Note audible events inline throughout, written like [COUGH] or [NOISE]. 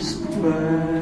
display.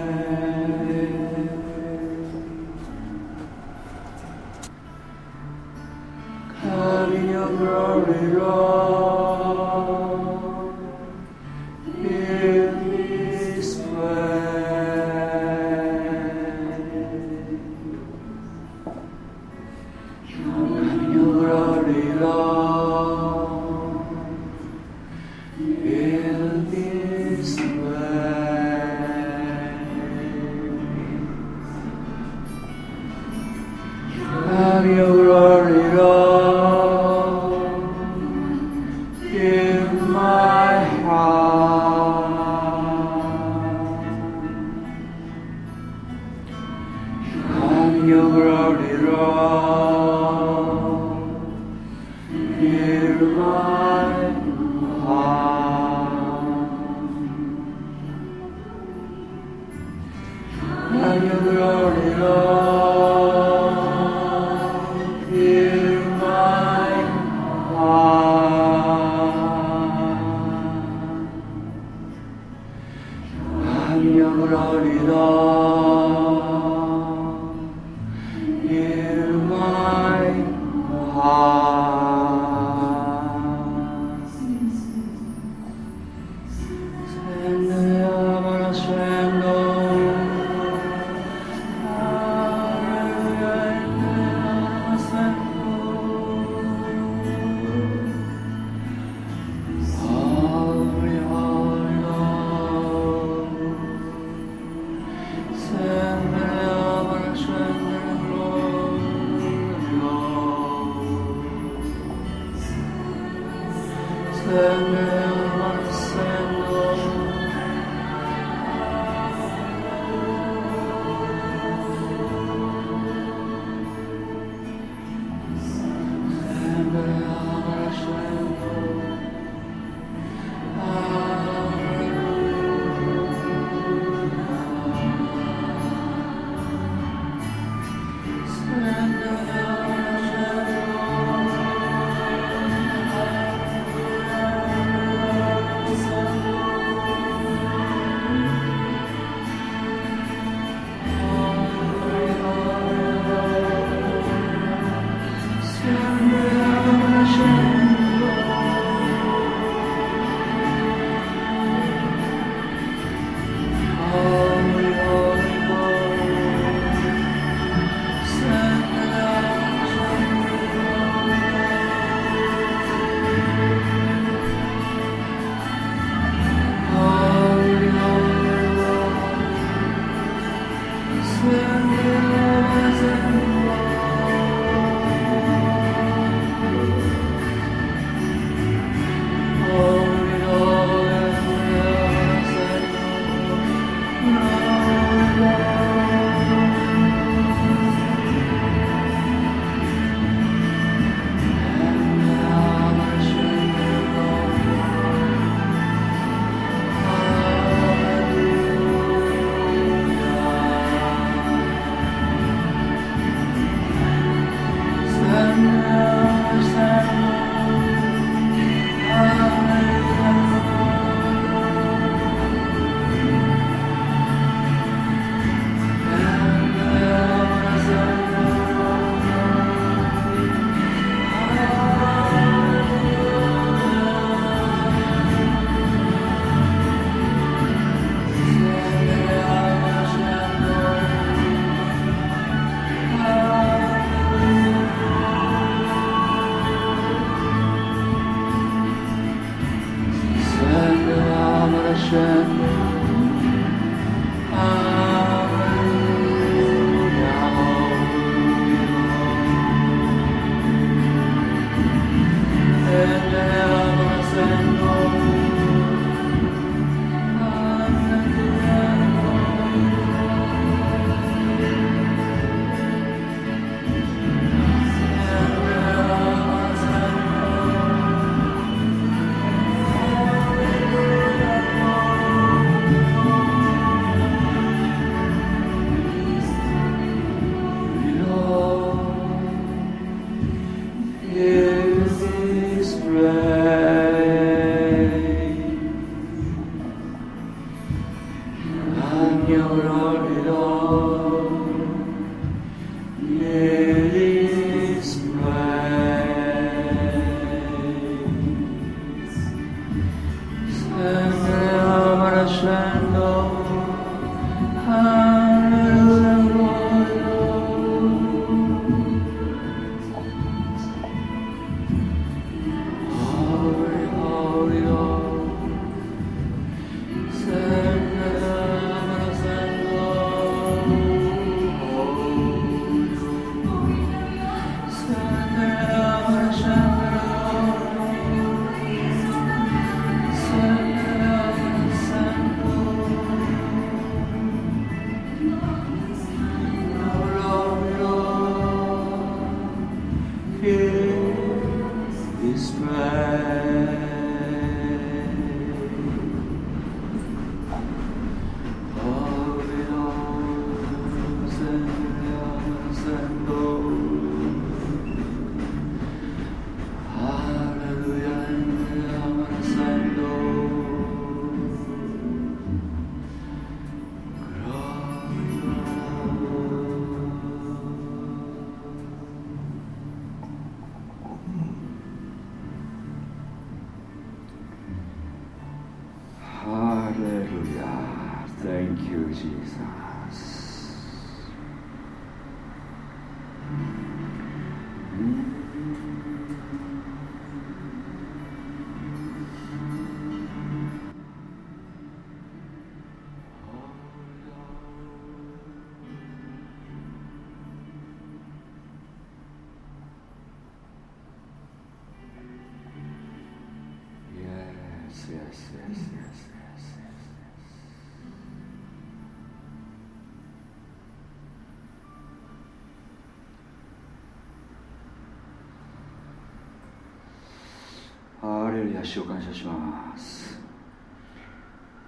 主を感謝します。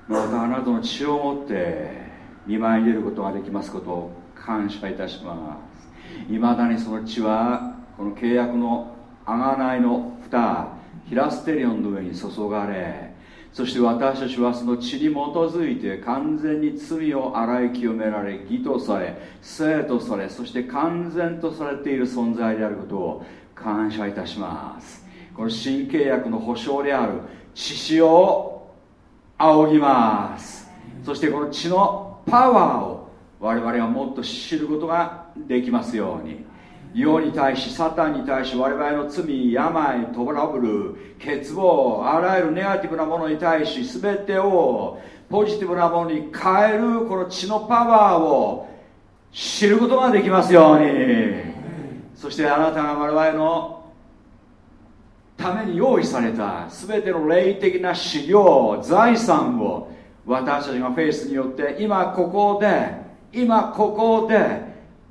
またあなたの血を持って見舞いに出ることができますことを感謝いたします。いまだにその血はこの契約の贖いの蓋ヒラステリオンの上に注がれそして私たちはその血に基づいて完全に罪を洗い清められ義とされ生とされそして完全とされている存在であることを感謝いたします。この新契約の保証である血潮を仰ぎます。そしてこの血のパワーを我々はもっと知ることができますように。世に対しサタンに対し我々の罪病トラブル欠乏あらゆるネガティブなものに対し全てをポジティブなものに変えるこの血のパワーを知ることができますように。そしてあなたが我々のために用意された全ての霊的な資料財産を私たちがフェイスによって今ここで今ここで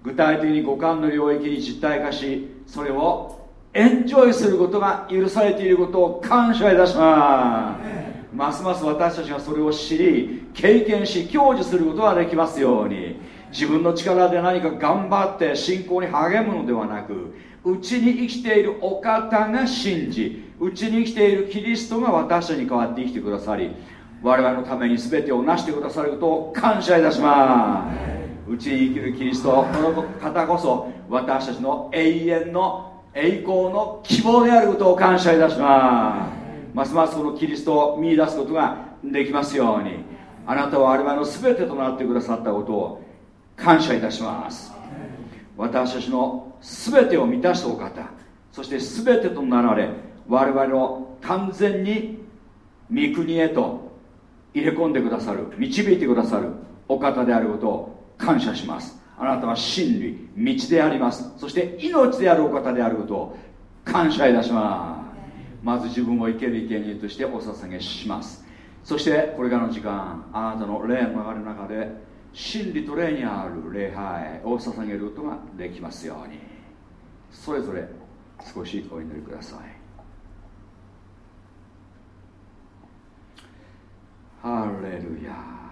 具体的に五感の領域に実体化しそれをエンジョイすることが許されていることを感謝いたします。ますます私たちがそれを知り経験し享受することができますように。自分の力で何か頑張って信仰に励むのではなくうちに生きているお方が信じうちに生きているキリストが私たちに代わって生きてくださり我々のために全てを成してくださることを感謝いたします。うちに生きるキリストこの方こそ私たちの永遠の栄光の希望であることを感謝いたします。ますますこのキリストを見出すことができますようにあなたは我々の全てとなってくださったことを感謝いたします。私たちの全てを満たしたお方そして全てとなられ我々を完全に御国へと入れ込んでくださる導いてくださるお方であることを感謝します。あなたは真理道であります。そして命であるお方であることを感謝いたします。まず自分を生ける生贄としてお捧げします。そしてこれからの時間あなたの霊の流れの中で真理と礼にある礼拝を捧げることができますように。それぞれ少しお祈りください。ハレルヤ。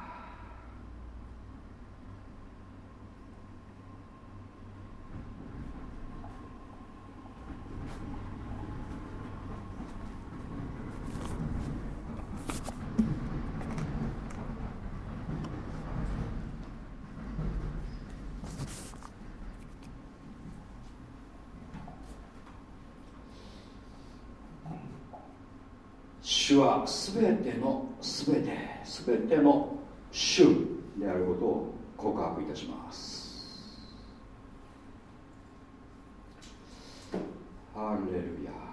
主は全てのすべてすべての主であることを告白いたします。ハレルヤ。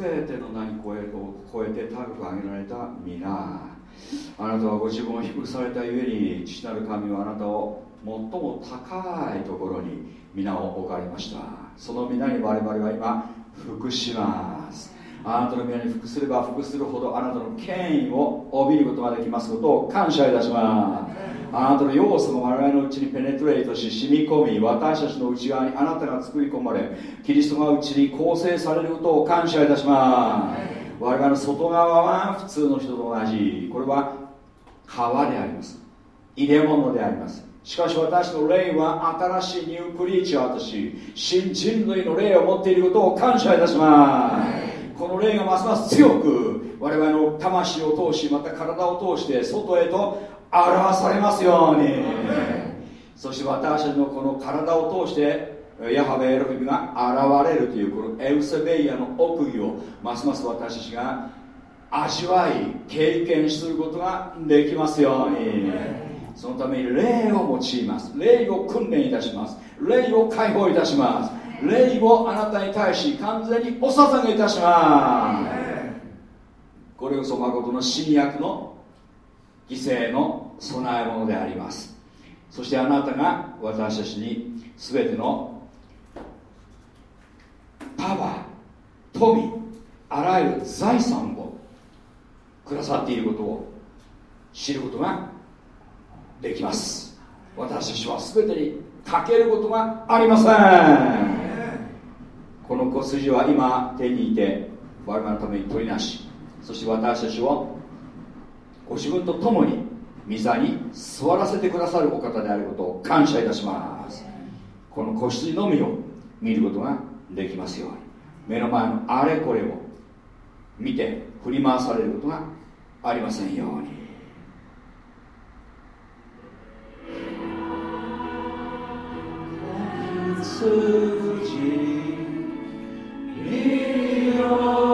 全ての名に超え超えて高く上げられた皆。あなたはご自分を低くされたゆえに父なる神はあなたを最も高いところに皆を置かれました。その皆に我々は今服します。あなたの皆に服すれば服するほどあなたの権威を帯びることができますことを感謝いたします。あなたの要素が我々のうちにペネトレートし染み込み私たちの内側にあなたが作り込まれキリストがうちに構成されることを感謝いたします。我々の外側は普通の人と同じ。これは皮であります。入れ物であります。しかし私の霊は新しいニュークリーチャーとし新人類の霊を持っていることを感謝いたします。この霊がますます強く我々の魂を通しまた体を通して外へと表されますように。そして私たちのこの体を通してヤハベエロヒムが現れるというこのエウセベイヤの奥義をますます私たちが味わい経験することができますように。そのために霊を用います。霊を訓練いたします。霊を解放いたします。霊をあなたに対し完全にお捧げいたします。これこそ誠の新約の犠牲の備え物であります。そしてあなたが私たちに全てのパワー富あらゆる財産をくださっていることを知ることができます。私たちは全てにかけることがありません。この小筋は今手にいて我々のために取りなし。そして私たちをご自分と共に御座に座らせてくださるお方であることを感謝いたします。この子羊のみを見ることができますように。目の前のあれこれを見て振り回されることがありませんように。数字見よ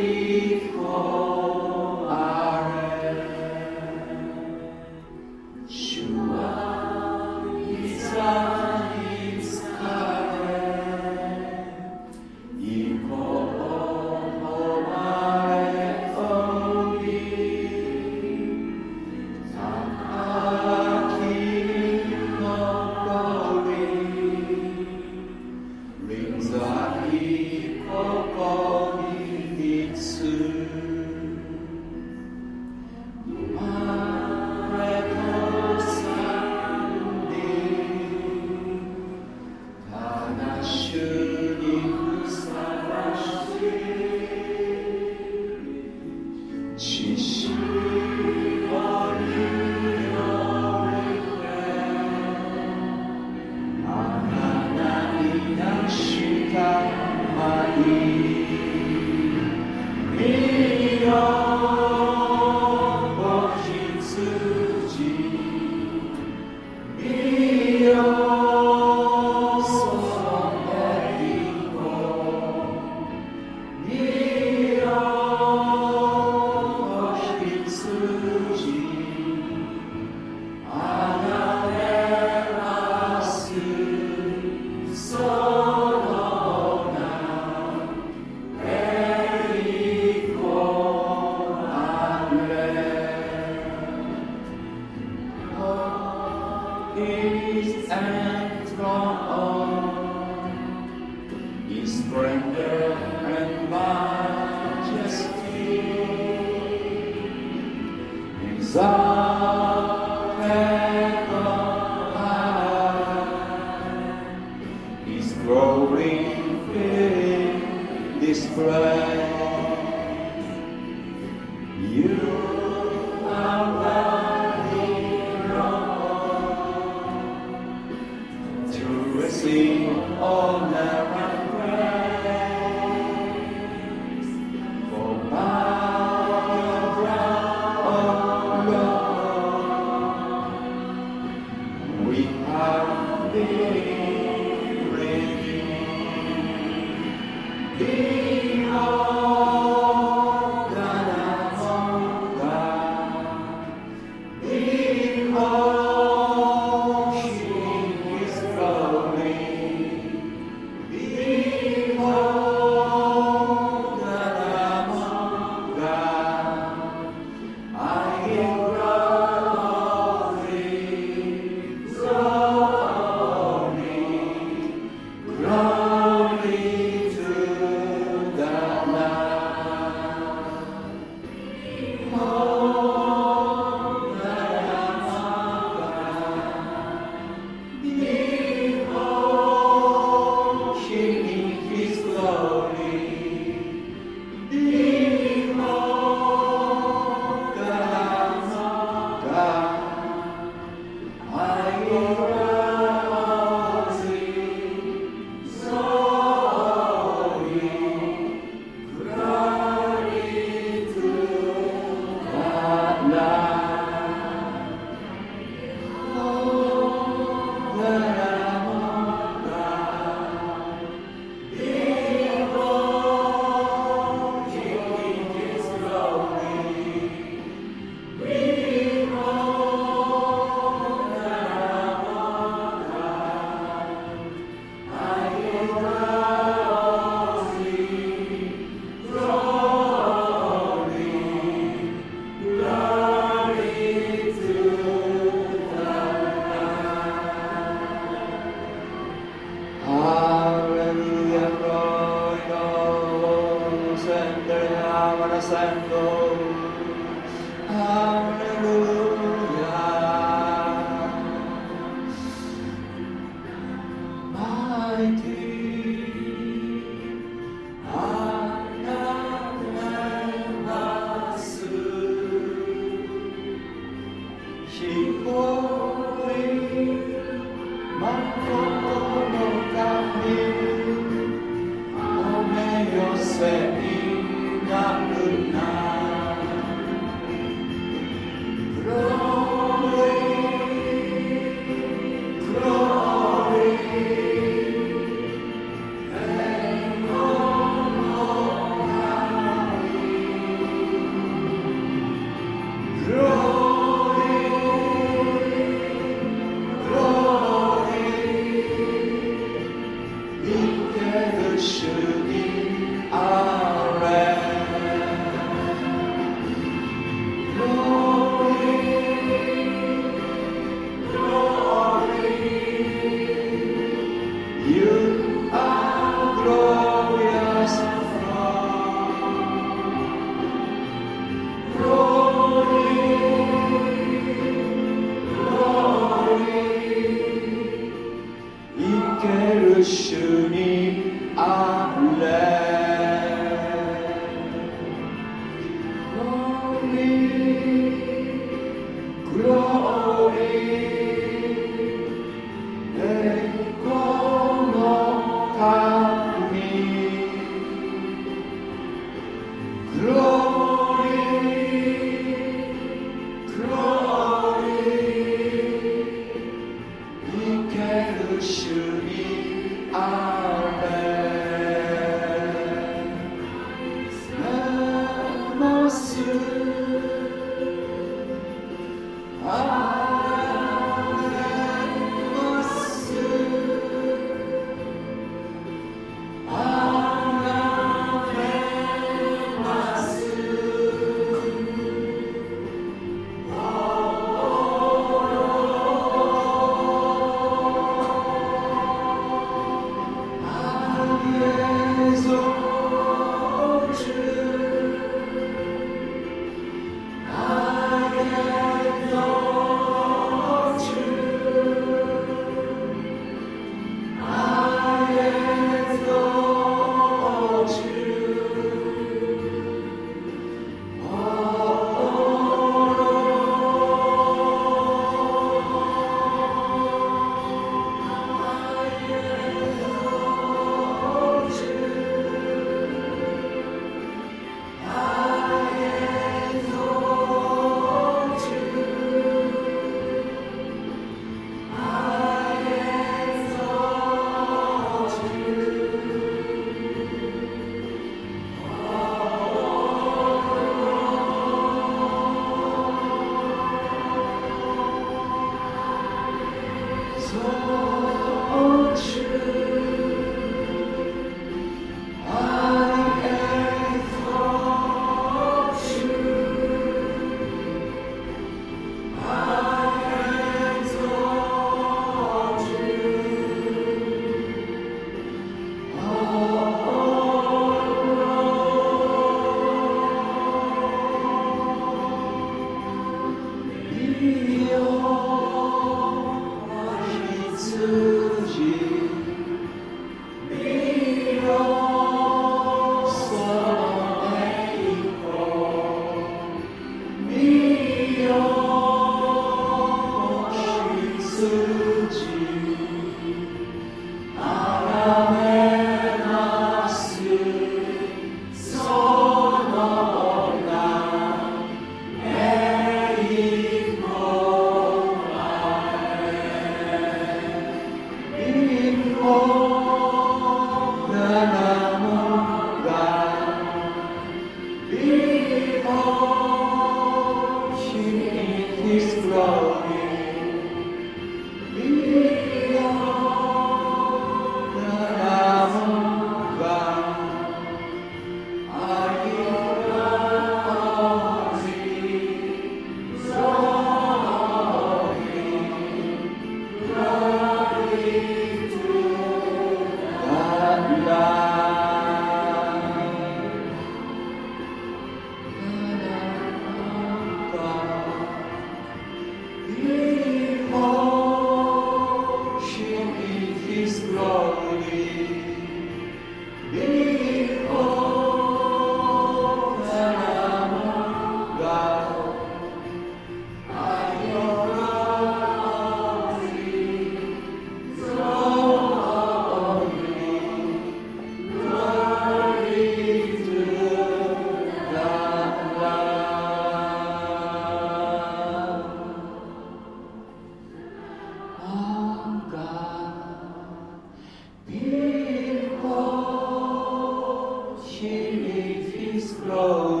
Kyrie Christ.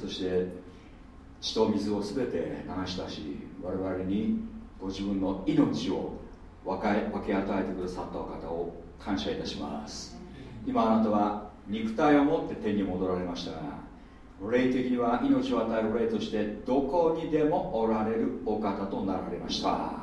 そして血と水を全て流したし我々にご自分の命を分け与えてくださったお方を感謝いたします。今あなたは肉体を持って天に戻られましたが霊的には命を与える霊としてどこにでもおられるお方となられました。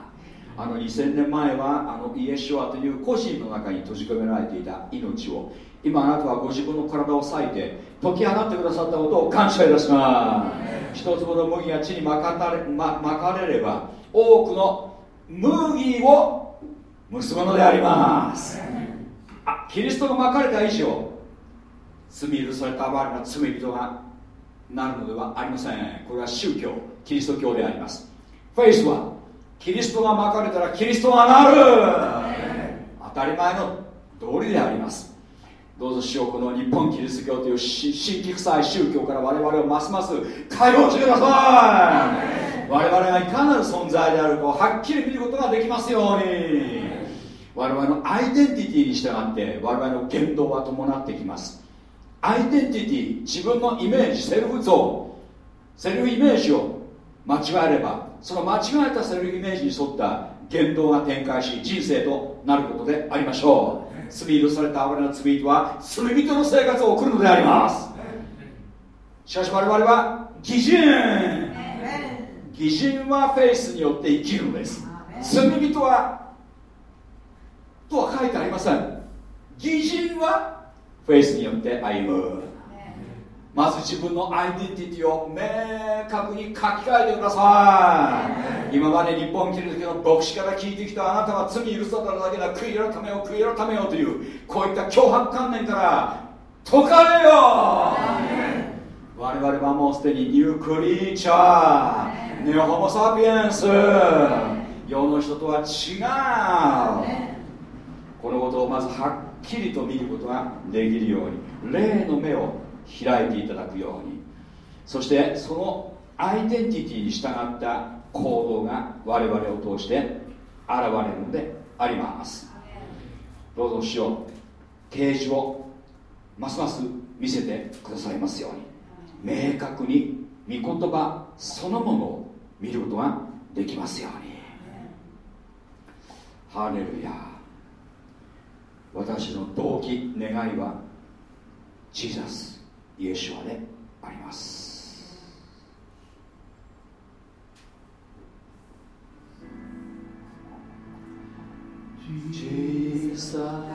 あの2000年前はあのイエシュアという個人の中に閉じ込められていた命を今あなたはご自分の体を裂いて解き放ってくださったことを感謝いたします。一粒の麦が地にまかたれ、ま、まかれれば多くの麦を結ぶのであります。あキリストがまかれた以上罪許された哀れな罪人がなるのではありません。これは宗教キリスト教であります。フェイスはキリストがまかれたらキリストがなる。当たり前の通りであります。どうぞしようこの日本キリスト教という新規臭い宗教から我々をますます解放してください。我々がいかなる存在であるかをはっきり見ることができますように。我々のアイデンティティに従って我々の言動は伴ってきます。アイデンティティ自分のイメージセルフ像。セルフイメージを間違えればその間違えたセルフイメージに沿った言動が展開し人生となることでありましょう。罪許された我々の罪人は罪人の生活を送るのであります。しかし我々は義人。義人はフェイスによって生きるのです。罪人はとは書いてありません。義人はフェイスによって歩む。まず自分のアイデンティティを明確に書き換えてください。今まで日本キリスト教の牧師から聞いてきたあなたは罪許されただけだ悔い改めよ悔い改めよというこういった脅迫観念から解かれよ我々はもうすでにニュークリーチャー。ネオホモ・サピエンス。世の人とは違う。このことをまずはっきりと見ることができるように霊の目を開いていただくように。そしてそのアイデンティティに従った行動が我々を通して現れるのであります。どうぞしよう。啓示をますます見せてくださいますように。明確に御言葉そのものを見ることができますように。ハレルヤ。私の動機願いはジーザスイエシュアであります。ジーザ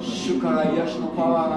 主から癒しのパワ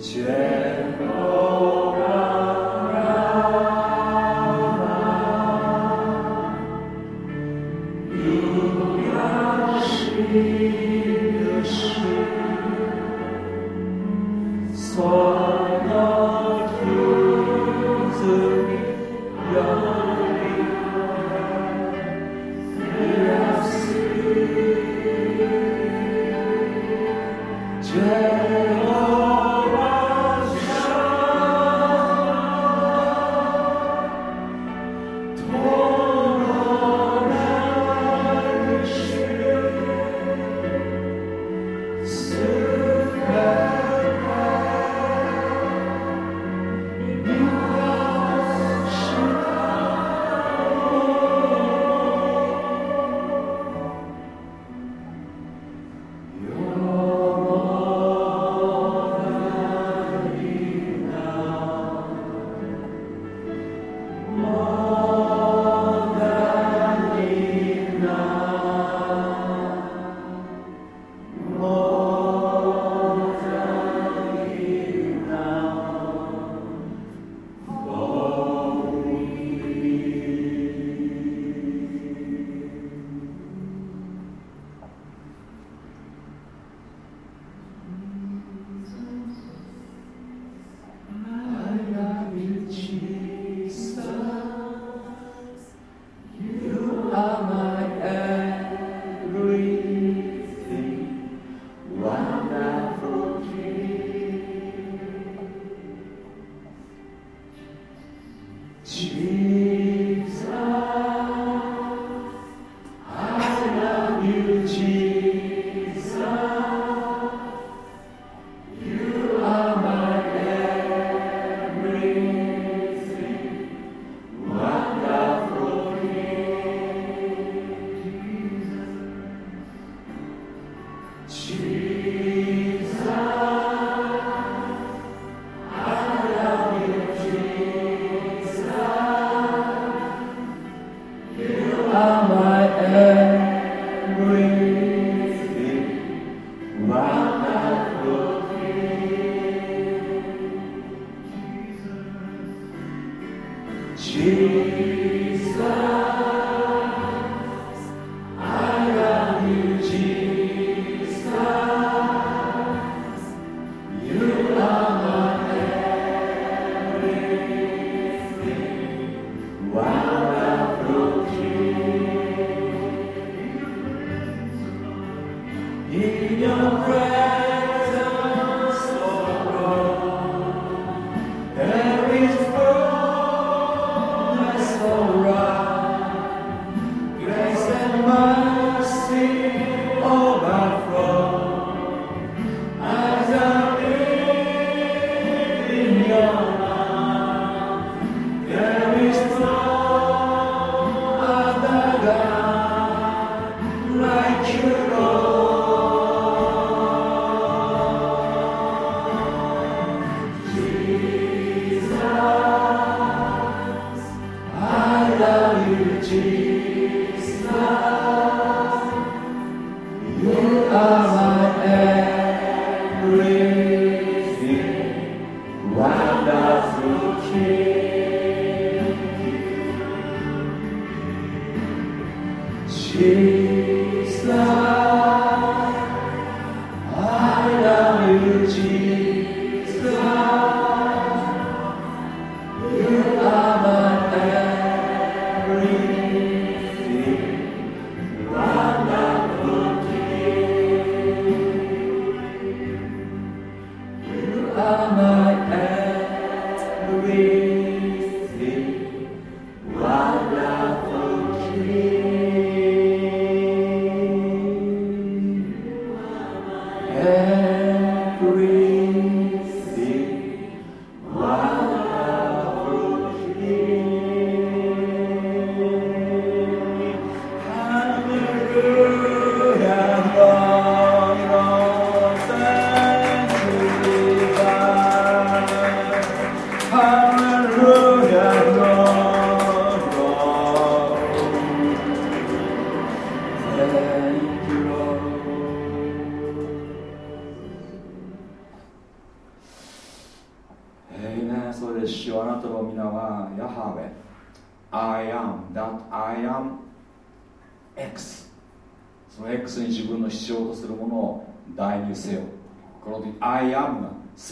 全。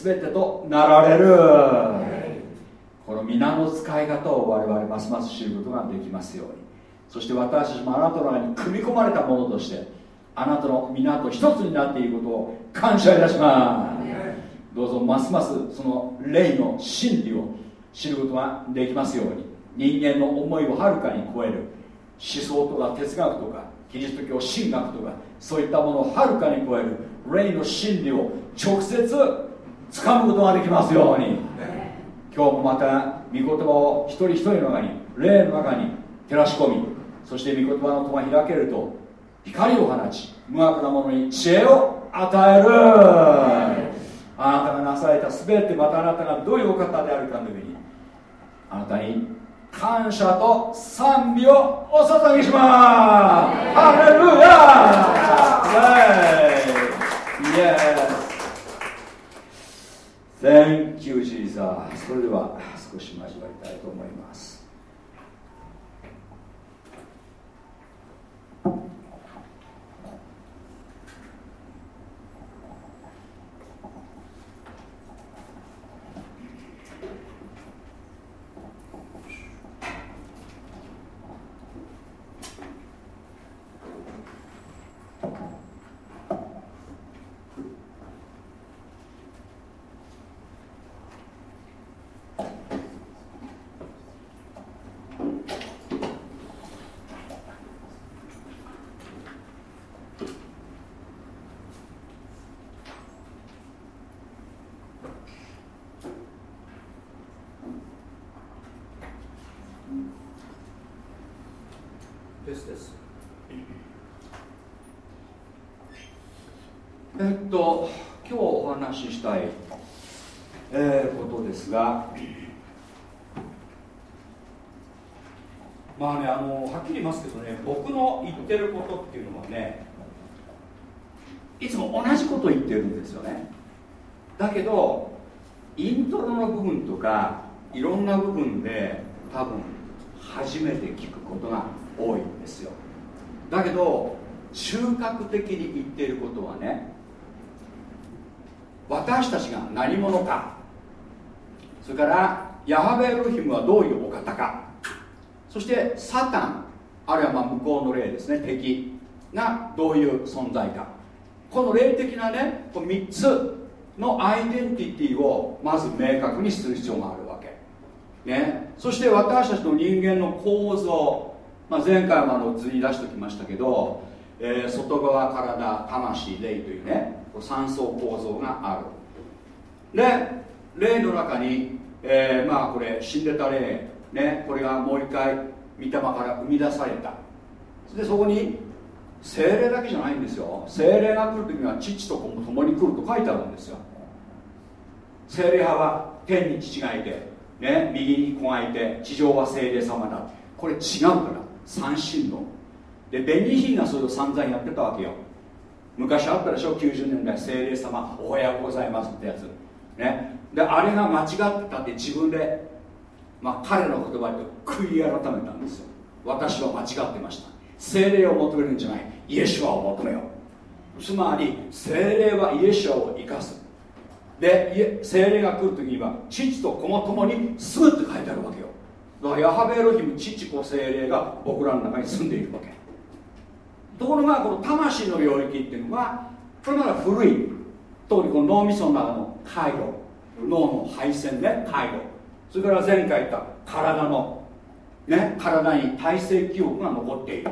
全てとなられる、はい、この皆の使い方を我々ますます知ることができますように。そして私たちもあなたの中に組み込まれたものとしてあなたの皆と一つになっていることを感謝いたします、はい、どうぞますますその霊の真理を知ることができますように。人間の思いをはるかに超える思想とか哲学とかキリスト教神学とかそういったものをはるかに超える霊の真理を直接掴むことができますように。今日もまた御言葉を一人一人の中に霊の中に照らし込みそして御言葉の戸が開けると光を放ち無悪なものに知恵を与える。あなたがなされた全てまたあなたがどういうお方であるかの上にあなたに感謝と賛美をお捧げします。ハレルヤイエス Thank you, Jesus. それでは少し交わりたいと思います。いろんな部分で多分初めて聞くことが多いんですよ。だけど中核的に言っていることはね私たちが何者かそれからヤハベエロヒムはどういうお方かそしてサタンあるいはま向こうの霊ですね敵がどういう存在か。この霊的なねこの3つのアイデンティティをまず明確にする必要がある、ね、そして私たちの人間の構造、まあ、前回もあの図に出しておきましたけど、えー、外側体魂霊というね3層構造がある。で霊の中に、えー、まあこれ死んでた霊ねこれがもう一回御霊から生み出された。でそこに精霊だけじゃないんですよ。精霊が来る時には父と子も共に来ると書いてあるんですよ。精霊派は天に父がいて、ね、右に子がいて地上は精霊様だ。これ違うから。三神論。でベニヒンがそれを散々やってたわけよ。昔あったでしょ？90年代精霊様おはようございますってやつ。ね。であれが間違ってたって自分でまあ彼の言葉で悔い改めたんですよ。私は間違ってました。精霊を求めるんじゃない。イエシュアを求めよ。うつまり精霊はイエシュアを生かす。で精霊が来る時には父と子も共に住むって書いてあるわけよ。だからヤハベエロヒム父子精霊が僕らの中に住んでいるわけ。ところがこの魂の領域っていうのはこれまだ古い特にこの脳みその中の回路脳の配線ね回路。それから前回言った体のね体に体性記憶が残っている。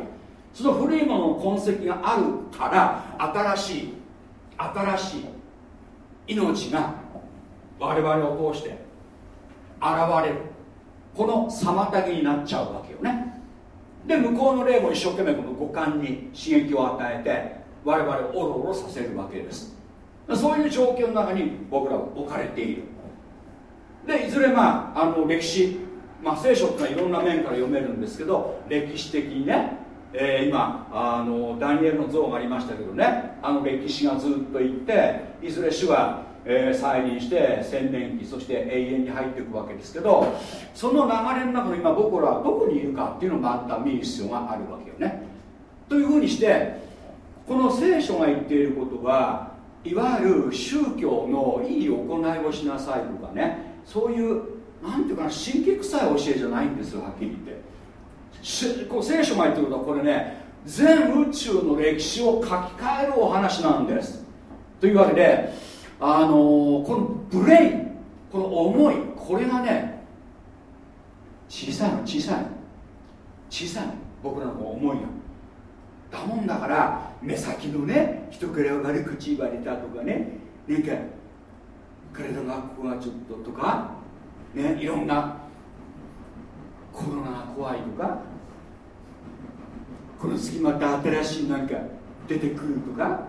その古いものの痕跡があるから新しい新しい命が我々を通して現れる。この妨げになっちゃうわけよね。で向こうの霊も一生懸命この五感に刺激を与えて我々をおろおろさせるわけです。そういう状況の中に僕らは置かれている。でいずれまああの歴史、まあ、聖書っていろんな面から読めるんですけど歴史的にねえー、今あのダニエルの像がありましたけどね。あの歴史がずっといっていずれ主は、えー、再臨して千年期そして永遠に入っていくわけですけどその流れの中の今僕らはどこにいるかっていうのがまた見る必要があるわけよね。というふうにしてこの聖書が言っていることはいわゆる宗教のいい行いをしなさいとかねそういうなんていうかな神経臭い教えじゃないんですよはっきり言って。こ聖書が言ってることはこれね全宇宙の歴史を書き換えるお話なんです。というわけであのー、このブレインこの思いこれがね小さいの小さいの。小さいの。僕らの思いが。だもんだから目先のね人から悪口言われたとかねなんか体がここがちょっととかねいろんなコロナが怖いとかこの次また新しいなんか出てくるとか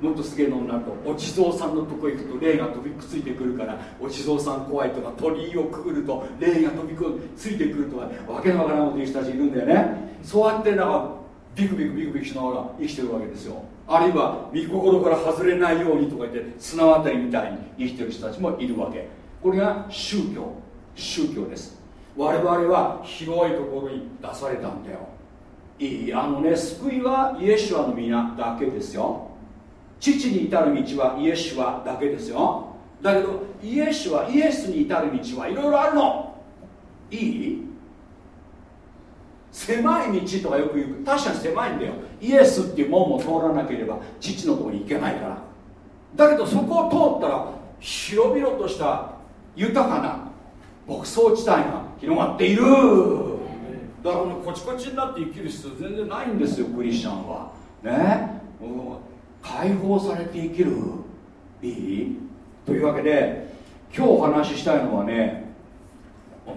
もっとすげえのになるとお地蔵さんのとこ行くと霊が飛びくついてくるからお地蔵さん怖いとか鳥居をくぐると霊が飛びくついてくるとかわけのわからんこと言う人たちいるんだよね。そうやってなんかビクビクビクビクしながら生きてるわけですよ。あるいは御心から外れないようにとか言って綱渡りみたいに生きてる人たちもいるわけ。これが宗教。宗教です。我々は広いところに出されたんだよ。いいあのね救いはイエシュアの皆だけですよ。父に至る道はイエシュアだけですよ。だけどイエシュアイエスに至る道はいろいろあるの。いい？狭い道とかよく言う。確かに狭いんだよ。イエスっていう門も通らなければ父のとこに行けないから。だけどそこを通ったら広々とした豊かな牧草地帯が広がっている。だからこのコチコチになって生きる必要全然ないんですよクリスチャンは。ね？解放されて生きるいいというわけで今日お話ししたいのはね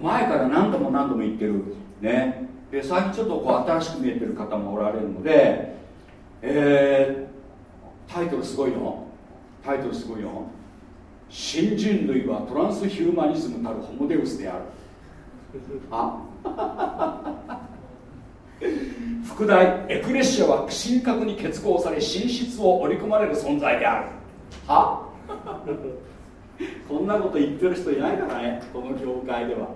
前から何度も何度も言ってる。ね？で最近ちょっとこう新しく見えてる方もおられるので、えー、タイトルすごいよタイトルすごいよ新人類はトランスヒューマニズムなるホモデウスである。あ。副題エクレシアは神格に結合され神質を織り込まれる存在である。は？[LAUGHS] こんなこと言ってる人いないからねこの業界では。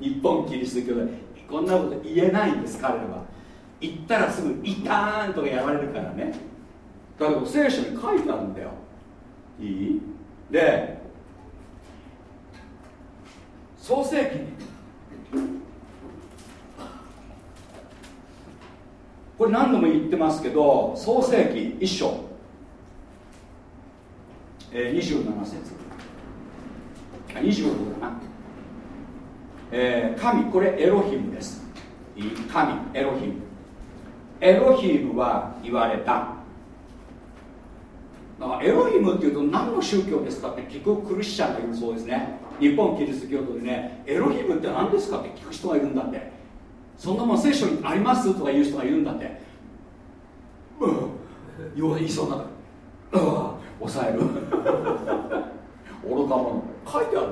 日本キリスト教で。こんなこと言えないんです彼らは。言ったらすぐ「イターン!」とかやられるからね。だけど聖書に書いてあるんだよ。いい？で創世記にこれ何度も言ってますけど創世記一章、えー、27節。26だな、えー、神これエロヒムです。神エロヒム。エロヒムは言われた。エロヒムっていうと何の宗教ですかって聞くクリスチャンがいるそうですね。日本キリスト教徒でねエロヒムって何ですかって聞く人がいるんだって。そんなもん聖書にありますとか言う人がいるんだって。うん。言いそうなうん。抑える。愚か者。書いてある。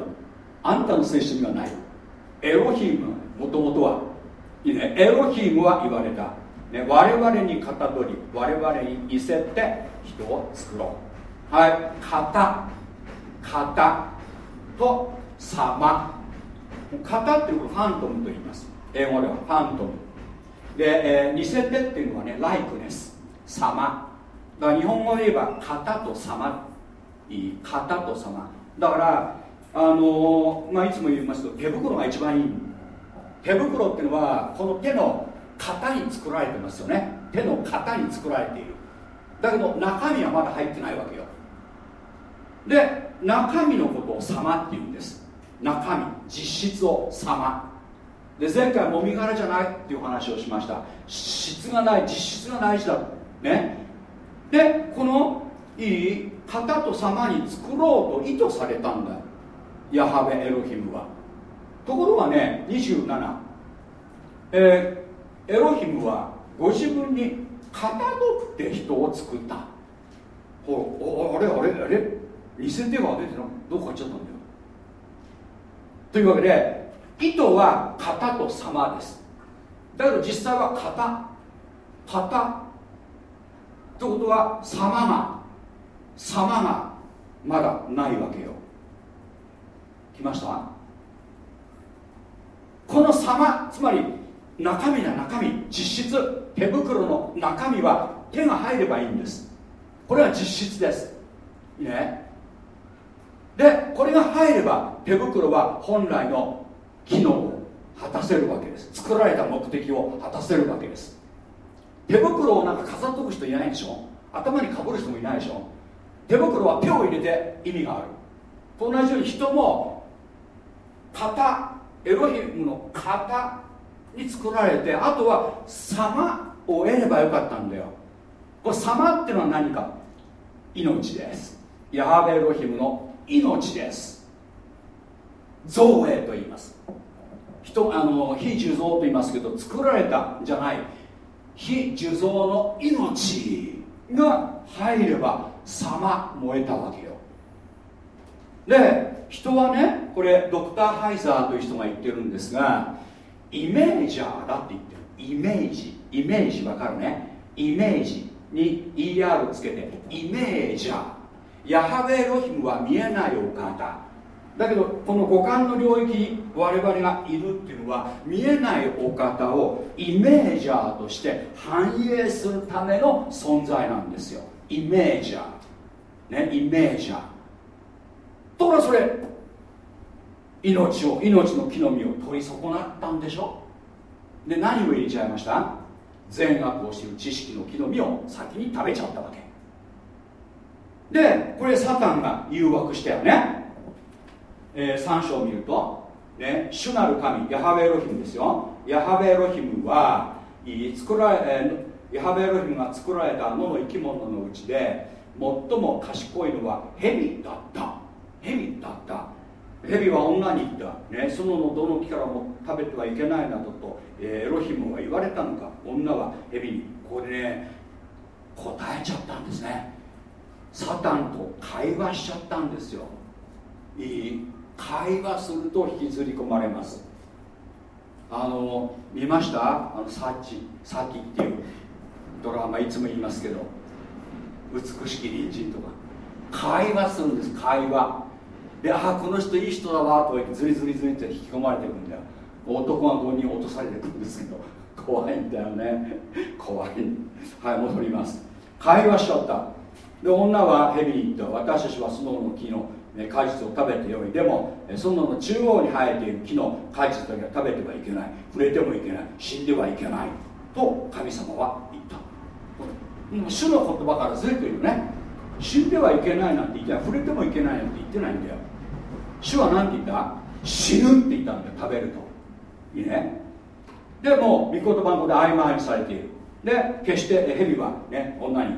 あんたの聖書にはない。エロヒムもともとは。いいね。エロヒムは言われた、ね、我々にかたどり我々に似せて人を作ろう。はい。型。型と様。型っていうことファントムと言います。英語ではファントム。で、えー、似せてっていうのはねライクネス様。だから日本語で言えば型と様。いい型と様。だからあのー、まあ、いつも言いますと手袋が一番いい。手袋っていうのはこの手の型に作られてますよね。手の型に作られている。だけど中身はまだ入ってないわけよ。で中身のことを様って言うんです。中身実質を様。で前回もみ殻じゃないっていう話をしました。質がない実質が大事だね。でこのいい型と様に作ろうと意図されたんだ。ヤハベエロヒムは。ところがね27、えー、エロヒムはご自分にかたどって人を作った。ほあれあれあれ？2000手が出てなどこか行っちゃったんだよ。というわけで意図は型と様です。だけど実際は型。型。ってことは様が。様がまだないわけよ。来ました？この様つまり中身だ中身。実質手袋の中身は手が入ればいいんです。これは実質です。ね？でこれが入れば手袋は本来の機能を果たせるわけです。作られた目的を果たせるわけです。手袋をなんか飾っとく人いないでしょ？頭にかぶる人もいないでしょ？手袋は手を入れて意味がある。と同じように人も型エロヒムの型に作られてあとは様を得ればよかったんだよ。これ様っていうのは何か？命です。ヤハベエロヒムの命です。造営と言います。人あの非受造と言いますけど作られたじゃない。非受造の命が入れば様燃えたわけよ。で人はねこれドクター・ハイザーという人が言ってるんですがイメージャーだって言ってる。イメージ。イメージわかるね。イメージに ER つけてイメージャー。ヤハベエロヒムは見えないお方。だけどこの五感の領域に我々がいるっていうのは見えないお方をイメージャーとして反映するための存在なんですよ。イメージャー。ねイメージャー。ところがそれ命を命の木の実を取り損なったんでしょ？で何を入れちゃいました？善悪を知る知識の木の実を先に食べちゃったわけ。でこれサタンが誘惑したよね。えー、3章を見ると、ね、主なる神ヤハベエロヒムですよ。ヤハベエロヒムは作られ、えー、ヤハベエロヒムが作られた野の生き物のうちで最も賢いのはヘビだった。ヘビだった。蛇は女に言った、ね、そののどの木からも食べてはいけないなどと、えー、エロヒムは言われたのか。女は蛇にここでね答えちゃったんですね。サタンと会話しちゃったんですよ。いい会話すると引きずり込まれます。あの見ました？あのサッチサキっていうドラマいつも言いますけど。美しき隣人とか。会話するんです会話。でああこの人いい人だわと言ってずりずりずりって引き込まれていくんだよ。男が5人落とされていくんですけど。怖いんだよね。怖い。はい戻ります。会話しちゃった。で女は蛇に言った私たちはそのの木の果実を食べてよいでもその中央に生えている木の果実だけは食べてはいけない。触れてもいけない。死んではいけない。と神様は言った。主の言葉からずれてるよね。死んではいけないなんて言って触れてもいけないなんて言ってないんだよ。主は何て言った？死ぬって言ったんだよ食べると。いいね。でも御言葉ので曖昧にされている。で決して蛇はね女に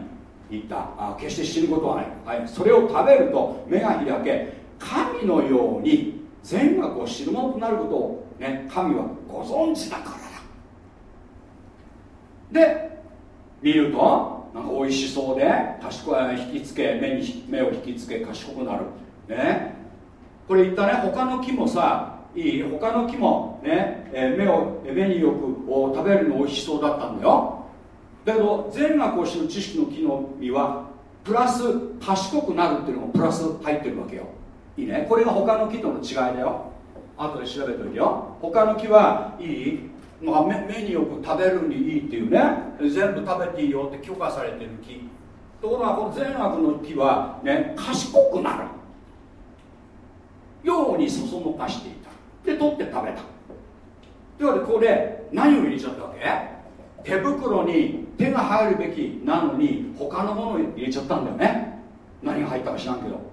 言った。あ決して死ぬことはない、はい、それを食べると目が開け神のように善悪を知るものとなることを、ね、神はご存知だからだ。で見るとなんか美味しそうで賢い引きつけ目に目を引きつけ賢くなる。ね。これ言ったね他の木もさいい他の木もね、え目を目によく食べるの美味しそうだったんだよ。だけど善悪を知る知識の木の実はプラス賢くなるっていうのもプラス入ってるわけよ。いいね？これが他の木との違いだよ。後で調べておいてよ。他の木はいい。まあ、目目によく食べるにいいっていうね。全部食べていいよって許可されてる木。ところがこの善悪の木はね賢くなる。ようにそそのかしていた。で取って食べた。というわけでこれ何を入れちゃったわけ？手袋に手が入るべきなのに他のものを入れちゃったんだよね。何が入ったか知らんけど。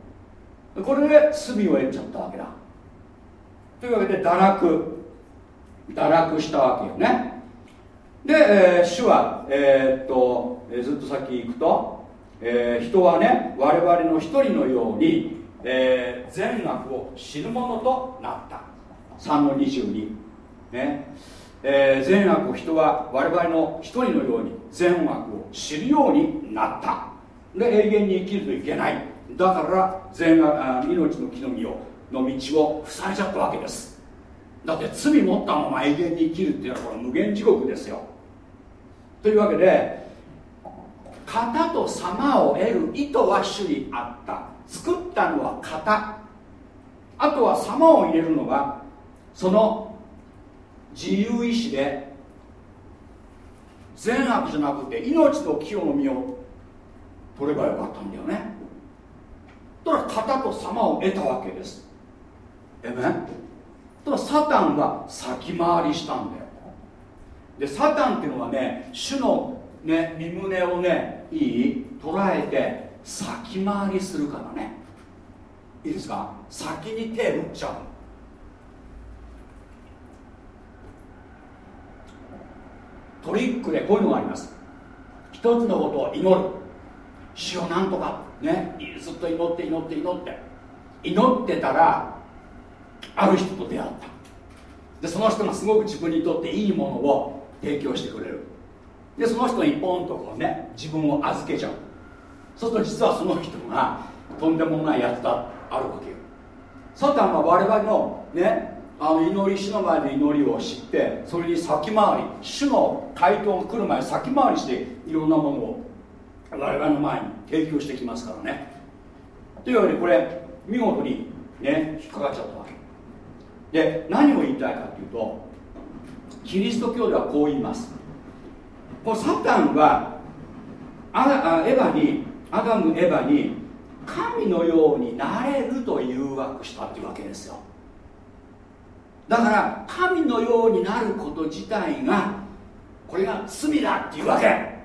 これで罪を得ちゃったわけだ。というわけで堕落。堕落したわけよね。で、えー、主は、えー、っと、え、ずっと先行くと、え、人はね我々の一人のように、え、善悪を知るものとなった。3の22ね。えー、善悪を人は我々の一人のように善悪を知るようになった。で永遠に生きるといけないだから善悪命の木の実をの道を塞いじゃったわけです。だって罪持ったまま永遠に生きるっていうのはこれ無限地獄ですよ。というわけで型と様を得る意図は主にあった。作ったのは型。あとは様を入れるのはその自由意志で善悪じゃなくて命の清の実を取ればよかったんだよね。だから型と様を得たわけです。えめただサタンは先回りしたんだよ。でサタンっていうのはね主のね身胸をねいい捉えて先回りするからね。いいですか？先に手打っちゃう。トリックでこういうのがあります。一つのことを祈る。主をなんとかねずっと祈って祈って祈って。祈ってたらある人と出会った。でその人がすごく自分にとっていいものを提供してくれる。でその人にポンとこうね自分を預けちゃう。そうすると実はその人がとんでもないやつだあるわけよ。サタンは我々のねあの祈り主の前の祈りを知ってそれに先回り主の回答が来る前に先回りしていろんなものを我々の前に提供してきますからね。というわけでこれ見事にね引っかかっちゃったわけ。で何を言いたいかというとキリスト教ではこう言います。このサタンはエヴァにアダムエヴァに神のようになれると誘惑したっていうわけですよ。だから神のようになること自体がこれが罪だっていうわけ。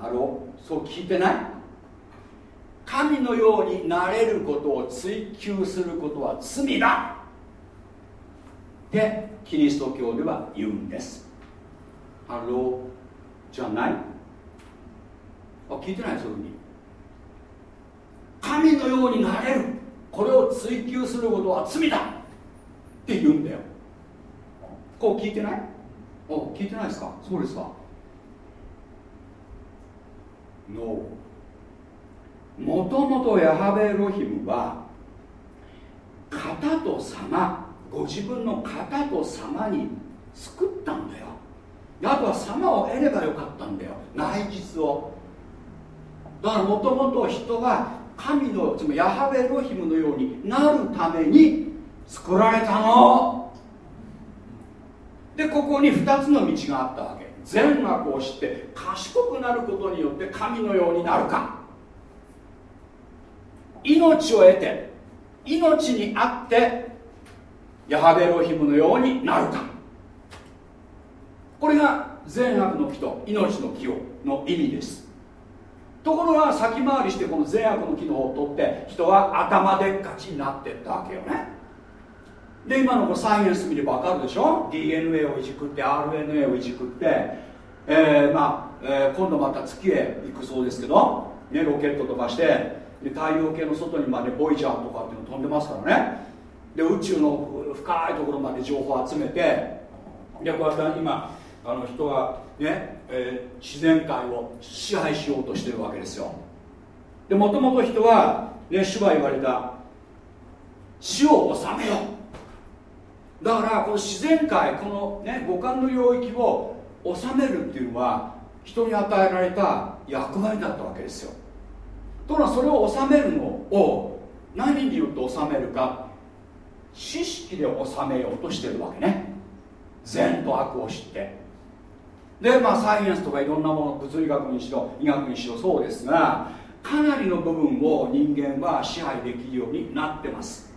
あろそう聞いてない？神のようになれることを追求することは罪だ。ってキリスト教では言うんです。あろじゃない？あ聞いてない？そういうふうに。神のようになれる。これを追求することは罪だ。って言うんだよ。こう聞いてない？お聞いてないですか？そうですか。No もともとヤハベエロヒムは型と様ご自分の型と様に作ったんだよ。あとは様を得ればよかったんだよ。内実を。だからもともと人は神のつまりヤハベエロヒムのようになるために作られたの。でここに2つの道があったわけ。善悪を知って賢くなることによって神のようになるか。命を得て命にあってヤハベロヒムのようになるか。これが善悪の木と命の木をの意味です。ところが先回りしてこの善悪の木の方を取って人は頭でっかちになってったわけよね。で今のこサイエンス見れば分かるでしょ？DNA をいじくって RNA をいじくって、えー、まあ、えー、今度また月へ行くそうですけど、ね、ロケット飛ばしてで太陽系の外にまでボイジャーとかっていうの飛んでますからね。で宇宙の深いところまで情報を集めてでこうやって今あの人はね、えー、自然界を支配しようとしてるわけですよ。でもともと人は、ね、主は言われた死を治めよう。だからこの自然界この、ね、五感の領域を治めるっていうのは人に与えられた役割だったわけですよ。ところがそれを治めるのを何によって治めるか。知識で治めようとしてるわけね。善と悪を知って。でまあサイエンスとかいろんなもの物理学にしろ医学にしろそうですがかなりの部分を人間は支配できるようになってます。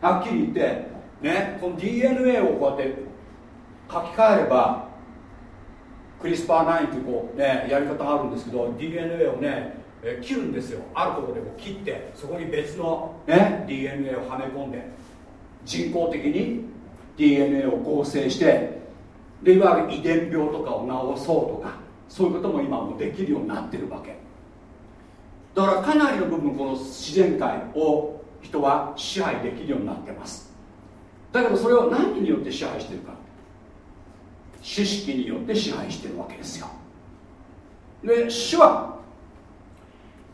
はっきり言ってね、この DNA をこうやって書き換えればクリスパー9というこう、ね、やり方があるんですけど DNA をね切るんですよ。あるところでこう切ってそこに別の、ね、DNA をはめ込んで人工的に DNA を合成してでいわゆる遺伝病とかを治そうとかそういうことも今もできるようになってるわけ。だからかなりの部分この自然界を人は支配できるようになってます。だけどそれを何によって支配してるか。知識によって支配してるわけですよ。で主は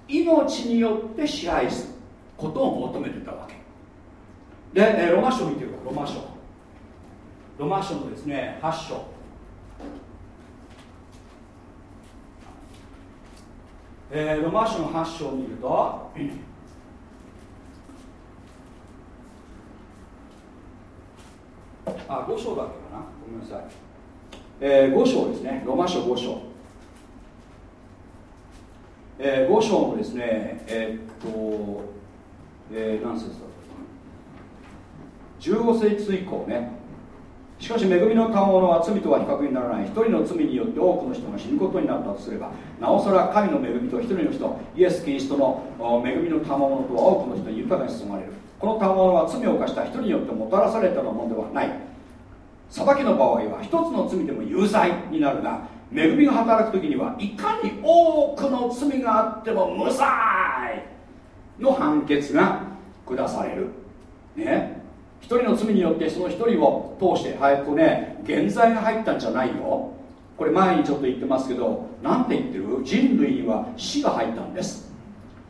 命によって支配することを求めてたわけ。で、えロマ書見てるロマ書。ロマ書のですね8章。えー、ロマ書の8章を見るとあ5章だけかな？ごめんなさい、えー、5章ですね。ロマ書5章、えー、5章のですねえー、っと、えー、何節だったかな？15節以降ね。しかし恵みの賜物は罪とは比較にならない。一人の罪によって多くの人が死ぬことになったとすればなおさら神の恵みと一人の人イエス・キリストの恵みの賜物とは多くの人に豊かに進まれる。この賜物は罪を犯した人によってもたらされたものではない。裁きの場合は一つの罪でも有罪になるが恵みが働く時にはいかに多くの罪があっても無罪の判決が下される。ね。一人の罪によってその一人を通して早くね現在が入ったんじゃないよ。これ前にちょっと言ってますけど何て言ってる？人類には死が入ったんです。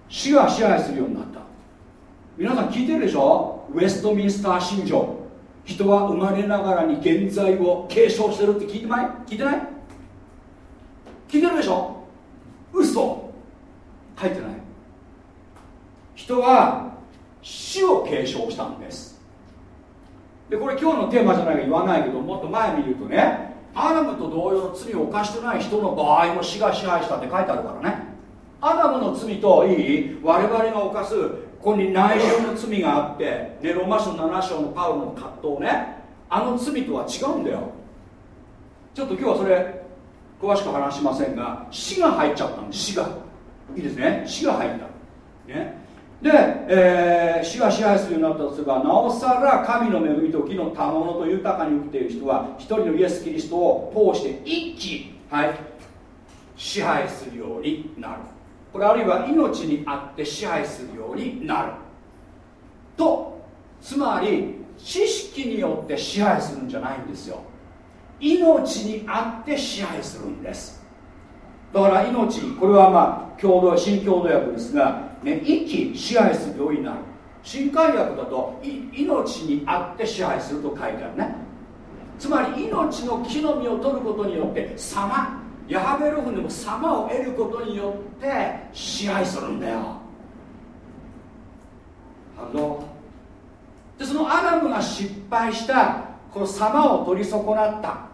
死が支配するようになった。皆さん聞いてるでしょ？ウェストミンスター信条。人は生まれながらに現在を継承してるって聞いてない？聞いてない？聞いてるでしょ？嘘。書いてない。人は死を継承したんです。でこれ今日のテーマじゃないか言わないけどもっと前に言うとねアダムと同様の罪を犯してない人の場合も死が支配したって書いてあるからね。アダムの罪といい我々が犯すここに内容の罪があって、ね、ローマ書7章のパウロの葛藤ね。あの罪とは違うんだよ。ちょっと今日はそれ詳しく話しませんが死が入っちゃったんです。死が。いいですね。死が入った。ね。で、えー、死が支配するようになったとすればなおさら神の恵みと義の賜物と豊かに受けている人は一人のイエス・キリストを通して一気、はい、支配するようになる。これあるいは命にあって支配するようになる。とつまり知識によって支配するんじゃないんですよ。命にあって支配するんです。だから命これはまあ共同新共同訳ですが、ね、生き支配する病院になる。新海訳だと命にあって支配すると書いてあるね。つまり命の木の実を取ることによって様ヤハベロフでも様を得ることによって支配するんだよ。ハロでそのアダムが失敗したこの様を取り損なった。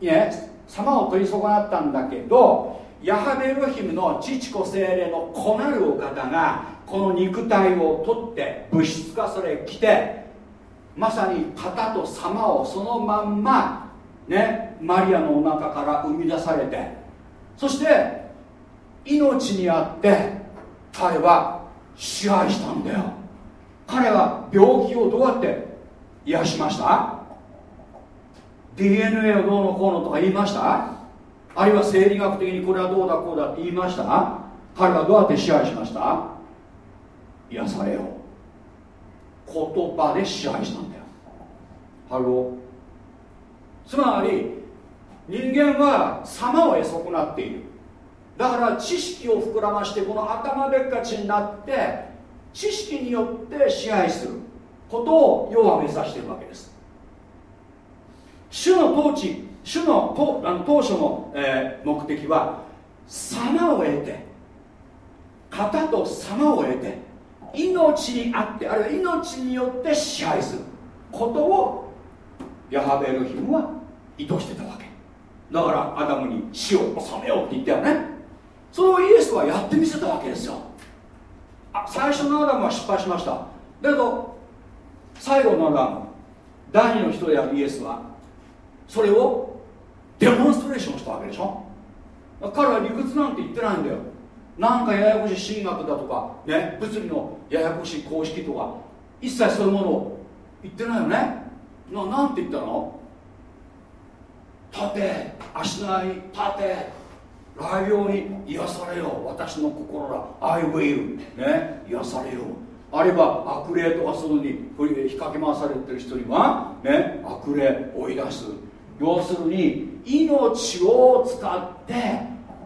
いや様を取り損なったんだけどヤハベロヒムの父子精霊の子なるお方がこの肉体を取って物質化され来てまさに型と様をそのまんまねマリアのお腹から生み出されてそして命にあって彼は支配したんだよ。彼は病気をどうやって癒しました？DNA をどうのこうのとか言いました？あるいは生理学的にこれはどうだこうだって言いました？彼はどうやって支配しました？癒されよ言葉で支配したんだよ。ハローつまり人間は様を得損なっている。だから知識を膨らましてこの頭でっかちになって知識によって支配する。ことを要は目指しているわけです。主の統治主の当あの当初の、え、目的は様を得て型と様を得て命にあってあるいは命によって支配する。ことをヤハウェエロヒムは意図してたわけ。だからアダムに死を収めようって言ったよね。それをイエスはやってみせたわけですよ。あ最初のアダムは失敗しました。だけど最後のアダム第二の人であるイエスはそれをデモンストレーションしたわけでしょ。彼は理屈なんて言ってないんだよ。なんかややこしい神学だとか、ね、物理のややこしい公式とか一切そういうものを言ってないよね。ななんて言ったの？立て足ない立て。来病に癒されよう。私の心ら I will ね癒されよう。あるいは悪霊とかそのに引っ掛け回されてる人にはね悪霊追い出す。要するに命を使って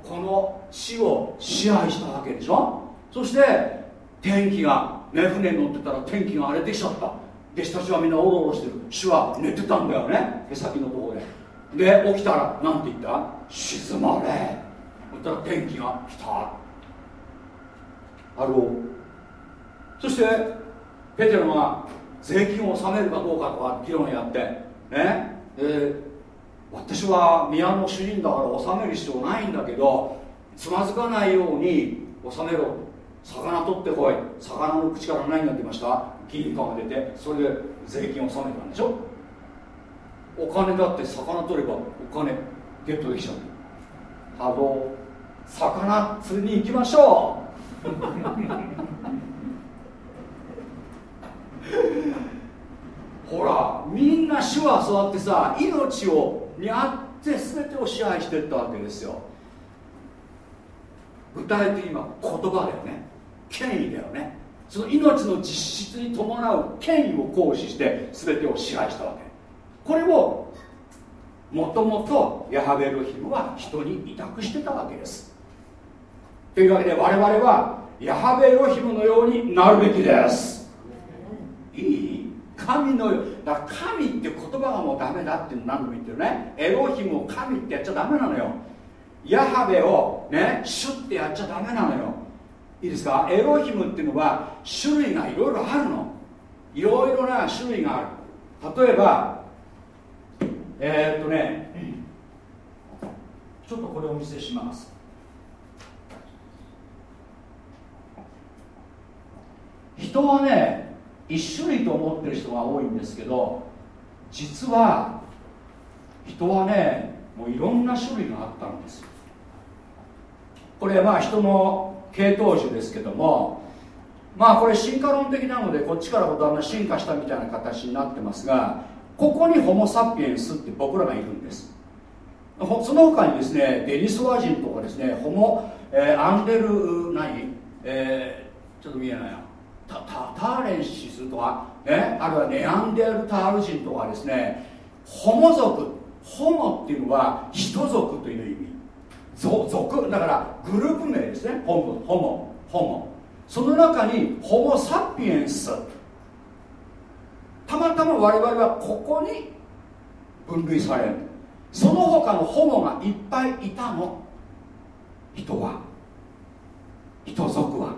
この地を支配したわけでしょ？そして天気が、ね、船に乗ってたら天気が荒れてきちゃった。弟子たちはみんなおろおろしてる。主は寝てたんだよね。手先のところで。で起きたら何て言った？沈まれ。そしたら天気が来た。あろうそしてペテロが税金を納めるかどうかとか議論やって。ね。で私は宮の主人だから納める必要ないんだけどつまずかないように納めろ。魚取ってこい。魚の口から何が出ました？金貨が出てそれで税金を納めたんでしょお金だって魚取ればお金ゲットできちゃうハロー魚釣りに行きましょうほらみんな主はそうやってさ命をにあって全てを支配してったわけですよ具体的には言葉だよね権威だよねその命の実質に伴う権威を行使して全てを支配したわけ。これをもともとヤハベルヒムは人に委託してたわけです。というわけで我々はヤハベロヒムのようになるべきです。いい神のだから神って言葉がもうダメだって何度も言ってるね。エロヒムを神ってやっちゃダメなのよ。ヤハベをねシュッてやっちゃダメなのよ。いいですか？エロヒムっていうのは種類がいろいろあるの。いろいろな種類がある。例えばえー、っとねちょっとこれをお見せします。人はね一種類と思ってる人が多いんですけど実は人はねもういろんな種類があったんです。これまあ人の系統樹ですけどもまあこれ進化論的なのでこっちからだんだん進化したみたいな形になってますがここにホモ・サピエンスって僕らがいるんです。その他にですねデニソワ人とかですねホモ、えー、アンデル何、えー、ちょっと見えないな。タターレンシスとか、ね、あるいはネアンデルタール人とかですね。ホモ族ホモっていうのは人族という意味。族だからグループ名ですね。ホモホモホモ。その中にホモ・サピエンスたまたま我々はここに分類される。その他のホモがいっぱいいたの。人は。人族は。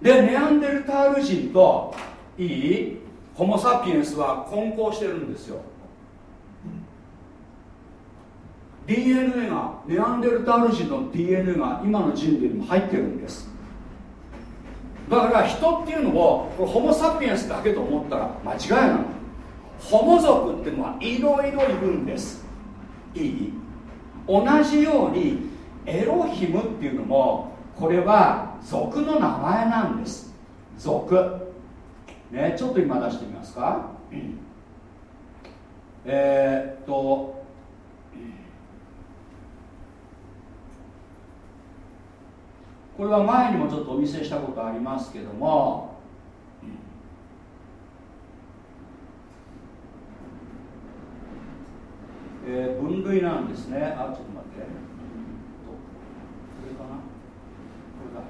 でネアンデルタール人といい？ホモ・サピエンスは混交してるんですよ。DNA がネアンデルタール人の DNA が今の人類にも入ってるんです。だから人っていうのをこれホモ・サピエンスだけと思ったら間違いなの。ホモ族っていうのはいろいろいるんです。いい？同じようにエロヒムっていうのもこれは族の名前なんです。族。ねちょっと今出してみますか、えー、っとこれは前にもちょっとお見せしたことありますけども。えー、分類なんですね。あちょっと待ってこれかなこれだ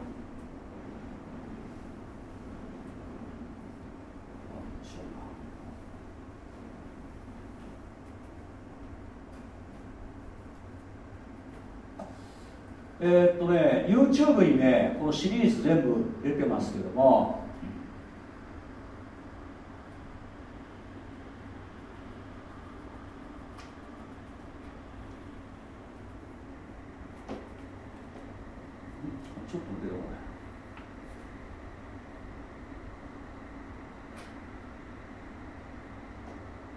えー、っとね YouTube にねこのシリーズ全部出てますけども。ちょっと出てこ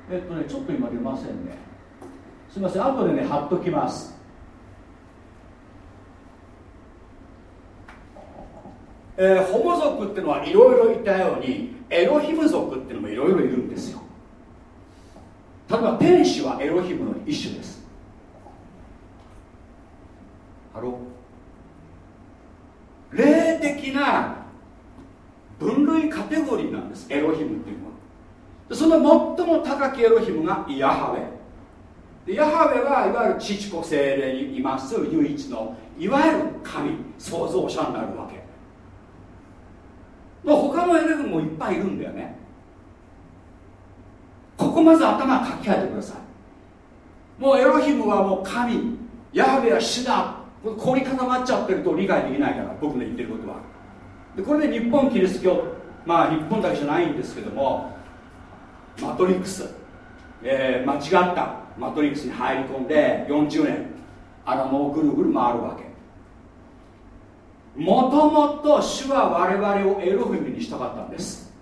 なえっとねちょっと今出ませんね。すみません。後でね貼っときます。えー、ホモ族っていうのはいろいろいたようにエロヒム族っていうのもいろいろいるんですよ。例えば天使はエロヒムの一種です。ハロ霊的な分類カテゴリーなんですエロヒムっていうのは。その最も高きエロヒムがヤハウェ。ヤハウェはいわゆる父子精霊にいます唯一のいわゆる神創造者になるわけ。もう他のエレフもいっぱいいるんだよね。ここまず頭書き換えてください。もうエロヒムはもう神。ヤハベは死だ。凝り固まっちゃってると理解できないから僕の言ってることは。でこれで日本キリスト教まあ日本だけじゃないんですけどもマトリックス、えー、間違ったマトリックスに入り込んで40年あのもうぐるぐる回るわけ。もともと主は我々をエロヒムにしたかったんです。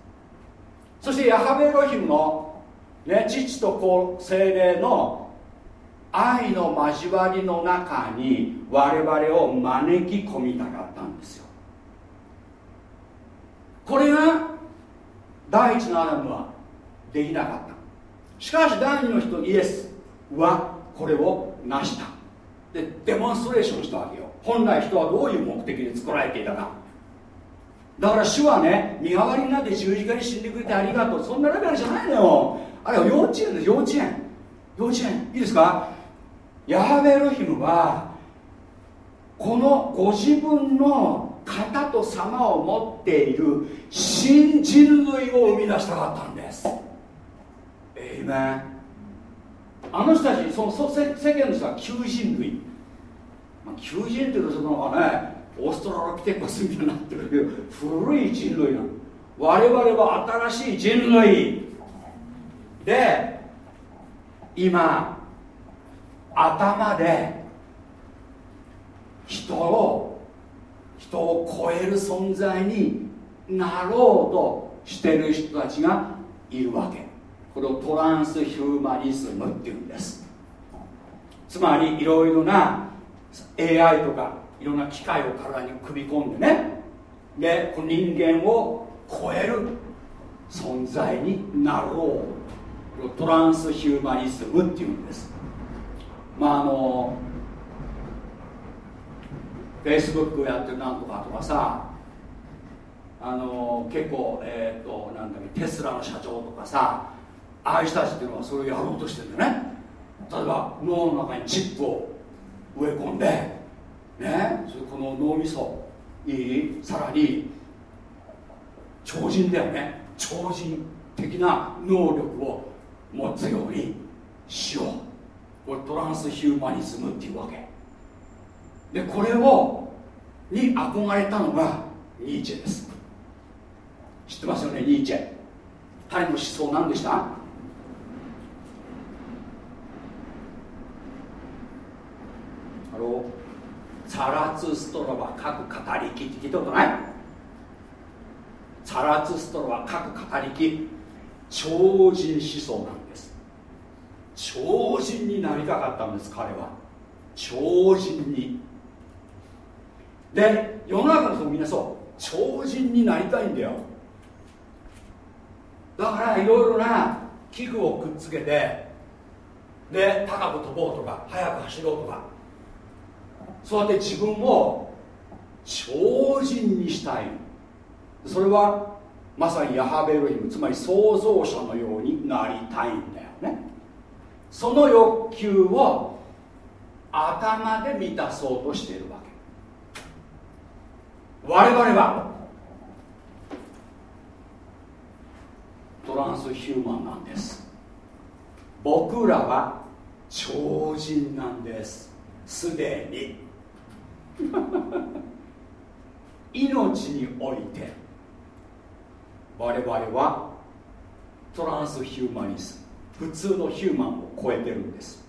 そしてヤハベエロヒムの、ね、父と子精霊の愛の交わりの中に我々を招き込みたかったんですよ。これが第一のアダムはできなかった。しかし第二の人イエスはこれを成した。でデモンストレーションしたわけよ。本来人はどういう目的で作られていたか。だから主はね身代わりになって十字架に死んでくれてありがとう。そんなレベルじゃないのよ。あれは幼稚園です幼稚園。幼稚園。いいですか？ヤハベルヒムはこのご自分の型と様を持っている新人類を生み出したかったんです。えいめあの人たちその世間の人は旧人類。まあ、求人っていうとそのねオーストラロピテコスみたいになってるけど古い人類なの我々は新しい人類で今頭で人を人を超える存在になろうとしてる人たちがいるわけ。これをトランスヒューマニズムっていうんです。つまりいろいろな AI とかいろんな機械を体に組み込んでね。でこの人間を超える存在になろう。トランスヒューマニズムっていうんです。まああのフェイスブックをやってるなんとかとかさあの結構、えーと、なんだっけテスラの社長とかさああいう人たちっていうのはそれをやろうとしてるんだね。例えば脳の中にチップを植え込んでねそれこの脳みそいいさらに超人だよね。超人的な能力を持つようにしよう。これトランスヒューマニズムっていうわけ。でこれをに憧れたのがニーチェです。知ってますよねニーチェ。彼の思想何でした？ハローサラツストラは各語りきって聞いたことない？サラツストラは各語りき。超人思想なんです。超人になりたかったんです彼は。超人に。で世の中の人もみんなそう。超人になりたいんだよ。だからいろいろな器具をくっつけてで高く飛ぼうとか速く走ろうとか。そうやって自分を超人にしたい。それはまさにヤハベルヒムつまり創造者のようになりたいんだよね。その欲求を頭で満たそうとしているわけ。我々はトランスヒューマンなんです。僕らは超人なんです。すでに。[LAUGHS] 命において。我々はトランスヒューマニス普通のヒューマンを超えてるんです。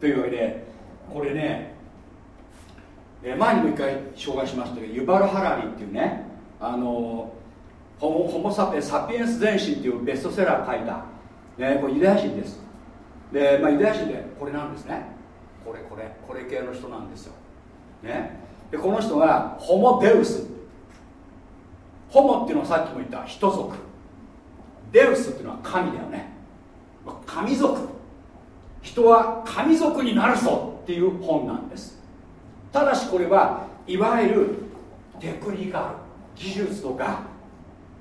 というわけでこれね前にも一回紹介しましたけどユバル・ハラリっていうねあのホモホモサピサピエンス全史っていうベストセラー書いた、ね、これユダヤ人です。で、まあ、ユダヤ人でこれなんですね。これこれこれ系の人なんですよ、ね、でこの人がホモデウス。ホモっていうのはさっきも言った人族。デウスっていうのは神だよね。神族。人は神族になるぞっていう本なんです。ただしこれはいわゆるテクニカル技術とか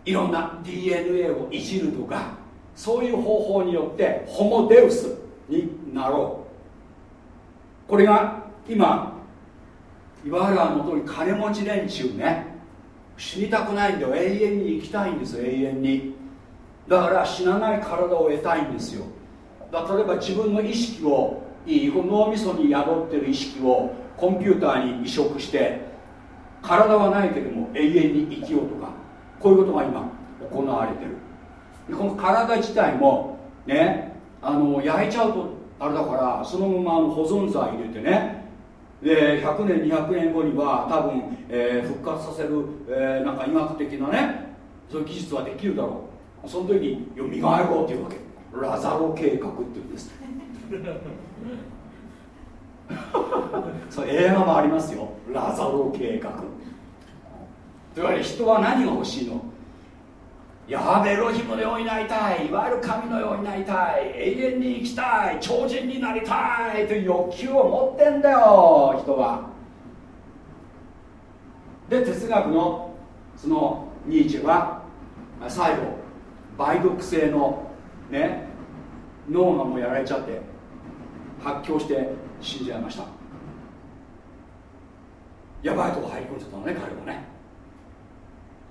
いろんな DNA をいじるとかそういう方法によってホモデウスになろう。これが今いわゆるあの通り金持ち連中ね。死にたくないんだよ。永遠に生きたいんですよ永遠に。だから死なない体を得たいんですよ。だ例えば自分の意識をいい脳みそに宿ってる意識をコンピューターに移植して体はないけども永遠に生きようとかこういうことが今行われてる。この体自体もねあの焼いちゃうとあれだからそのまま保存剤入れてね。で100年200年後には多分、えー、復活させる、えー、なんか医学的なねそういう技術はできるだろう。その時によみがえろうっていうわけ。ラザロ計画っていうんです。[LAUGHS] そう映画もありますよ。ラザロ計画。というわけで人は何が欲しいの？ヤハベロヒムのようになりたい。いわゆる神のようになりたい。永遠に生きたい。超人になりたいという欲求を持ってんだよ人は。で哲学のそのニーチェは最後梅毒性のね脳がもうやられちゃって発狂して死んじゃいました。やばいとこ入り込んじゃったのね彼もね。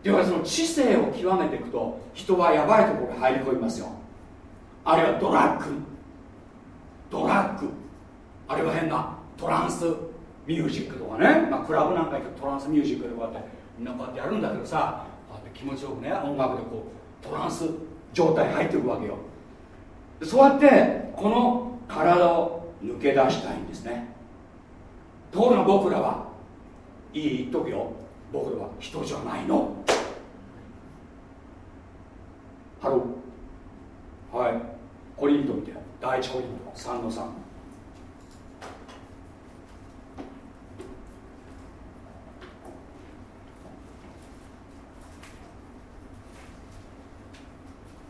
要はその知性を極めていくと人はやばいところに入り込みますよ。あるいはドラッグ。ドラッグ。あるいは変なトランスミュージックとかね、まあ、クラブなんか行くとトランスミュージックでこうやってみんなこうやってやるんだけどさ気持ちよくね音楽でこうトランス状態入っていくわけよ。そうやってこの体を抜け出したいんですね。ところが僕らはいい言っとくよ。僕らは人じゃないの。ハロー。はい。コリント見て第一コリント3の3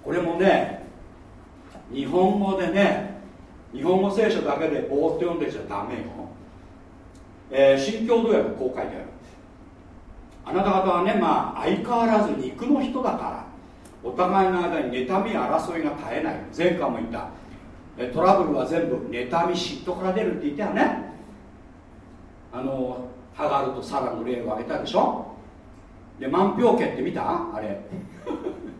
これもね日本語でね日本語聖書だけでぼーっと読んでちゃダメよ、えー、新共同訳こう書いてある。あなた方はねまあ相変わらず肉の人だから。お互いの間に妬み争いが絶えない。前回も言った。トラブルは全部妬み嫉妬から出るって言ったよね。あのハガルとサラの例を挙げたでしょ。で万病家って見た？あれ。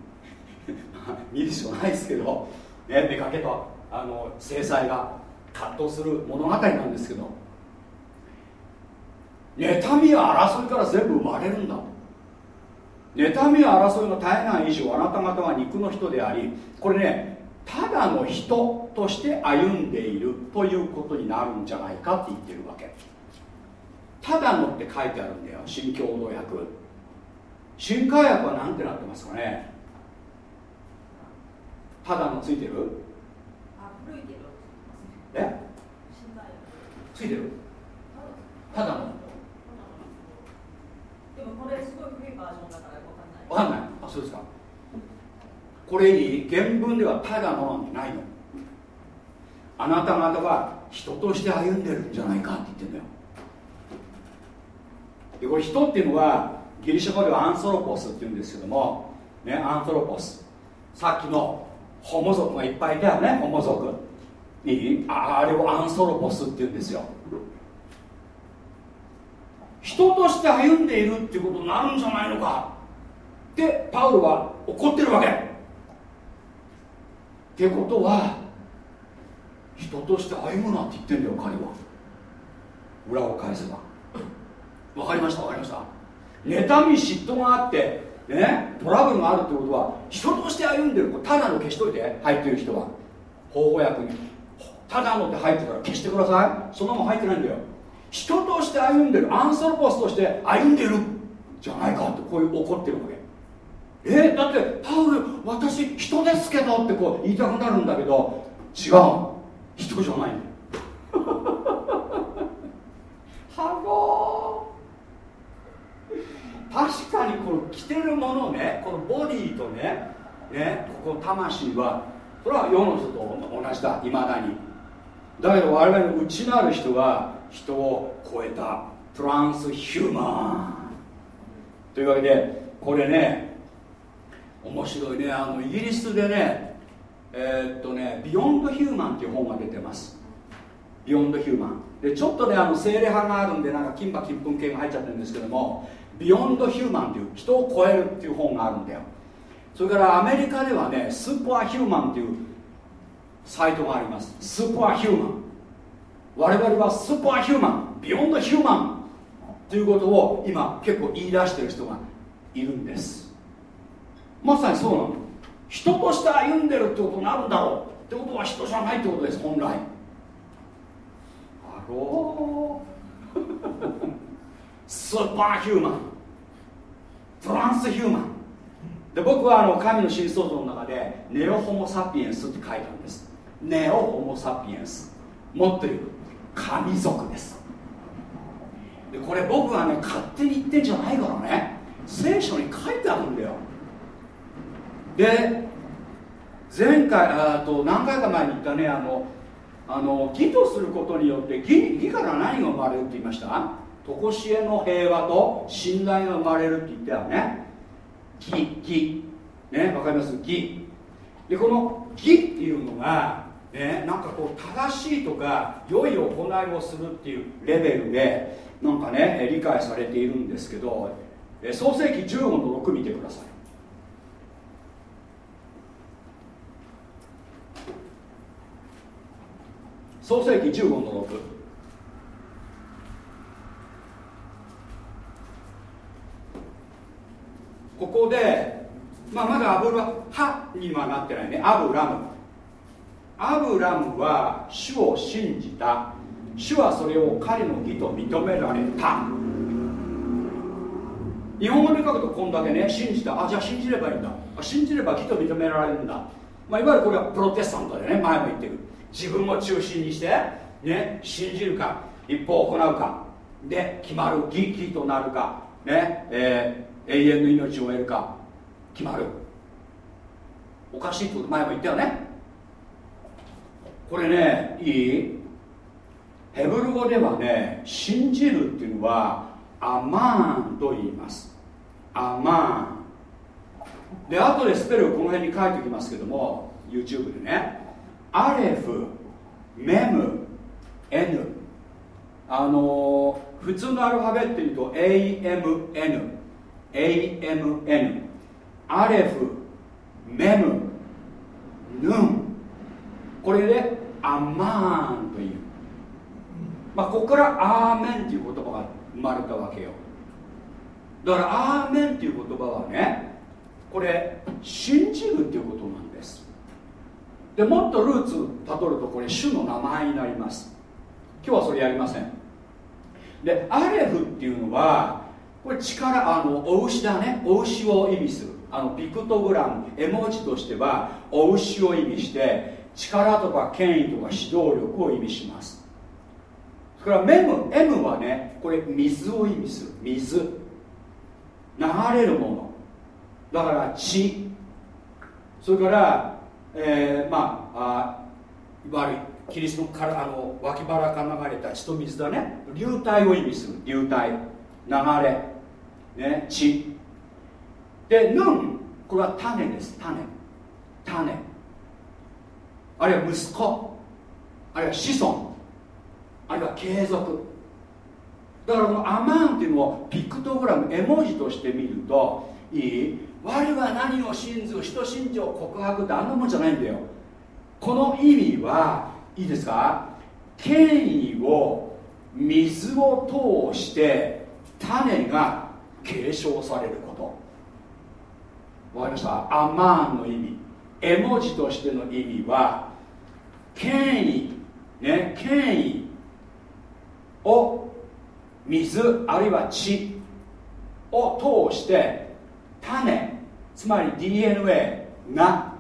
[LAUGHS] 見る必要ないですけど、ね、目かけと。あの制裁が葛藤する物語なんですけど。妬みや争いから全部生まれるんだ。妬みや争いの絶えない以上あなた方は肉の人でありこれねただの人として歩んでいるということになるんじゃないかって言ってるわけ。ただのって書いてあるんだよ新共同訳。新化薬は何てなってますかね。ただのついてる？え？ついてる？ただのでもこれすごい古いバージョンだから分かんない。あそうですか。これに原文ではただのなんてないの。あなた方は人として歩んでるんじゃないかって言ってんだよ。でこれ人っていうのはギリシャ語ではアンソロポスっていうんですけどもねアンソロポス。さっきのホモ族がいっぱいいたよねホモ族いいああれをアンソロポスって言うんですよ。人として歩んでいるっていうことになるんじゃないのか。でパウロは怒ってるわけ。ってことは人として歩むなって言ってんだよ彼は。裏を返せば。わかりましたわかりました。妬み嫉妬があってねトラブルがあるってことは人として歩んでる。ただの消しといて入ってる人は。法法訳に。ただのって入ってたら消してください。そんなもん入ってないんだよ。人として歩んでるアンソロポスとして歩んでるじゃないかってこういう怒ってるわけ。えだってパウル私人ですけどってこう言いたくなるんだけど違う。人じゃないんだよハロー。確かにこの着てるものねこのボディとねねここ魂はそれは世の人と同じだ。いまだにだけど我々の内なる人は人を超えた。トランスヒューマン。というわけでこれね面白いね。あのイギリスでねえー、っとね「ビヨンド・ヒューマン」っていう本が出てます。ビヨンド・ヒューマンでちょっとねあの精霊派があるんでなんか金馬金粉系が入っちゃってるんですけどもビヨンド・ヒューマンっていう人を超えるっていう本があるんだよ。それからアメリカではねスーパーヒューマンっていうサイトがあります。スーパーヒューマン我々はスーパーヒューマンビヨンドヒューマンということを今結構言い出している人がいるんです。まさにそうなの。人として歩んでるってことになるんだろう。ってことは人じゃないってことです本来。あろースーパーヒューマントランスヒューマンで僕はあの神の新創造の中でネオホモ・サピエンスって書いたんです。ネオホモ・サピエンス。もっと言う神族です。でこれ僕はね勝手に言ってんじゃないからね。聖書に書いてあるんだよ。で前回あと何回か前に言ったねあのあの義とすることによって義義から何が生まれるって言いました？常しえの平和と信頼が生まれるって言ったよね。義義。ねわかります？義。でこの義っていうのがねなんかこう正しいとか良い行いをするっていうレベルでなんかね理解されているんですけど創世紀15の6見てください。創世紀15の6ここで、まあ、まだアブラハにはなってないね。アブラム。アブラムは主を信じた。主はそれを彼の義と認められた。日本語で書くとこんだけね信じた。あじゃあ信じればいいんだ。信じれば義と認められるんだ、まあ、いわゆるこれはプロテスタントでね。前も言ってる。自分を中心にしてね信じるか一方行うか。で決まる。義義となるか。ねえー、永遠の命を得るか。決まる。おかしいってこと前も言ったよね。これねいい？ヘブル語ではね信じるっていうのはアマーンと言います。アマーン。で後でスペルをこの辺に書いておきますけども YouTube でね。アレフメム N あのー、普通のアルファベットで言うと AMN AMN アレフメムヌン。これでアマーンという。まあここからアーメンという言葉が生まれたわけよ。だからアーメンっていう言葉はねこれ信じるっていうことなんです。でもっとルーツたどるとこれ主の名前になります。今日はそれやりません。でアレフっていうのはこれ力あのお牛だね。お牛を意味する。あのピクトグラム絵文字としてはお牛を意味して力とか権威とか指導力を意味します。それからメム M はねこれ水を意味する。水。流れるもの。だから血。それから、えー、まああい。わゆるキリストからあの脇腹から流れた血と水だね。流体を意味する。流体。流れ、ね、血。でヌン。これは種です。種。種。あるいは息子あるいは子孫あるいは継続。だからこのアマンっていうのをピクトグラム絵文字として見るといい我は何を信ず人信条告白ってあんなもんじゃないんだよ。この意味はいいですか？権威を水を通して種が継承されること。わかりました？アマーンの意味。絵文字としての意味は権威ね権威を水あるいは血を通して種つまり DNA が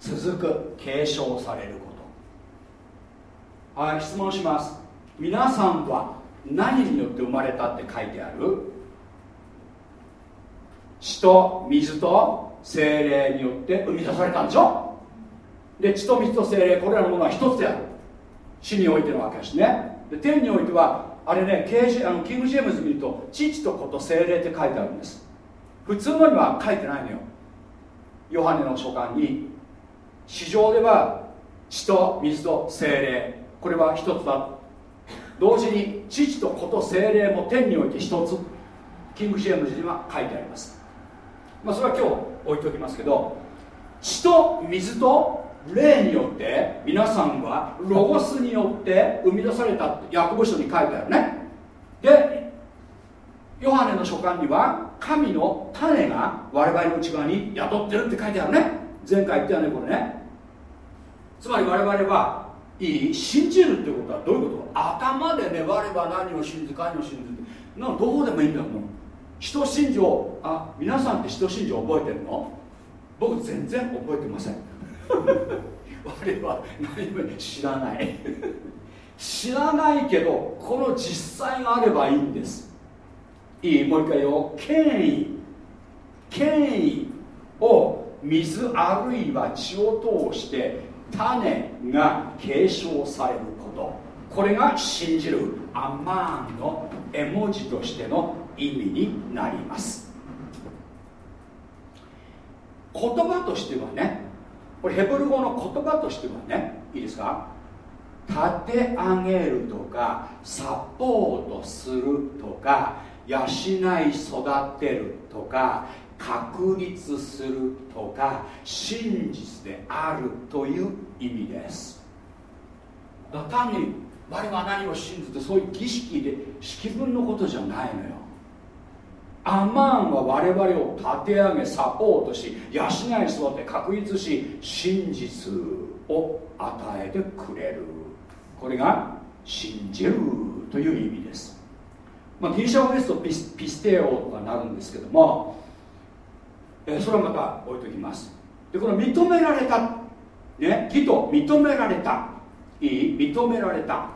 続く継承されること。はい質問します。皆さんは何によって生まれたって書いてある？血と水と精霊によって生み出されたんでしょ？で血と水と精霊これらのものは一つである。死においてのわけですね。で天においてはあれねあのキング・ジェームズ見ると父と子と精霊って書いてあるんです。普通のには書いてないのよ。ヨハネの書簡に。市場では血と水と精霊。これは一つだ。同時に父と子と精霊も天において一つ。キング・ジェームズには書いてあります。まあそれは今日置いておきますけど血と水と霊によって皆さんはロゴスによって生み出されたってヤコブ書に書いてあるね。でヨハネの書簡には神の種が我々の内側に宿ってるって書いてあるね。前回言ったよねこれね。つまり我々はいい信じるってことはどういうこと？頭でね我は何を信じ何を信じるなどうでもいいんだもん。人信条あ皆さんって人信条覚えてるの？僕全然覚えてません。[LAUGHS] 我は何も知らない。知らないけどこの実際があればいいんです。いいもう一回よ。権威。権威を水あるいは血を通して種が継承されること。これが信じるアマーンの絵文字としての意味になります。言葉としてはねこれヘブル語の言葉としてはねいいですか？立て上げるとかサポートするとか養い育てるとか確立するとか真実であるという意味です。単に我は何を信じてそういう儀式で式文のことじゃないのよ。アマンは我々を立て上げサポートし養い育て確立し真実を与えてくれる。これが信じるという意味です、まあ、ギリシャ語ですとピスピステオとかなるんですけども、えそれはまた置いときます。でこの認められたね義と認められたいい認められた。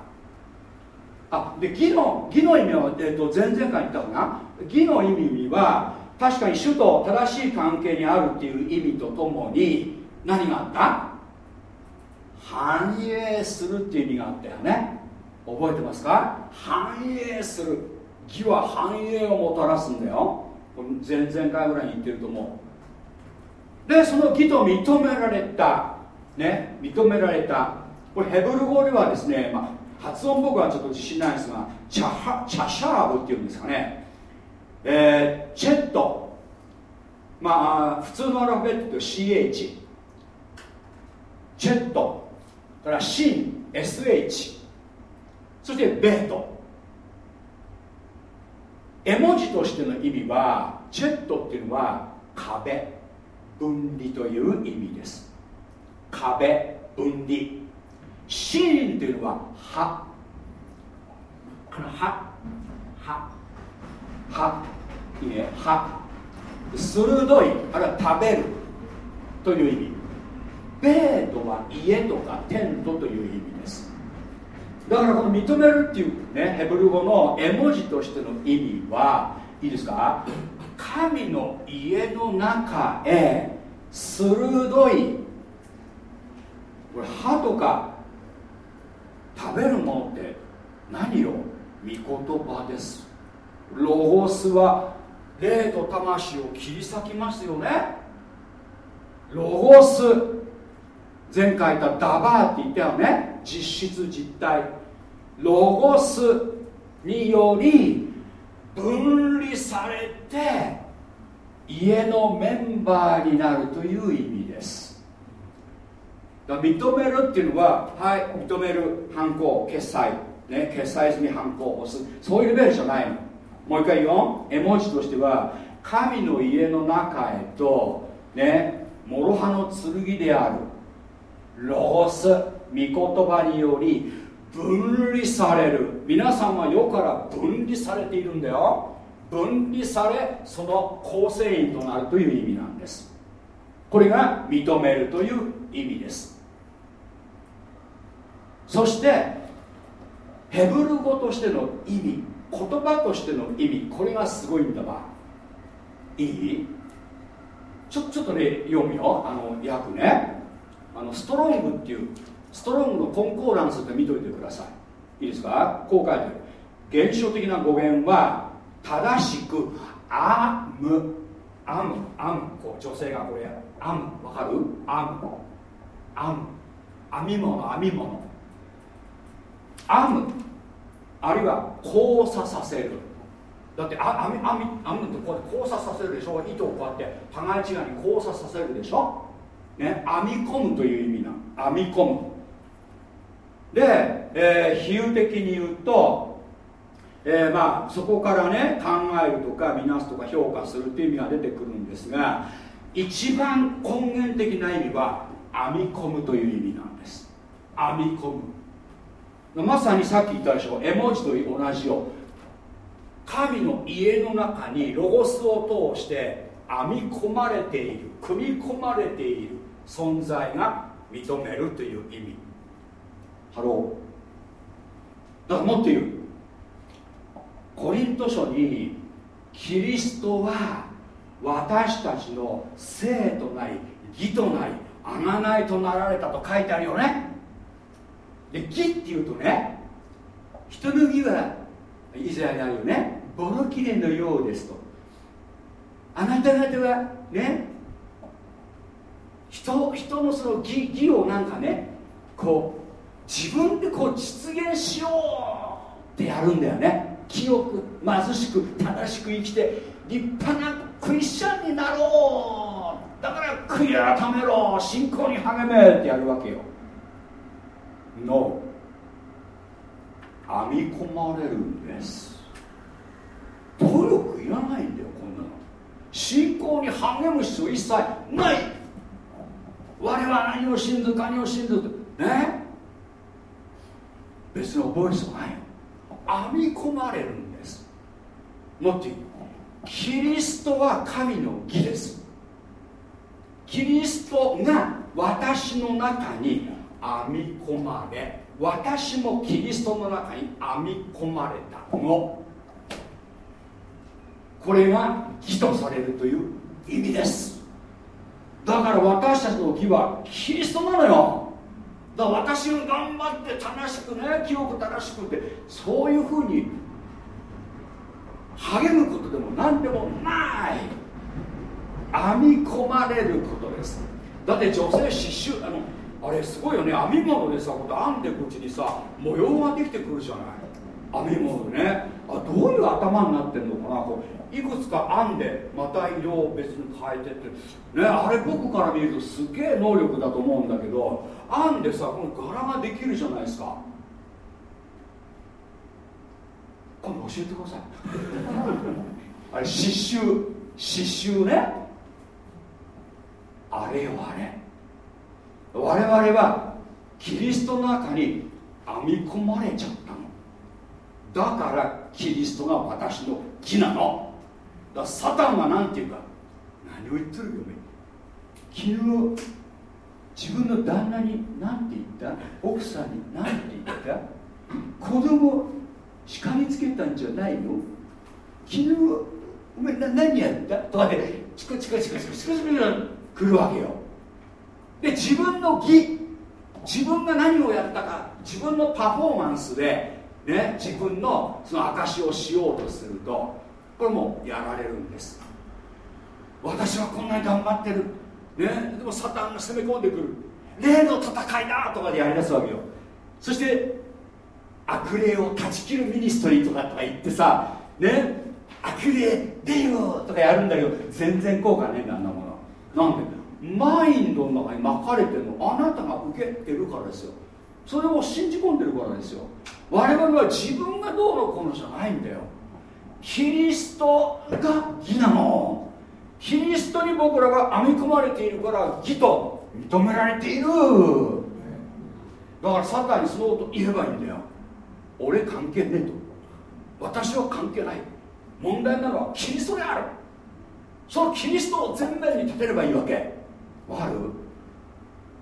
あで義の義の意味は、えーと、前々回言ったかな？義の意味は確かに主と正しい関係にあるっていう意味とともに何があった？繁栄するっていう意味があったよね。覚えてますか？繁栄する。義は繁栄をもたらすんだよ。前々回ぐらいに言ってると思う。でその義と認められたね認められた。これヘブル語ではですね、まあ、発音僕はちょっと自信ないですがチャハチャシャーブっていうんですかね。えー、チェット。まあ普通のアルファベットと CH チ。ェット。からシン SH そしてベート。絵文字としての意味はチェットっていうのは壁分離という意味です。壁分離。シーンっていうのは歯この歯歯歯いいね。歯鋭いあるいは食べるという意味。ベートは家とかテントという意味です。だからこの認めるっていうねヘブル語の絵文字としての意味はいいですか？神の家の中へ鋭いこれ歯とか食べるものって何よ？御言葉です。ロゴスは霊と魂を切り裂きますよね。ロゴス前回言ったダバーって言ったよね？実質実体ロゴスにより分離されて家のメンバーになるという意味で。だ認めるっていうのははい認める犯行決済ね決済時に犯行を押す。そういうレベルじゃないの。もう一回言おう。絵文字としては神の家の中へとね諸刃の剣であるロゴス御言葉により分離される。皆さんは世から分離されているんだよ。分離されその構成員となるという意味なんです。これが認めるという意味です。そしてヘブル語としての意味言葉としての意味これがすごいんだわ。いい？ちょちょっとね読むよ。あの訳ね。あのストロングっていうストロングのコンコーランスって見といてください。いいですか？こう書いてる。現象的な語源は正しくアムアムアムこ。う女性がこれアムわかる？アムアム編み物編み物編む。あるいは交差させる。だってあ編み編み編むとこうやって交差させるでしょ？糸をこうやって互い違いに交差させるでしょ？ね？編み込むという意味な。編み込む。で、えー、比喩的に言うと、えー、まあそこからね考えるとか見なすとか評価するっていう意味が出てくるんですが一番根源的な意味は編み込むという意味なんです。編み込む。まさにさっき言ったでしょ。絵文字と同じよ神の家の中にロゴスを通して編み込まれている。組み込まれている。存在が認めるという意味。 Hello。だからもっと言う。コリント書にキリストは私たちの生となり義となり贖いとなられたと書いてあるよね。で義っていうとね人の義はイザヤにあるよね。ボロキレのようですと。あなた方はね人人のその義義をなんかねこう自分でこう実現しようってやるんだよね。清く貧しく正しく生きて立派なクリスチャンになろう。だから悔い改めろ信仰に励めってやるわけよ。No 編み込まれるんです。努力いらないんだよこんなの。信仰に励む必要一切ない。我は何を信ず何を信ずって。ね？別に覚える必要ない編み込まれるんです。もっと言う。キリストは神の義です。キリストが私の中に編み込まれ私もキリストの中に編み込まれたの。これが義とされるという意味です。だから私たちの義はキリストなのよ。だから私が頑張って正しくね清く正しくってそういうふうに励むことでも何でもない。編み込まれることです。だって女性刺繍あのあれすごいよね。編み物でさ編んでいくうちにさ模様ができてくるじゃない。編み物でね。あどういう頭になってんのかな。こういくつか編んでまた色を別に変えてって。ねあれ僕から見るとすげえ能力だと思うんだけど編んでさこの柄ができるじゃないですか。今度教えてください。あれ刺繍。刺繍ね。あれよあれ。我々はキリストの中に編み込まれちゃったの。だからキリストが私の木なの。だからサタンは何て言うか。何を言ってるよ昨日自分の旦那に何て言った？奥さんに何て言った？子供を叱りつけたんじゃないの？昨日お前な何やった？とかでチクチクチクチクチクチク来るわけよで自分の義自分が何をやったか。自分のパフォーマンスで、ね、自分のその証しをしようとするとこれもやられるんです。私はこんなに頑張ってる、ね、でもサタンが攻め込んでくる。霊の戦いだとかでやりだすわけよ。そして悪霊を断ち切るミニストリーとかとか言ってさね悪霊出よとかやるんだけど全然効果ねえんだあんなもの。なんでマインドの中に巻かれてるの。あなたが受けてるからですよ。それを信じ込んでるからですよ。我々は自分がどうのこうのじゃないんだよ。キリストが義なの。キリストに僕らが編み込まれているから義と認められている。だからサタンにそのこと言えばいいんだよ。俺関係ねえと。私は関係ない。問題なのはキリストである。そのキリストを前面に立てればいいわけ。わかる？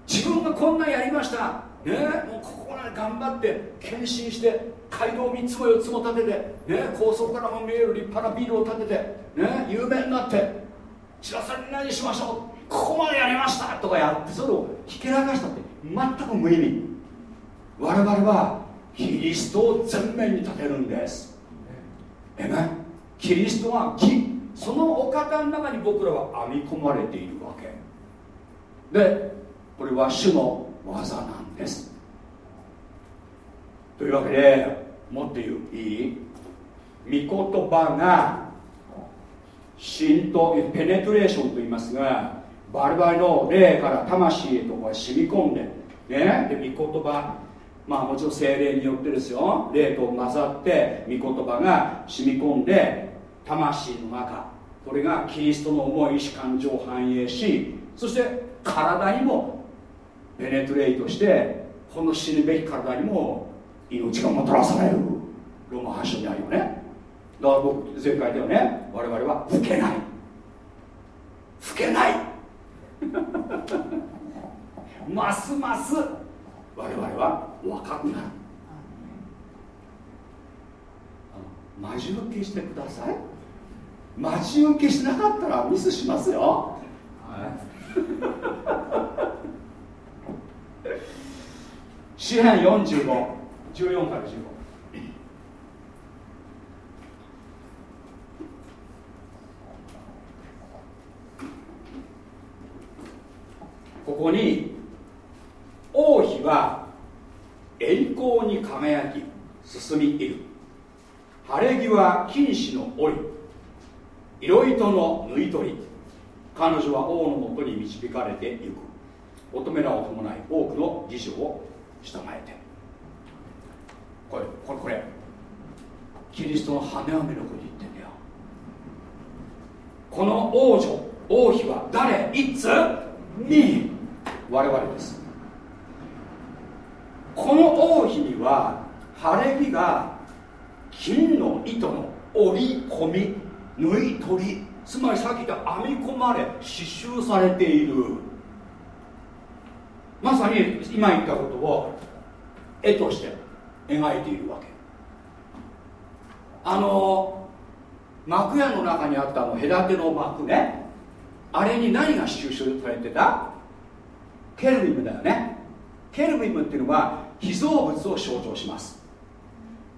自分がこんなやりました。ね？もうここまで頑張って献身して街道3つも4つも建てて、ね、高速からも見える立派なビルを建てて、ね、有名になって知らされ何しましょう。ここまでやりましたとかやってそれをひけらかしたって全く無意味。我々はキリストを前面に立てるんです。えめキリストは義そのお方の中に僕らは編み込まれているわけ。でこれは主の技なんです。というわけでもっと言ういい？御言葉が浸透ペネトレーションと言いますがバリバリの霊から魂へとこ染み込んでね？で御言葉まあもちろん精霊によってですよ。霊と混ざって御言葉が染み込んで魂の中これがキリストの思い意志感情を反映しそして体にもペネトレートしてこの死ぬべき体にも命がもたらされるローマ発祥にあるよね。だから僕前回ではね。我々は老けない。老けない。[LAUGHS] ますます。我々は若くなる。待ち受けしてください。待ち受けしなかったらミスしますよ、はい。詩編4514から15ここに王妃は栄光に輝き進みいる。晴れ着は金糸の織。色糸の縫い取り。彼女は王のもとに導かれていく。乙女らを伴い多くの事情を従えて。これこれこれ。キリストの羽目のこと言ってんだよ。この王女王妃は誰？いつ？に。我々です。この王妃には晴れ着が金の糸の織り込み縫い取りつまりさっき言った編み込まれ刺繍されている。まさに今言ったことを絵として描いているわけ。あの幕屋の中にあったあの隔ての幕ね。あれに何が刺繍されてた？ケルビムだよね。ケルビムっていうのは被造物を象徴します。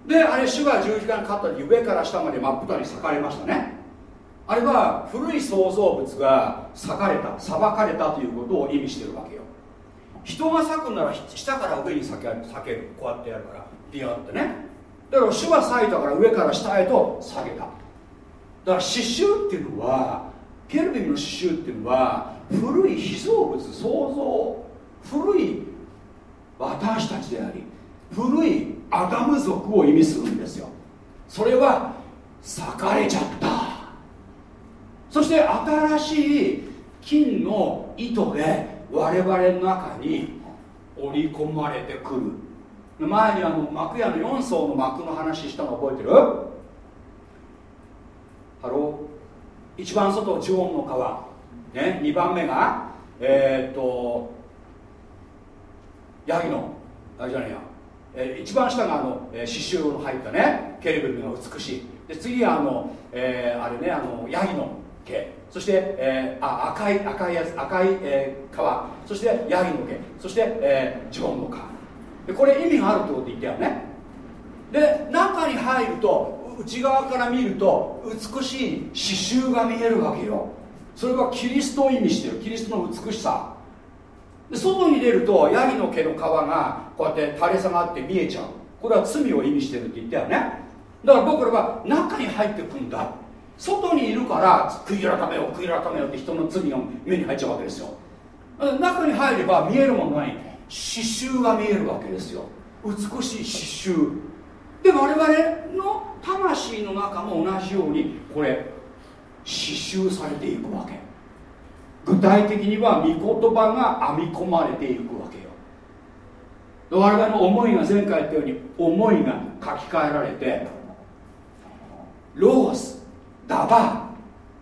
であれ主が十字架にかかった上から下まで真っ二に裂かれましたね。あれは古い創造物が裂かれた裁かれたということを意味してるわけよ。人が裂くなら下から上に裂ける裂けるこうやってやるからビヨってね。だから主が裂いたから上から下へと下げた。だから刺繍っていうのはケルビムの刺繍っていうのは古い被造物創造古い私たちであり古いアダム族を意味するんですよ。それは裂かれちゃった。そして新しい金の糸で我々の中に織り込まれてくる。前にあの幕屋の4層の幕の話したの覚えてる？ Hello。一番外ジュゴンの皮、ね、2番目がえー、っとヤギのあれじゃねえや、えー、一番下があの、えー、刺繍の入ったねケルビムが美しい。で次はあの、えー、あれねあのヤギの毛。そして、えー、あ赤い赤いやつ赤い、えー、皮。そしてヤギの毛。そして、えー、ジョンの皮。でこれ意味があるってこと言ったよね。で中に入ると内側から見ると美しい刺繍が見えるわけよ。それはキリストを意味してる。キリストの美しさ。で外に出るとヤギの毛の皮がこうやって垂れ下がって見えちゃう。これは罪を意味してるって言ったよね。だから僕らは中に入ってくんだ外にいるから悔い改めよう悔い改めようって人の罪が目に入っちゃうわけですよ。中に入れば見えるものない。刺繍が見えるわけですよ。美しい刺繍。で我々の魂の中も同じようにこれ刺繍されていくわけ。具体的には御言葉が編み込まれていくわけよ。我々の思いが前回言ったように思いが書き換えられてロース。ダバ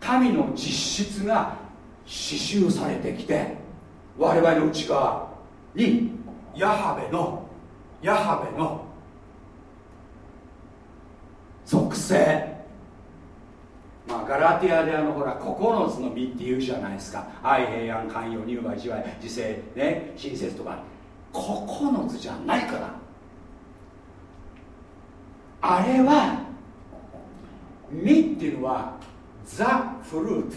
神の実質が刺繍されてきて我々の内側にヤハベのヤハベの属性。まあ、ガラティアであのほら9つの実って言うじゃないですか。愛平安寛容乳和自愛自制ね親切とか。9つじゃないから。あれは実っていうのはザ・フルート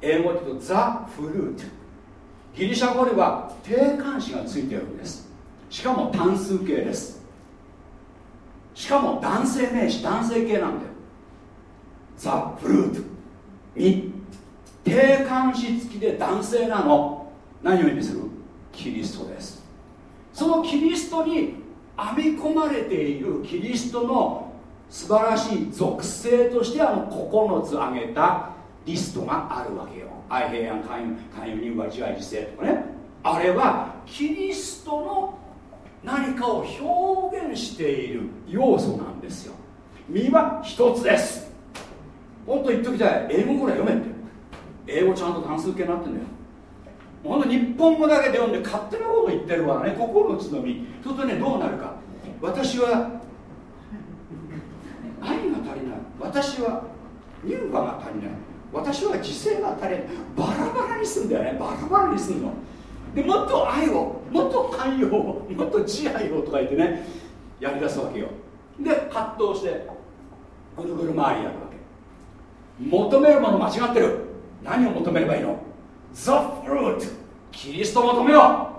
英語で言うとザ・フルートギリシャ語では定冠詞がついてるんです。しかも単数形です。しかも男性名詞男性形なんだよ。ザ・フルート実定冠詞付きで男性なの。何を意味する？キリストです。そのキリストに編み込まれているキリストの素晴らしい属性としてあの9つ挙げたリストがあるわけよ。愛平安寛容入和自愛自制とかね。あれはキリストの何かを表現している要素なんですよ。身は一つです。本当言っときたい。英語これ読めって。英語ちゃんと単数形になってんだよ。本当日本語だけで読んで勝手なこと言ってるからね。9つの実そうするとねどうなるか。私は愛が足りない私は乳和が足りない。私は自制が足りない。バラバラにすんだよね。バラバラにすんの。でもっと愛をもっと寛容をもっと慈愛をとか言ってねやりだすわけよ。で葛藤してぐるぐる回りやるわけ。求めるもの間違ってる。何を求めればいいの？The fruit キリスト求めよ。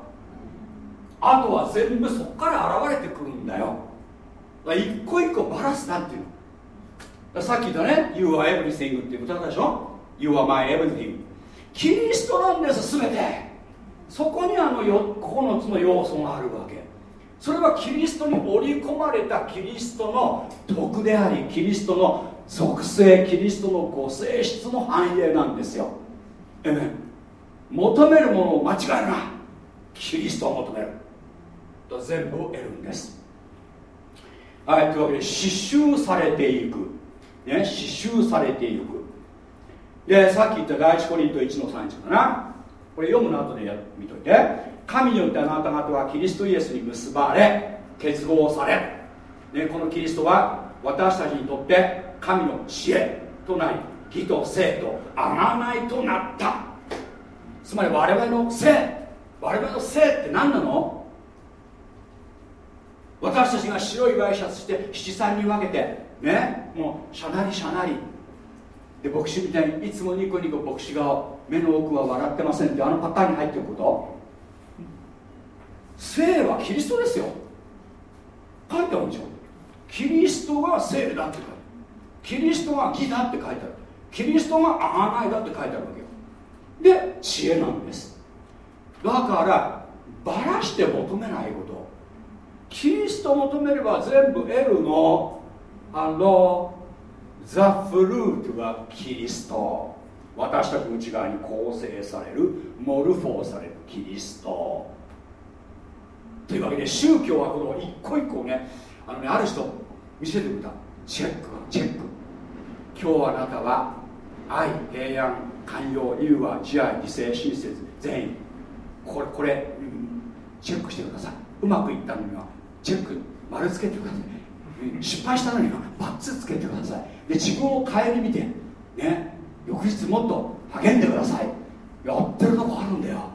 あとは全部そこから現れてくるんだよ。一個一個バラすなっていうの。さっき言ったね You are everything っていう歌でしょ？You are my everything. キリストなんです全て。そこにあの9つの要素があるわけ。それはキリストに織り込まれたキリストの徳でありキリストの属性キリストのご性質の繁栄なんですよ。え求めるものを間違えるな。キリストを求める。と全部得るんです。はいというわけで刺繍されていく。ね、刺繍されていく。でさっき言った第一コリント1の30かな。これ読むの後でや見といて。神によってあなた方はキリストイエスに結ばれ結合され、ね、このキリストは私たちにとって神の知恵となり義と生と贖いとなった。つまり我々の性我々の性って何なの？私たちが白いワイシャツして七三に分けてねもうしゃなりしゃなり。で牧師みたいにいつもニコニコ牧師顔目の奥は笑ってませんってあのパターンに入ってること。聖はキリストですよ。書いてあるんですよ。キリストが聖だって書いてある。キリストが義だって書いてある。キリストが贖いだって書いてあるわけよ。で知恵なんです。だからばらして求めないこと。キリスト求めれば全部得るの。あのザ・フルートがキリスト。私たちの内側に構成されるモルフォーされるキリスト。というわけで宗教はこの一個一個ねあのねある人見せてくれた。チェックチェック。今日あなたは愛平安寛容融和慈愛理性親切。全員これこれ、うん、チェックしてください。うまくいったのにはチェック丸つけてください。失敗したのにはバツつけてください。で自分を顧みてね翌日もっと励んでください。やってるとこあるんだよ。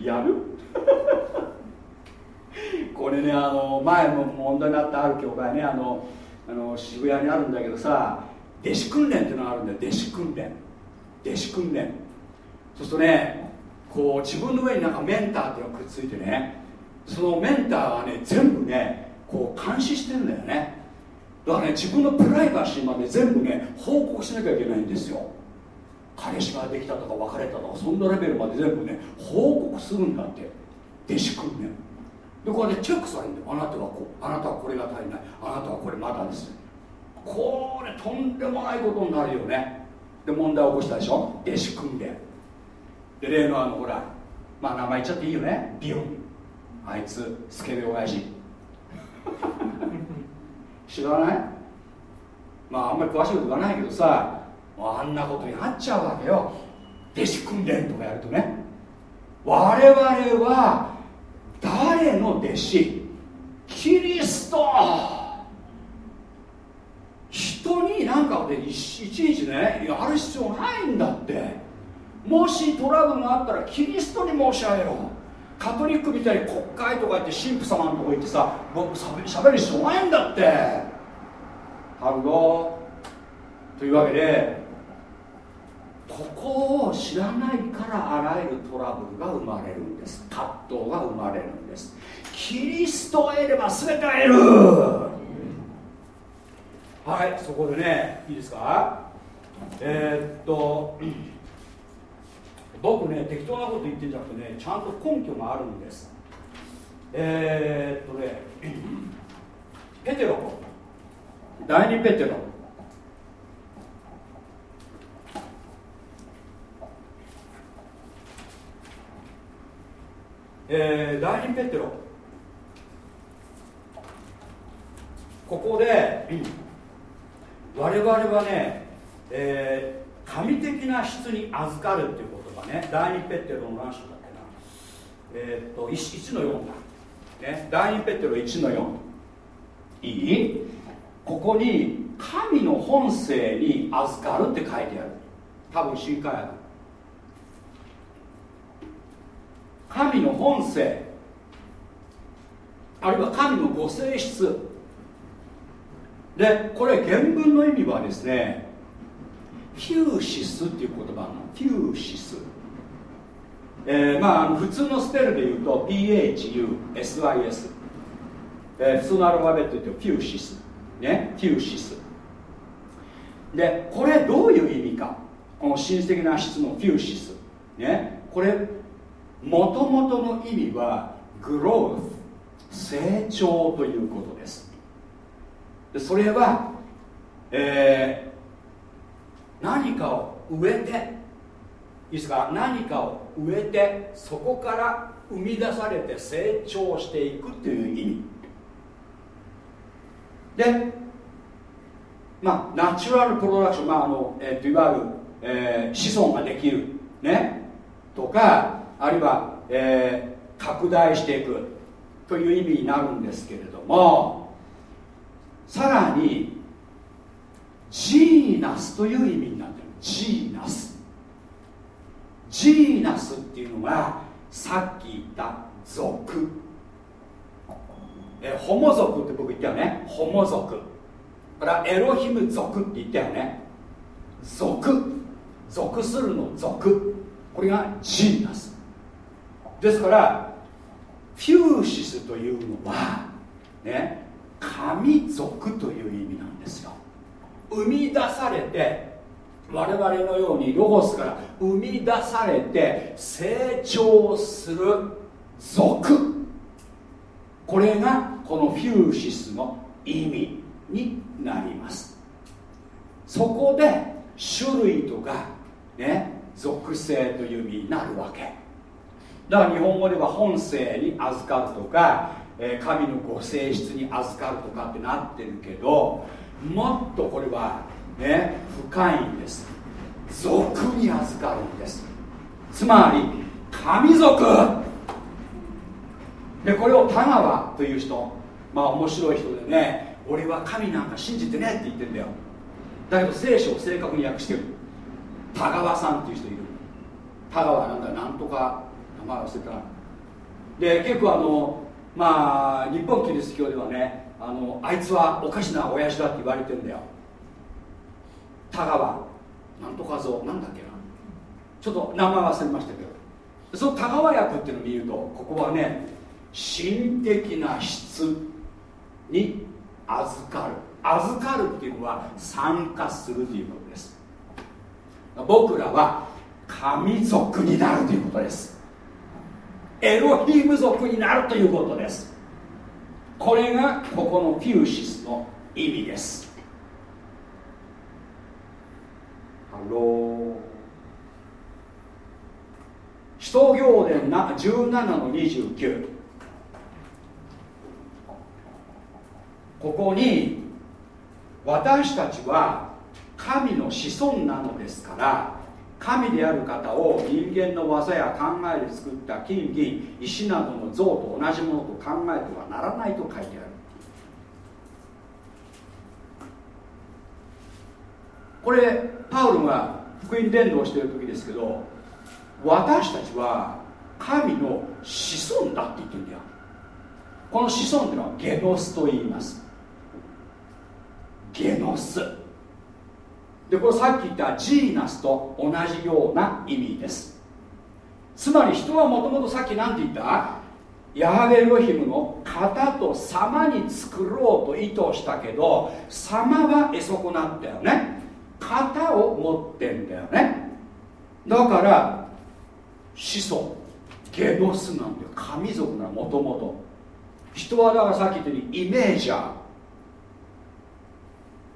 [LAUGHS] やる？[LAUGHS] これねあの前も問題になったある教会ねあのあの渋谷にあるんだけどさ弟子訓練っていうのがあるんだよ。弟子訓練。弟子訓練。そうするとねこう自分の上になんかメンターっていうのがくっついてねそのメンターがね全部ねこう監視してるんだよね。だからね自分のプライバシーまで全部ね報告しなきゃいけないんですよ。彼氏ができたとか別れたとかそんなレベルまで全部ね報告するんだって。弟子訓練。でこれでチェックされるんだよ。あなたはこう。あなたはこれが足りない。あなたはこれまだです。これとんでもないことになるよね。で問題を起こしたでしょ？弟子訓練。でで例のあのほらまあ名前言っちゃっていいよね？ビオン。あいつスケベ親父。知らない？まああんまり詳しいこと言わないけどさあんなことになっちゃうわけよ。弟子訓練とかやるとね。我々は誰の弟子？キリスト。人になんかでいちいちねやる必要ないんだって。もしトラブルがあったらキリストに申し上げろ。カトリックみたいに国会とか行って神父様のとこ行ってさ僕しゃべる必要ないんだって。ハルゴというわけでここを知らないからあらゆるトラブルが生まれるんです。葛藤が生まれるんです。キリストを得れば全てを得る。はいそこでねいいですか？えー、っと僕ね適当なこと言ってんじゃなくてねちゃんと根拠があるんです。えー、っとねペテロ。第2ペテロ。えー、第2ペテロ。ここで我々はね、えー、神的な質に預かるっていうことがね第2ペテロの何章だっけな。えー、っと 1, 1の4だ、ね、第2ペテロ1の4いい？ここに神の本性に預かるって書いてある。多分新科学。神の本性。あるいは神のご性質。でこれ原文の意味はですねフューシスっていう言葉なの。フューシス。えー、まあ普通のスペルで言うと PHUSYS、えー、普通のアルファベットで言うとフューシス。ね？フューシス。でこれどういう意味か？この神的な質のフューシス。ね？これもともとの意味はグロース成長ということです。でそれは、えー、何かを植えていいですか何かを植えてそこから生み出されて成長していくという意味。でまあナチュラルプロダクション、まああのえー、といわゆる、えー、子孫ができるねとかあるいは、えー、拡大していくという意味になるんですけれどもさらにジーナスという意味になってる。ジーナス。ジーナスっていうのがさっき言った属えホモ族って僕言ったよね？ホモ族。これはエロヒム族って言ったよね？族。属するの族。これがジーナス。ですからフューシスというのはね神族という意味なんですよ。生み出されて我々のようにロゴスから生み出されて成長する族。これがこのフューシスの意味になります。そこで種類とかね属性という意味になるわけ。だから日本語では本性に預かるとか、神のご性質に預かるとかってなってるけどもっとこれはね深いんです。族に預かるんです。つまり神族。でこれを田川という人。まあ面白い人でね。俺は神なんか信じてね。って言ってんだよ。だけど聖書を正確に訳してる。田川さんっていう人いる。田川なんだなんとか名前忘れたな。で結構あのまあ日本キリスト教ではねあのあいつはおかしな親父だって言われてんだよ。田川。なんとかぞなんだっけな。ちょっと名前忘れましたけど。その田川役っていうのを見るとここはね心的な質に預かる。預かるっていうのは参加するということです。僕らは神族になるということです。エロヒム族になるということです。これがここのフューシスの意味です Hello。使徒行伝17の29ここに私たちは神の子孫なのですから神である方を人間の技や考えで作った金銀石などの像と同じものと考えてはならないと書いてある。これパウルが福音伝道している時ですけど私たちは神の子孫だって言ってるんだよ。この子孫っていうのはゲノスと言います。ゲノス。でこれさっき言ったジーナスと同じような意味です。つまり人はもともとさっき何て言った？ヤハベロヒムの型と様に作ろうと意図したけど様はえそこなったよね。型を持ってんだよね。だから子孫ゲノスなんだよ。神族なもともと人はだからさっき言ったようにイメージャー。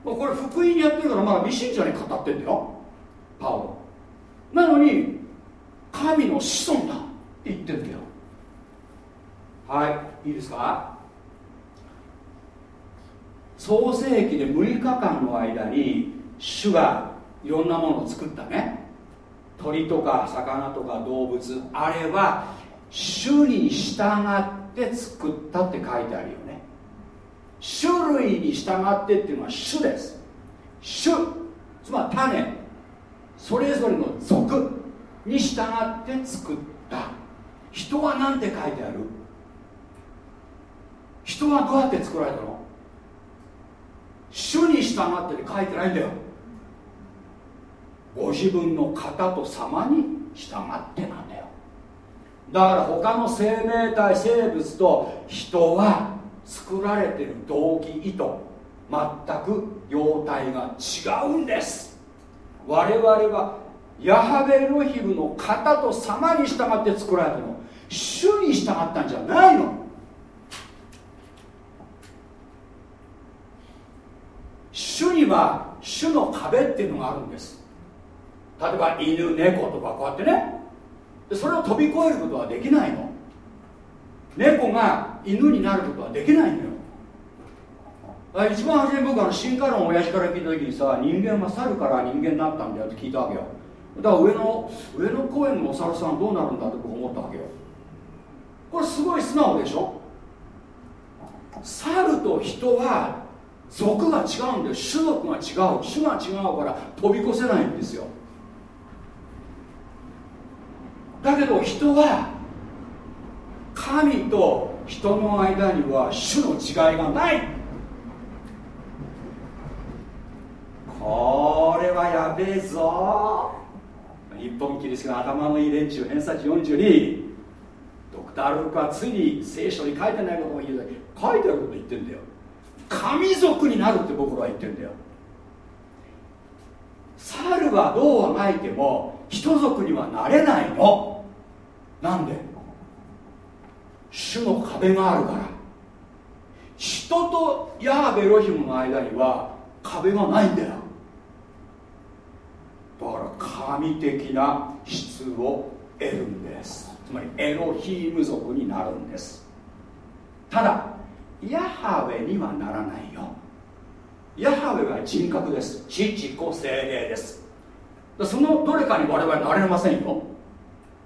これ福音にやってるからまだ未信者に語ってんだよ。パウロ。なのに神の子孫だって言ってんだよ。はいいいですか？創世紀で6日間の間に主がいろんなものを作ったね。鳥とか魚とか動物あれは主に従って作ったって書いてあるよね。種類に従ってっていうのは種です。種つまり種それぞれの属に従って作った。人は何て書いてある？人はどうやって作られたの？種に従ってって書いてないんだよ。ご自分の型と様に従ってなんだよ。だから他の生命体生物と人は作られてる動機意図全く様態が違うんです。我々はヤハベロヒムの型と様に従って作られたの。主に従ったんじゃないの。主には主の壁っていうのがあるんです。例えば犬猫とかこうやってね。それを飛び越えることはできないの。猫が犬になることはできないのよ。一番初め僕は進化論を親父から聞いた時にさ人間は猿から人間になったんだよって聞いたわけよ。だから上の上野公園のお猿さんどうなるんだって僕思ったわけよ。これすごい素直でしょ？猿と人は族が違うんだよ。種族が違う。種が違うから飛び越せないんですよ。だけど人は神と人の間には種の違いがない。これはやべえぞ。日本キリストの頭のいい連中偏差値42ドクター・ルークはついに聖書に書いてないことを言う書いてあること言ってんだよ。神族になるって僕らは言ってんだよ。猿はどうあがいても人族にはなれないの。なんで？種の壁があるから。人とヤーベロヒムの間には壁がないんだよ。だから神的な質を得るんです。つまりエロヒーム族になるんです。ただヤハウェにはならないよ。ヤハウェは人格です。父子精霊です。そのどれかに我々なれませんよ。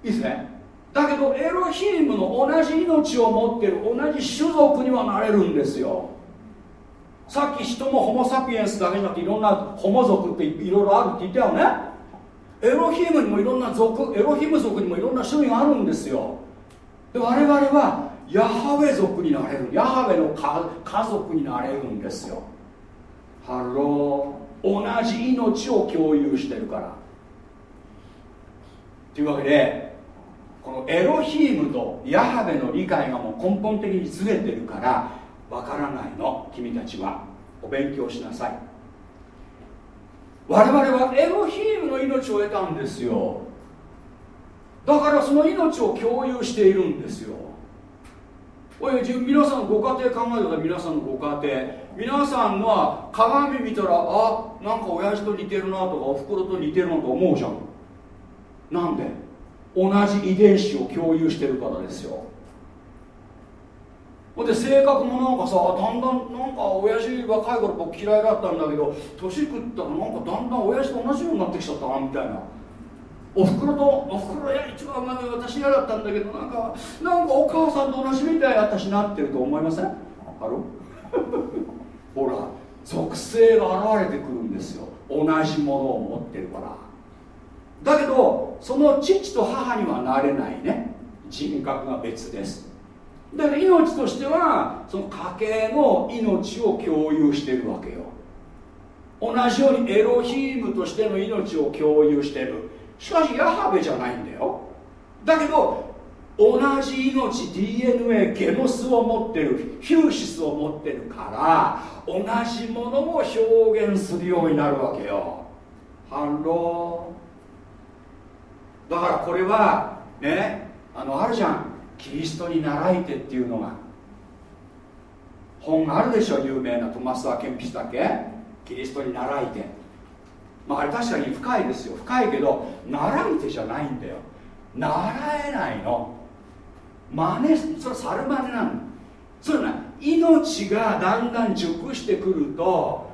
いいですね。だけどエロヒームの同じ命を持ってる同じ種族にはなれるんですよ。さっき人もホモ・サピエンスだけじゃなくていろんなホモ族っていろいろあるって言ったよね。エロヒームにもいろんな族エロヒーム族にもいろんな種類があるんですよ。で我々はヤハウェ族になれる。ヤハウェの家族になれるんですよ。 Hello。同じ命を共有してるから。というわけでこのエロヒームとヤハベの理解がもう根本的にずれてるからわからないの。君たちはお勉強しなさい。我々はエロヒームの命を得たんですよ。だからその命を共有しているんですよ。おい皆さんのご家庭考えたら皆さんのご家庭。皆さんは鏡見たらあなんか親父と似てるなとかおふくろと似てるなと思うじゃん。なんで？同じ遺伝子を共有してるからですよ。ほんで性格もなんかさだんだんなんか親父若い頃僕嫌いだったんだけど年食ったらなんかだんだん親父と同じようになってきちゃったなみたいな。おふくろとおふくろや一番前私嫌だったんだけどなんかなんかお母さんと同じみたい私なってると思いません？ハロ [LAUGHS] ほら属性が現れてくるんですよ。同じものを持ってるから。だけどその父と母にはなれないね。人格が別です。だから命としてはその家系の命を共有してるわけよ。同じようにエロヒームとしての命を共有してる。しかしヤハベじゃないんだよ。だけど同じ命 DNA ゲノスを持ってるヒューシスを持ってるから同じものを表現するようになるわけよ。Hello。だからこれはねあのあるじゃん。キリストに習いてっていうのが。本があるでしょ有名な。トマス・アケンピスだけ？キリストに習いて。まああれ確かに深いですよ。深いけど習いてじゃないんだよ。習えないの。真似それ猿真似なの。そうな命がだんだん熟してくると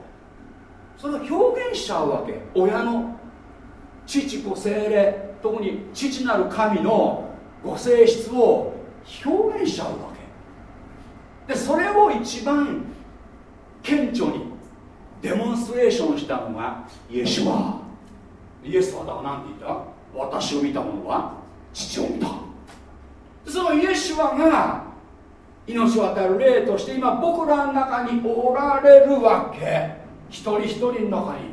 それを表現しちゃうわけ。親の父子精霊。特に父なる神のご性質を表現しちゃうわけ。でそれを一番顕著にデモンストレーションしたのがイエシュワイエスはだから何て言った？私を見た者は父を見た。そのイエシュワが命を与える霊として今僕らの中におられるわけ。一人一人の中に。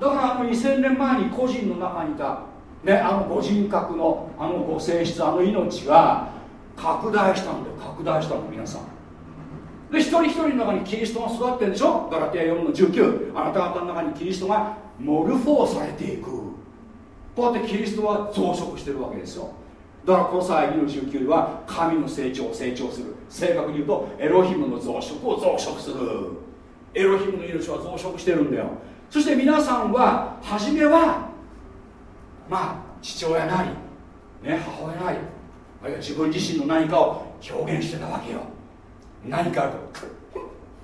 だからあの2000年前に個人の中にいた、ね、あのご人格のあのご性質あの命が拡大したんだよ。拡大したの皆さん。で一人一人の中にキリストが育ってるでしょ？ガラテヤ4の19あなた方の中にキリストがモルフォーされていく。こうやってキリストは増殖してるわけですよ。だからこの際2の19は神の成長を成長する。正確に言うとエロヒムの増殖を増殖する。エロヒムの命は増殖してるんだよ。そして皆さんは初めはまあ父親なり、ね、母親なりあるいは自分自身の何かを表現してたわけよ。何かと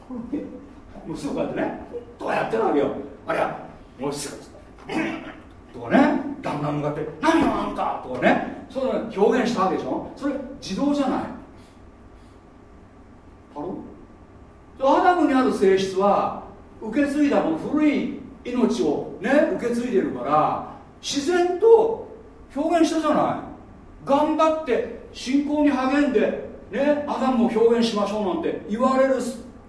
[LAUGHS] もうすぐこうやってねこうやってるわけよ。あれはもうすぐとかね旦那向かって「何よあんた!」とかねそういうの表現したわけでしょ。それ自動じゃない。ハロアダムにある性質は受け継いだこの古い命をね受け継いでるから自然と表現したじゃない。頑張って信仰に励んでねアダムを表現しましょうなんて言われる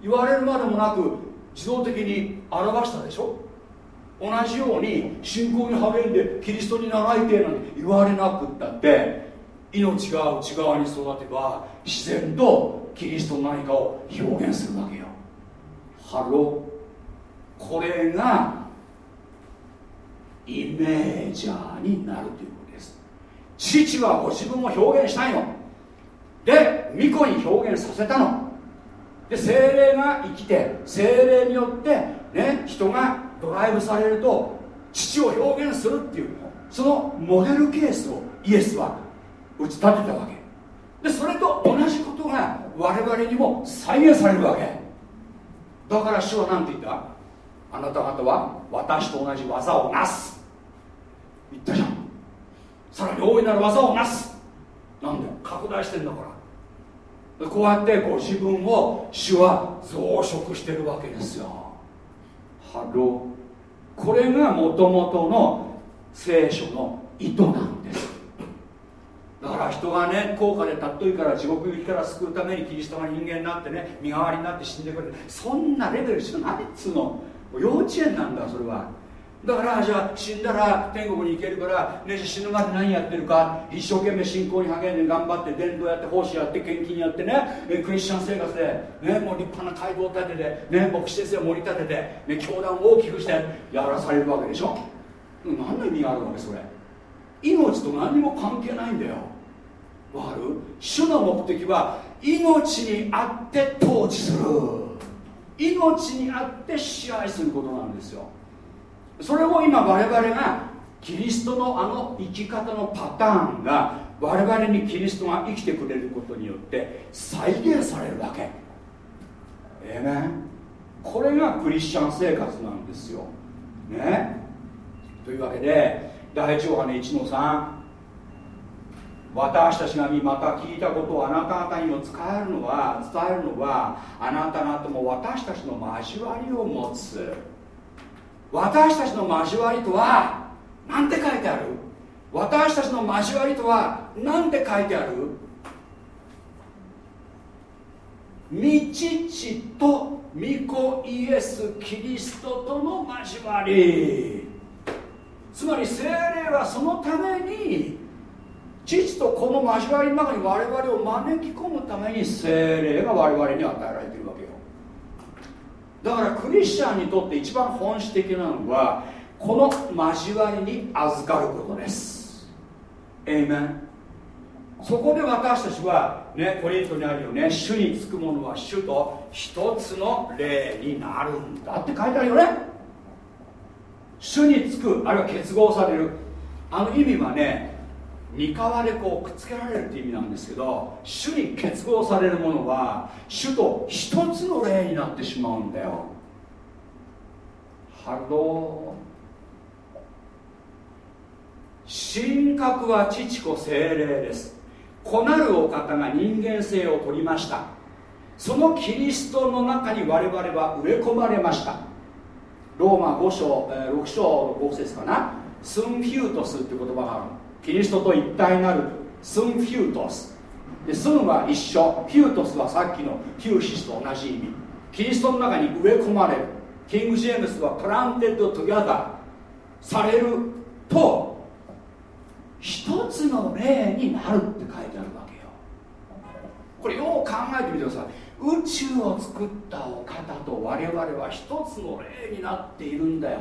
言われるまでもなく自動的に表したでしょ。同じように信仰に励んでキリストに習いてなんて言われなくったって命が内側に育てば自然とキリストの何かを表現するわけよ。 Hello。これがイメージャーになるということです。父はご自分を表現したいの。で御子に表現させたの。で聖霊が生きて聖霊によってね人がドライブされると父を表現するっていうそのモデルケースをイエスは打ち立てたわけ。でそれと同じことが我々にも再現されるわけ。だから主は何て言った？あなた方は私と同じ技をなす。言ったじゃん。さらに大いなる技をなす。なんで拡大してんだから。こうやってご自分を主は増殖してるわけですよ。Hello。これがもともとの聖書の意図なんです。だから人がね高価で尊いから地獄行きから救うためにキリストが人間になってね身代わりになって死んでくれる。そんなレベルじゃないっつうの。幼稚園なんだそれは。だからじゃあ死んだら天国に行けるから、ね、死ぬまで何やってるか一生懸命信仰に励んで頑張って伝道やって奉仕やって献金やってねクリスチャン生活で、ね、もう立派な街道を建てて、ね、牧師先生を盛り立てて、ね、教団を大きくしてやらされるわけでしょ。何の意味があるわけそれ。命と何にも関係ないんだよ。わかる？主の目的は命にあって統治する。命にあって支配することなんですよ。それを今我々がキリストのあの生き方のパターンが我々にキリストが生きてくれることによって再現されるわけ。ええねこれがクリスチャン生活なんですよ。ね。というわけで第一ヨハネ1の3私たちが見また聞いたことをあなた方にも使えるのは伝えるのはあなた方も私たちの交わりを持つ。私たちの交わりとは何て書いてある？私たちの交わりとは何て書いてある？御父と御子イエス・キリストとの交わり。つまり精霊はそのために父とこの交わりの中に我々を招き込むために精霊が我々に与えられているわけよ。だからクリスチャンにとって一番本質的なのはこの交わりに預かることです。エイメンそこで私たちはねコリントにあるよね。主につくものは主と一つの霊になるんだって書いてあるよね。主につくあるいは結合される。あの意味はね膠でこうくっつけられるっていう意味なんですけど主に結合されるものは主と一つの霊になってしまうんだよ。 Hello。神格は父子聖霊です。子なるお方が人間性を取りました。そのキリストの中に我々は植え込まれました。ローマ5章、えー、6章の5節かな。σύμφυτος って言葉があるキリストと一体なる σύμφυτος。で σύν は一緒。φυτος はさっきのφύσις と同じ意味。キリストの中に植え込まれる。キング・ジェームスは planted together されると一つの霊になるって書いてあるわけよ。これよう考えてみてください。宇宙を作ったお方と我々は一つの霊になっているんだよ。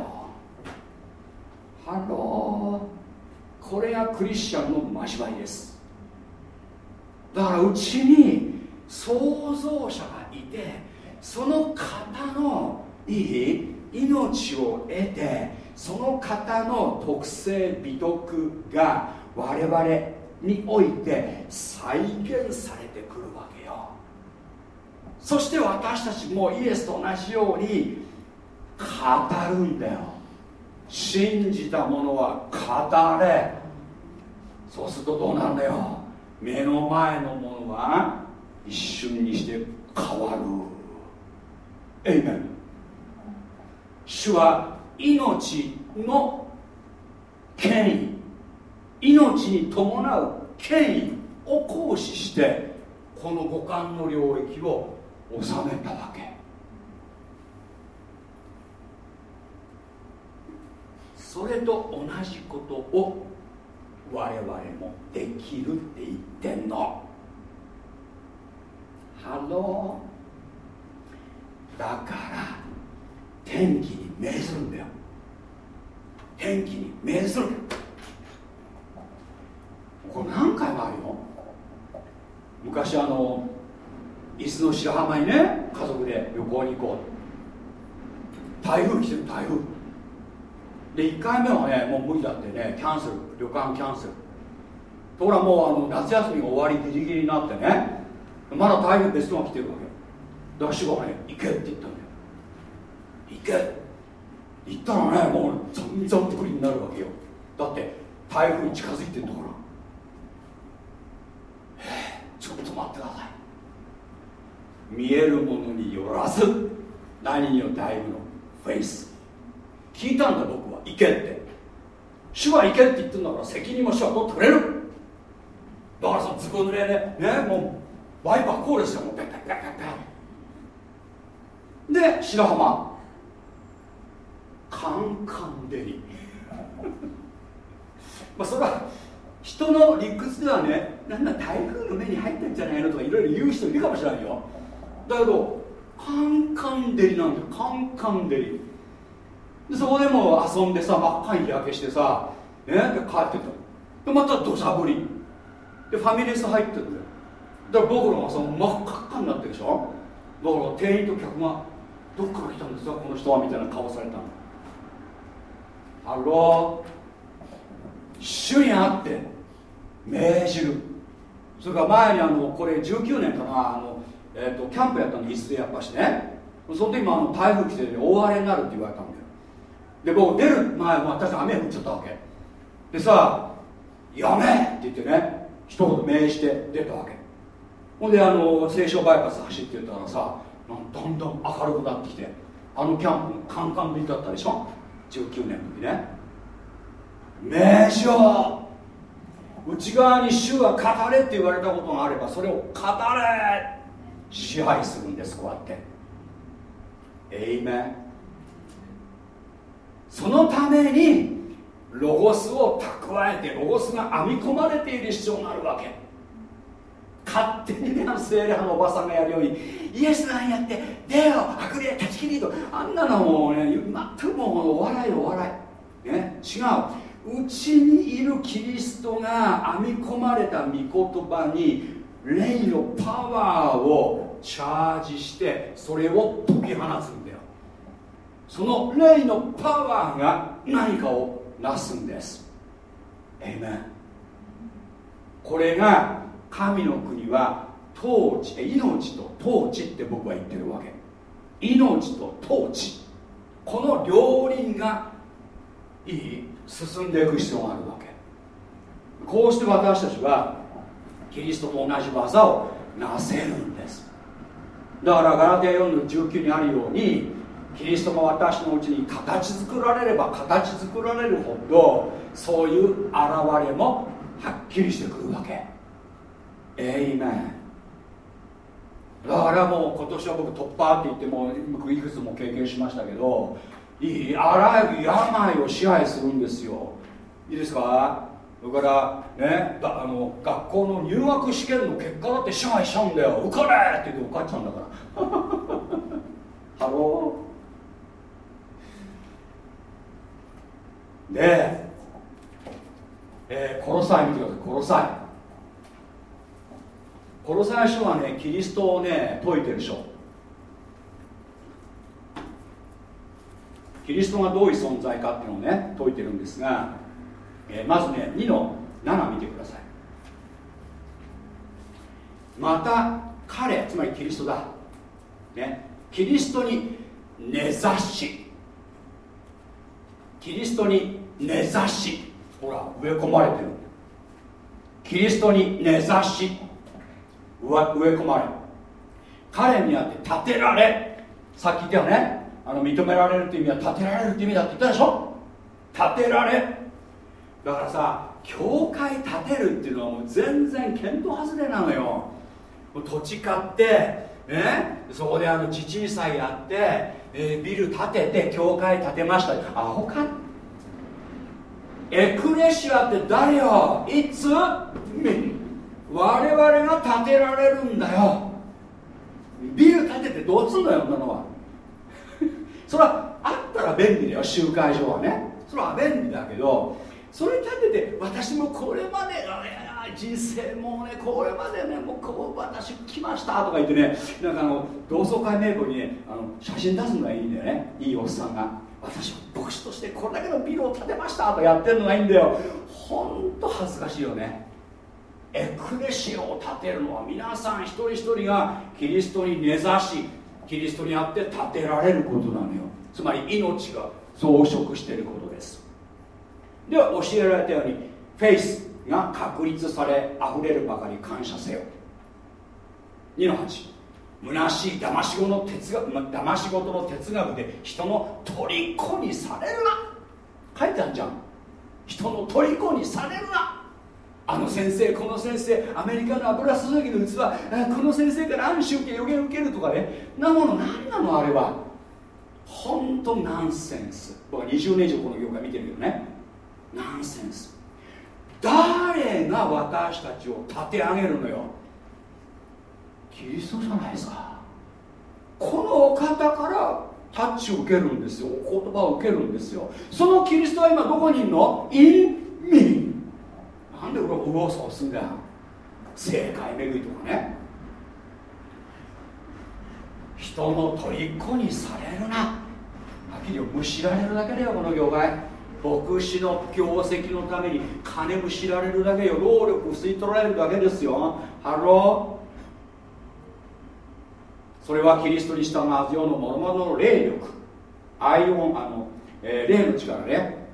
Hello。これがクリスチャンの交わりです。だからうちに創造者がいてその方のいい命を得てその方の特性美徳が我々において再現されてくるわけよ。そして私たちもイエスと同じように語るんだよ。信じた者は語れ。そうするとどうなんだよ？目の前のものは一瞬にして変わる。エイメン主は命の権威。命に伴う権威を行使してこの五感の領域を収めたわけ。それと同じことを我々もできるって言ってんの。ハローだから天気に命ずるんだよ。天気に命ずる。これ何回もあるよ。昔あの伊豆の白浜にね家族で旅行に行こう。台風来てる台風。で1回目はねもう無理だってねキャンセル旅館キャンセル。ところがもうあの夏休みが終わりギリギリになってねまだ台風別のが来てるわけ。だから主がね行けって言ったんだよ。行け。行ったらねもうざんざん降りになるわけよ。だって台風に近づいてんだから。ちょっと待ってください。見えるものによらず何によって歩むのフェイス。聞いたんだ僕。行けって。主は行けって言ってるんだから責任も主は取ってくれる。だからさずぶ濡れでねもうワイパーこうですよもうペッペッペッペッペッ。で白浜。カンカンデリ。[LAUGHS] まあそれは人の理屈ではねなんだ台風の目に入ったんじゃないのとかいろいろ言う人いるかもしれないよ。だけどカンカン照りなんだよ。カンカン照り。でそこでも遊んでさ真っ赤に日焼けしてさ、ね、で帰ってた。でまた土砂降り。でファミレス入ってるんだから僕らがさ真っ赤っかになってるでしょ？だから店員と客がどっから来たんですか？この人はみたいな顔されたの Hello。主にあって。命じるそれから前にあのこれ19年かな。あの、えーと、キャンプやったの椅子でやっぱしね。その時もあの台風来て、大荒れになるって言われたんだよ。で僕出る前も私雨降っちゃったわけ。でさ「やめ!」って言ってね一言命じて出たわけ。ほんであの青少バイパス走ってたらさだんだん明るくなってきてあのキャンプもカンカンぶりだったでしょ？19年の時ね。名称内側に主は語れって言われたことがあればそれを語れ。支配するんですこうやって。エイメンそのためにロゴスを蓄えてロゴスが編み込まれている必要があるわけ。勝手にねあの精霊派のおばさんがやるようにイエスなんやって出よ悪霊断ち切りとあんなのもうね全くもうお笑いお笑い。ね違う。うちにいるキリストが編み込まれた御言葉に霊のパワーをチャージしてそれを解き放つんその霊のパワーが何かをなすんです。エイメンこれが神の国は統治命と統治って僕は言ってるわけ。命と統治。この両輪がいい進んでいく必要があるわけ。こうして私たちはキリストと同じ技をなせるんです。だからガラテ4の19にあるようにキリストが私のうちに形作られれば形作られるほどそういう現れもはっきりしてくるわけ。エイメンだからもう今年は僕突破って言っても僕いくつも経験しましたけどいいあらゆる病を支配するんですよ。いいですか？それからねあの学校の入学試験の結果だって支配しちゃうんだよ。受かれって言って受かっちゃうんだから。[LAUGHS] Hello。で、えー、殺さい見てください。殺さいコロサイ書はねキリストをね説いてる書。キリストがどういう存在かっていうのをね説いてるんですが、えー、まずね2の7見てください。また彼つまりキリストだ。ね。キリストに根ざし。キリストに根ざし。ほら植え込まれてる。キリストに根ざし。植え込まれ。彼にあって立てられ。さっき言ったよね。あの認められるって意味は立てられるって意味だって言ったでしょ。立てられ。だからさ教会立てるっていうのはもう全然見当外れなのよ。土地買ってねそこであの地鎮祭やって、えービル建てて教会建てました。アホか？エクレシアって誰よ？いつ？我々が建てられるんだよ。ビル建ててどうすんだよそんなのは。[LAUGHS] それはあったら便利だよ集会所はね。それは便利だけどそれ立てて私もこれまであい人生もうねこれまでねもうこう私来ましたとか言ってねなんかあの同窓会名簿にねあの写真出すのがいいんだよね。いいおっさんが。私は牧師としてこれだけのビルを建てましたとやってるのがいいんだよ。ほんと恥ずかしいよね。エクレシアを建てるのは皆さん一人一人がキリストに根ざしキリストにあって建てられることなのよ。つまり命が増殖していることです。では教えられたようにフェイス。が確立され溢れるばかり感謝せよ。2の8虚しい騙し事の哲学騙し事の哲学で人の虜にされるな。書いてあるじゃん。人の虜にされるな。あの先生この先生アメリカの油注ぎの器この先生から暗視受け予言受けるとかね。なもの何なのあれは。本当ナンセンス。僕は20年以上この業界見てるけどね。ナンセンス。誰が私たちを立て上げるのよ。キリストじゃないですか？このお方からタッチを受けるんですよ。お言葉を受けるんですよ。そのキリストは今どこにいるの ?in me なんでこれ右往左往すんだよ。正解巡りとかね。人の虜にされるな。はっきりむしられるだけだよこの業界。牧師の業績のために金むしられるだけよ。労力を吸い取られるだけですよ。ハローそれはキリストに従うようの諸々の霊力。アイオンあの、えー霊の力ね、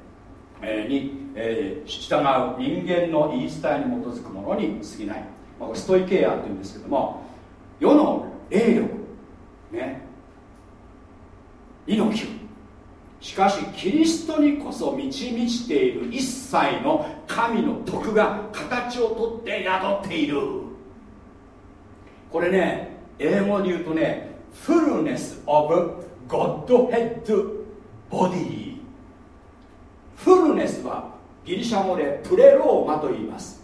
えーに、えー従う人間の言い伝えに基づくものに過ぎない、まあ、ストイケアっていうんですけども。世の霊力ね。猪木しかしキリストにこそ満ち満ちている一切の神の徳が形をとって宿っている。これね英語で言うとねフルネス・オブ・ゴッドヘッド・ボディフルネスはギリシャ語でプレローマと言います。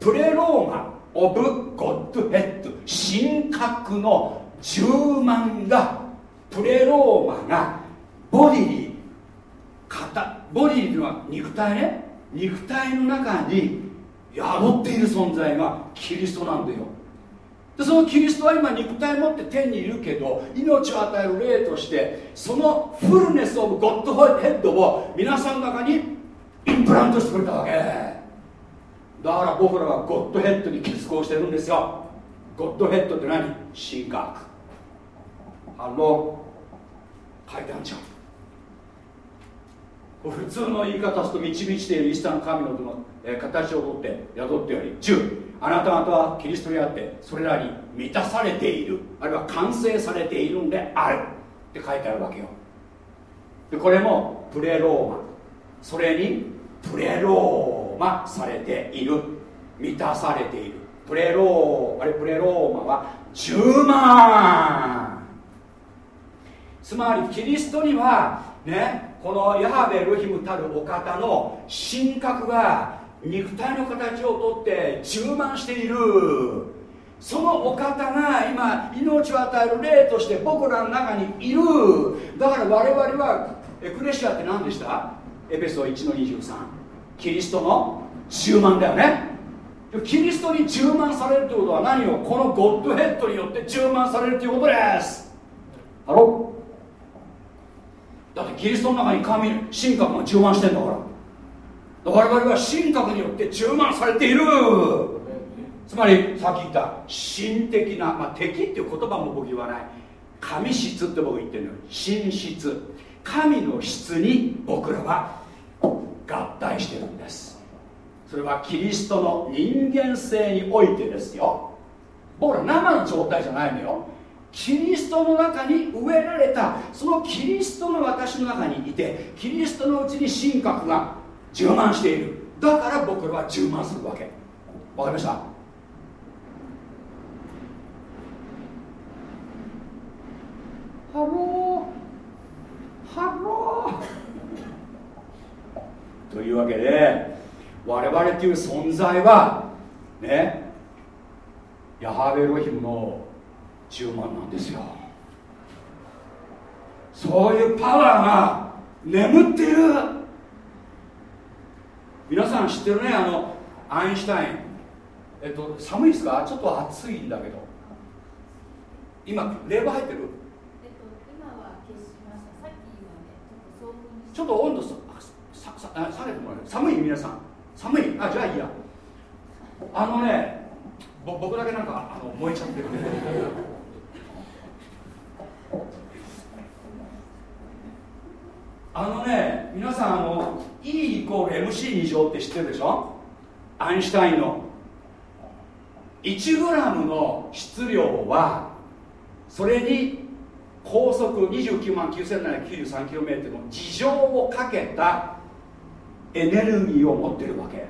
プレローマ・オブ・ゴッドヘッド神格の充満がプレローマがボディに型ボディというのは肉体ね。肉体の中に宿っている存在がキリストなんだよ。でそのキリストは今肉体持って天にいるけど命を与える霊としてその fullness of Godhead を皆さんの中にインプラントしてくれたわけ。だから僕らはゴッドヘッドに結合してるんですよ。ゴッドヘッドって何？神学。ハロー。書いてあるじゃん普通の言い方すると満ち満ちている一切の神のの、形をとって宿っており10あなた方はキリストにあってそれらに満たされている。あるいは完成されているんである。って書いてあるわけよ。でこれもプレローマ。それにプレローマされている。満たされている。プレローあれプレローマは10万。つまりキリストにはねこのヤハベルヒムたるお方の神格が肉体の形をとって充満しているそのお方が今命を与える霊として僕らの中にいる。だから我々はエクレシアって何でした？エペソ1の23キリストの充満だよねキリストに充満されるということは何をこのゴッドヘッドによって充満されるということです。ハロだってキリストの中に神神格が充満してんだから。我々は神格によって充満されている。つまりさっき言った神的な、まあ、敵っていう言葉も僕言わない。神質って僕言ってるのよ。神質。神の質に僕らは合体してるんです。それはキリストの人間性においてですよ。僕ら生の状態じゃないのよ。キリストの中に植えられた。そのキリストの私の中にいてキリストのうちに神格が充満している。だから僕らは充満するわけ。わかりました？ Hello。Hello。というわけで我々という存在はねヤハベロヒムの10万なんですよ。そういうパワーが眠っている。皆さん知ってるねあのアインシュタイン。えっと寒いですか？ちょっと暑いんだけど。今冷房入ってる？ちょっと温度さささ下げてもらえる寒い皆さん。寒い。あじゃあいいや。あのねぼ僕だけなんかあの燃えちゃってるあのね皆さんあの E イコール MC2 乗って知ってるでしょ？アインシュタインの。1g の質量はそれに高速29万 9793km の事情をかけたエネルギーを持ってるわけ。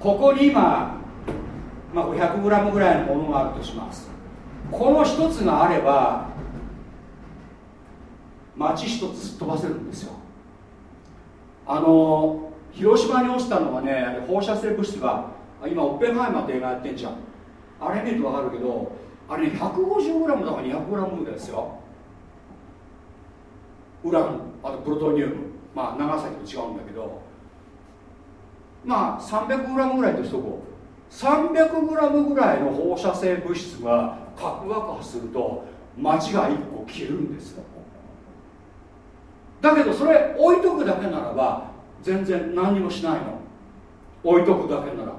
ここに今、まあ、500g ぐらいのものがあるとします。この一つがあれば町一つすっ飛ばせるんですよ。あの広島に落ちたのはね放射性物質が今オッペンハイマーって映画やってんじゃん。あれ見ると分かるけどあれね 150g だから 200g ですよ。ウランあとプロトニウム。まあ長崎と違うんだけど。まあ 300g ぐらいとしとこう。300g ぐらいの放射性物質が核爆発すると町が1個切るんですよ。だけどそれ置いとくだけならば全然何にもしないの。置いとくだけなら。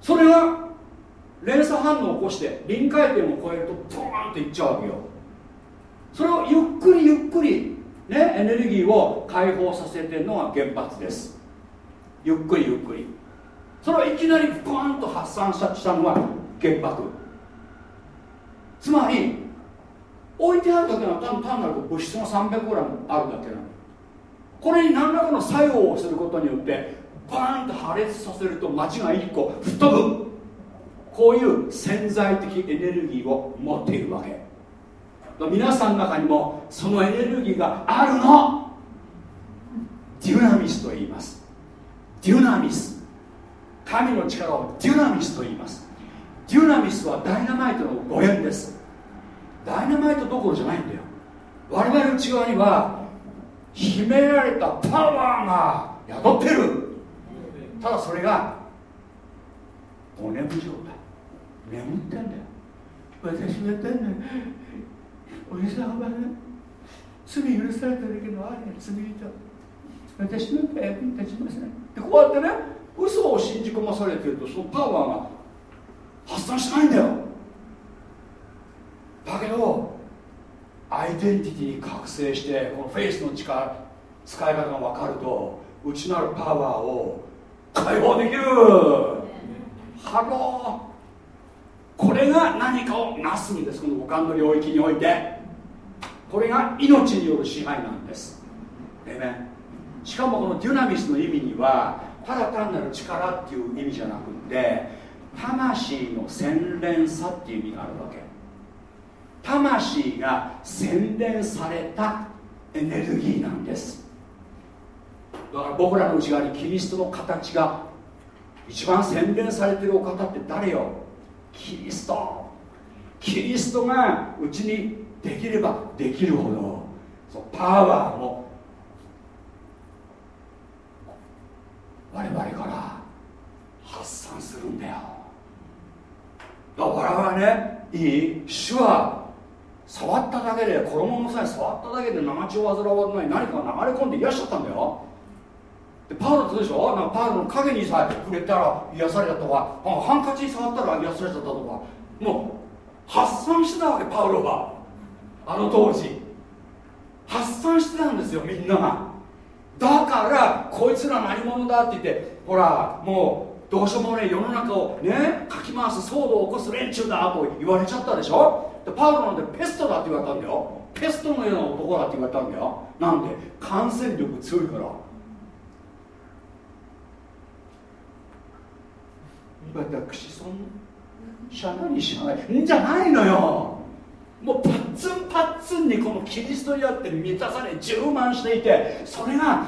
それが連鎖反応を起こして臨界点を超えるとポーンっていっちゃうわけよ。それをゆっくりゆっくりねエネルギーを解放させてるのが原発です。ゆっくりゆっくり。それをいきなりポーンと発散したのが原爆。つまり置いてあるだけの単単なる物質が 300g あるだけなの。これに何らかの作用をすることによってバーンと破裂させると街が1個吹っ飛ぶ。こういう潜在的エネルギーを持っているわけ。皆さんの中にもそのエネルギーがあるの。デュナミスと言います。デュナミス。神の力をデュナミスと言います。デュナミスはダイナマイトの語源です。ダイナマイトどころじゃないんだよ。我々内側には秘められたパワーが宿ってる。ただそれがお眠状態眠ってんだよ。私は単なおじさんはね罪許されただけのありな罪人。私なんか役に立ちません。でこうやってね嘘を信じ込まされてるとそのパワーが発散しないんだよ。だけどアイデンティティに覚醒してこのフェイスの力使い方が分かると内なるパワーを解放できる。 Hello。これが何かをなすんです。この五感の領域において。これが命による支配なんです。えねしかもこのデュナミスの意味にはただ単なる力っていう意味じゃなくて魂の洗練さっていう意味があるわけ。魂が洗練されたエネルギーなんです。だから僕らの内側にキリストの形が一番洗練されてるお方って誰よ？キリスト。キリストがうちにできればできるほどそのパワーも我々から発散するんだよ。だから我々ねいい？主は触っただけで衣の際触っただけで長血を患わない。何かが流れ込んで癒しちゃったんだよ。でパウロってでしょ？なんかパウロの影にさえ触れたら癒されたとか。ハンカチに触ったら癒されちゃったとか。もう発散してたわけパウロはあの当時。発散してたんですよみんなが。だからこいつら何者だって言ってほらもうどうしようもね世の中をねかき回す騒動を起こす連中だと言われちゃったでしょ？でパウロなんてペストだって言われたんだよ。ペストのような男だって言われたんだよ。なんで？感染力強いから。私そんしゃなにしゃないんじゃないのよもうパッツンパッツンにこのキリストにあって満たされ充満していてそれが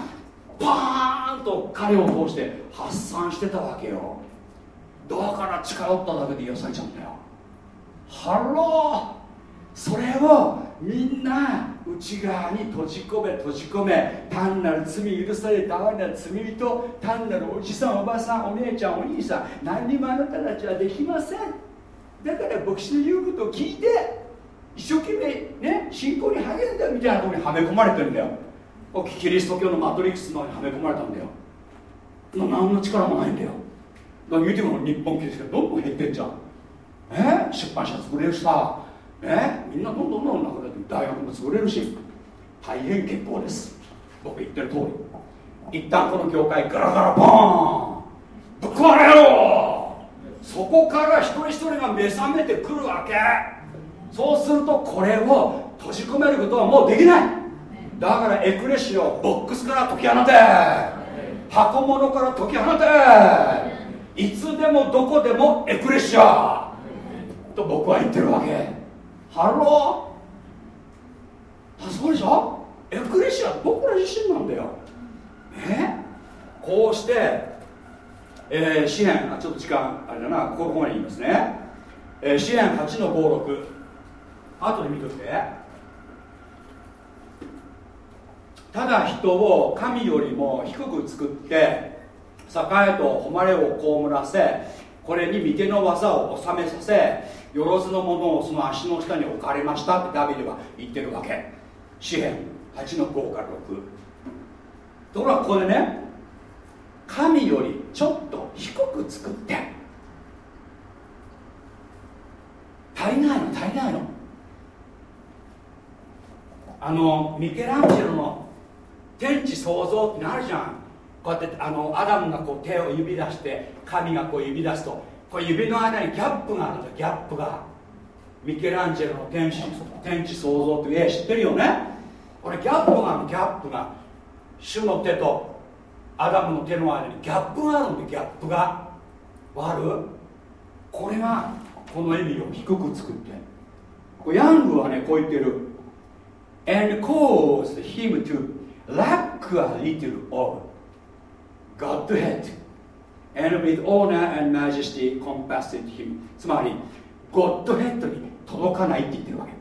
パーンと彼を通して発散してたわけよ。だから近寄っただけで癒されちゃうんだよ。 Hello！それをみんな内側に閉じ込め閉じ込め単なる罪許された単な罪人単なるおじさんおばさんお姉ちゃんお兄さん何にもあなたたちはできません。だから牧師の言うことを聞いて一生懸命ね信仰に励んだみたいなところにはめ込まれてるんだよ。キリスト教のマトリックスのにはめ込まれたんだよ。何の力もないんだよ。だから見ても日本キリスト教どんどん減ってんじゃん。え？出版社潰れるしさ。ね、みんなどんどんどんどん大学も潰れるし。大変結構です。僕言ってる通り。一旦この業界ガラガラボーンぶっ壊れろ！そこから一人一人が目覚めてくるわけそうするとこれを閉じ込めることはもうできない。だからエクレシアボックスから解き放て。箱物から解き放て。いつでもどこでもエクレシア。と僕は言ってるわけ。 Hello。そうでしょ？エクレシア僕ら自身なんだよ。ね？こうして、えー、支援あちょっと時間あれだな。こここまで言いますね、えー、支援8の56後で見といてただ人を神よりも低く作って栄えと誉れを被らせこれに御手の技を収めさせよろずのものをその足の下に置かれましたってダビデは言ってるわけ。詩篇8の5から6ところがここでね神よりちょっと低く作って。足りないの足りないの。あのミケランジェロの天地創造ってなるじゃん。こうやってあのアダムがこう手を指出して神がこう指出すと。これ指の間にギャップがあるんだ。ギャップが。ミケランジェロの天使天地創造って。絵知ってるよね？これギャップがあるギャップが。主の手とアダムの手の間にギャップがあるんでギャップが。わるこれがこの意味を低く作って。ヤングはねこう言ってる。And caused him to lack a little of Godhead and with honor and majesty compassed him. つまりゴッドヘッドに届かないって言ってるわけ。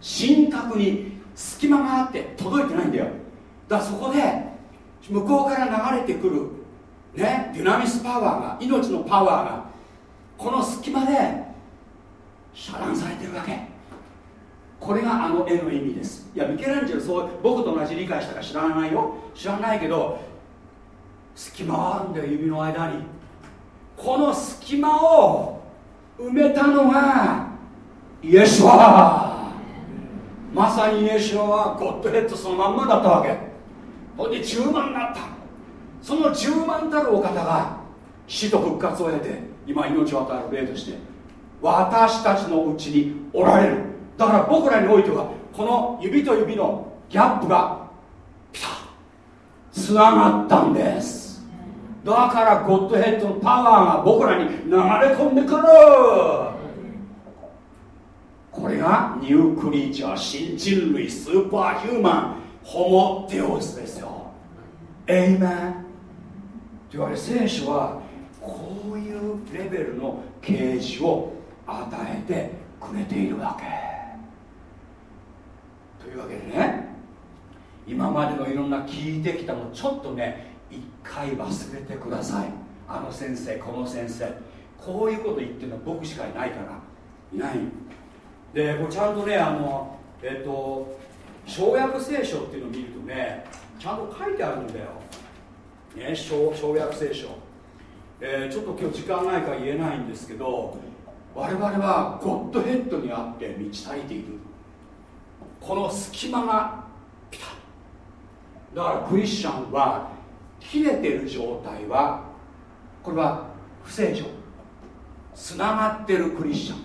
神格に隙間があって届いてないんだよ。だからそこで向こうから流れてくるねデュナミスパワーが命のパワーがこの隙間で遮断されてるわけ。これがあの絵の意味です。いやミケランジェロそう僕と同じ理解したか知らないよ。知らないけど隙間があるんだよ指の間にこの隙間を埋めたのがイエシュアまさにイエシュアはゴッドヘッドそのまんまだったわけ。ほんで10万になった。その10万たるお方が死と復活を得て今命を与える例として私たちのうちにおられる。だから僕らにおいてはこの指と指のギャップがピタッつながったんです。だからゴッドヘッドのパワーが僕らに流れ込んでくる。これがニュークリーチャー新人類スーパーヒューマンホモテオスですよ。エイメン。と言われ聖書はこういうレベルの啓示を与えてくれているわけ。というわけでね今までのいろんな聞いてきたのちょっとね一回忘れてください。あの先生この先生。こういうこと言ってるのは僕しかいないから。いない。でこれちゃんとねあのえっ、と小約聖書っていうのを見るとねちゃんと書いてあるんだよ、ね、小小約聖書、えー、ちょっと今日時間ないから言えないんですけど我々はゴッドヘッドにあって満ち足りている。この隙間がピタッだからクリスチャンは切れてる状態はこれは不正常。つながってるクリスチャン。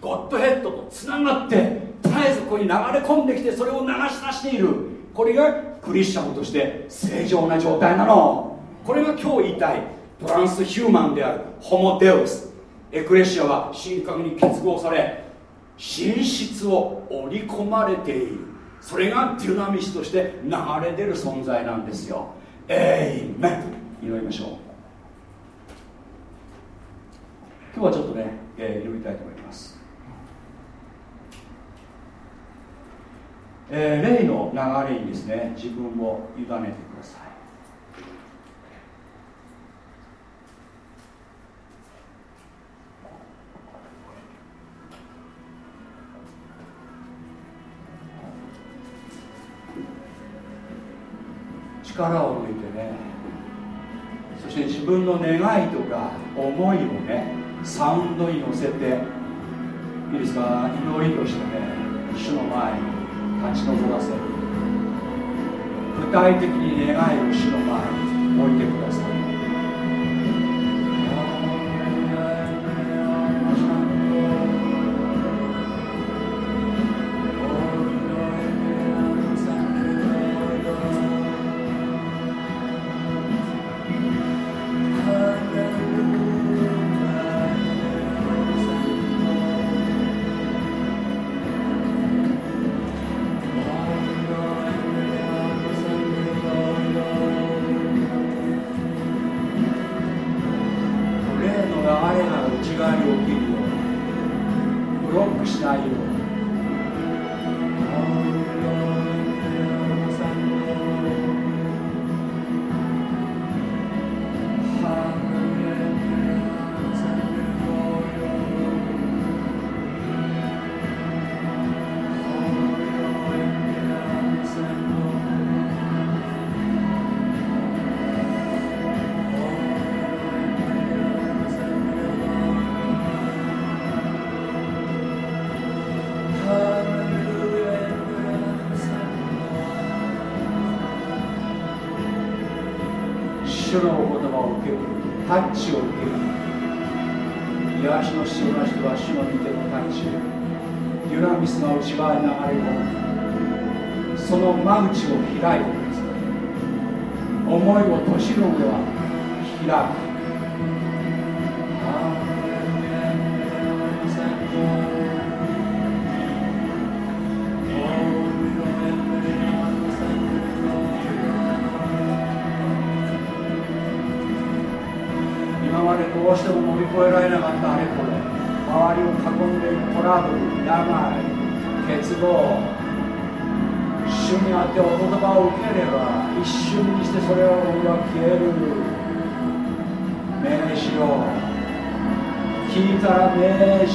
ゴッドヘッドとつながって絶えずここに流れ込んできてそれを流し出している。これがクリスチャンとして正常な状態なの。これが今日言いたい。トランスヒューマンであるホモデウス。エクレシアは神格に結合され神質を織り込まれている。それがデュナミスとして流れ出る存在なんですよ。エイメン祈りましょう。今日はちょっとね、えー、祈りたいと思います。えー、霊の流れにですね自分を委ねて力を抜いてね。そして自分の願いとか思いをねサウンドに乗せていいですか？祈りとしてね主の前に立ち上らせる具体的に願いを主の前に置いてください。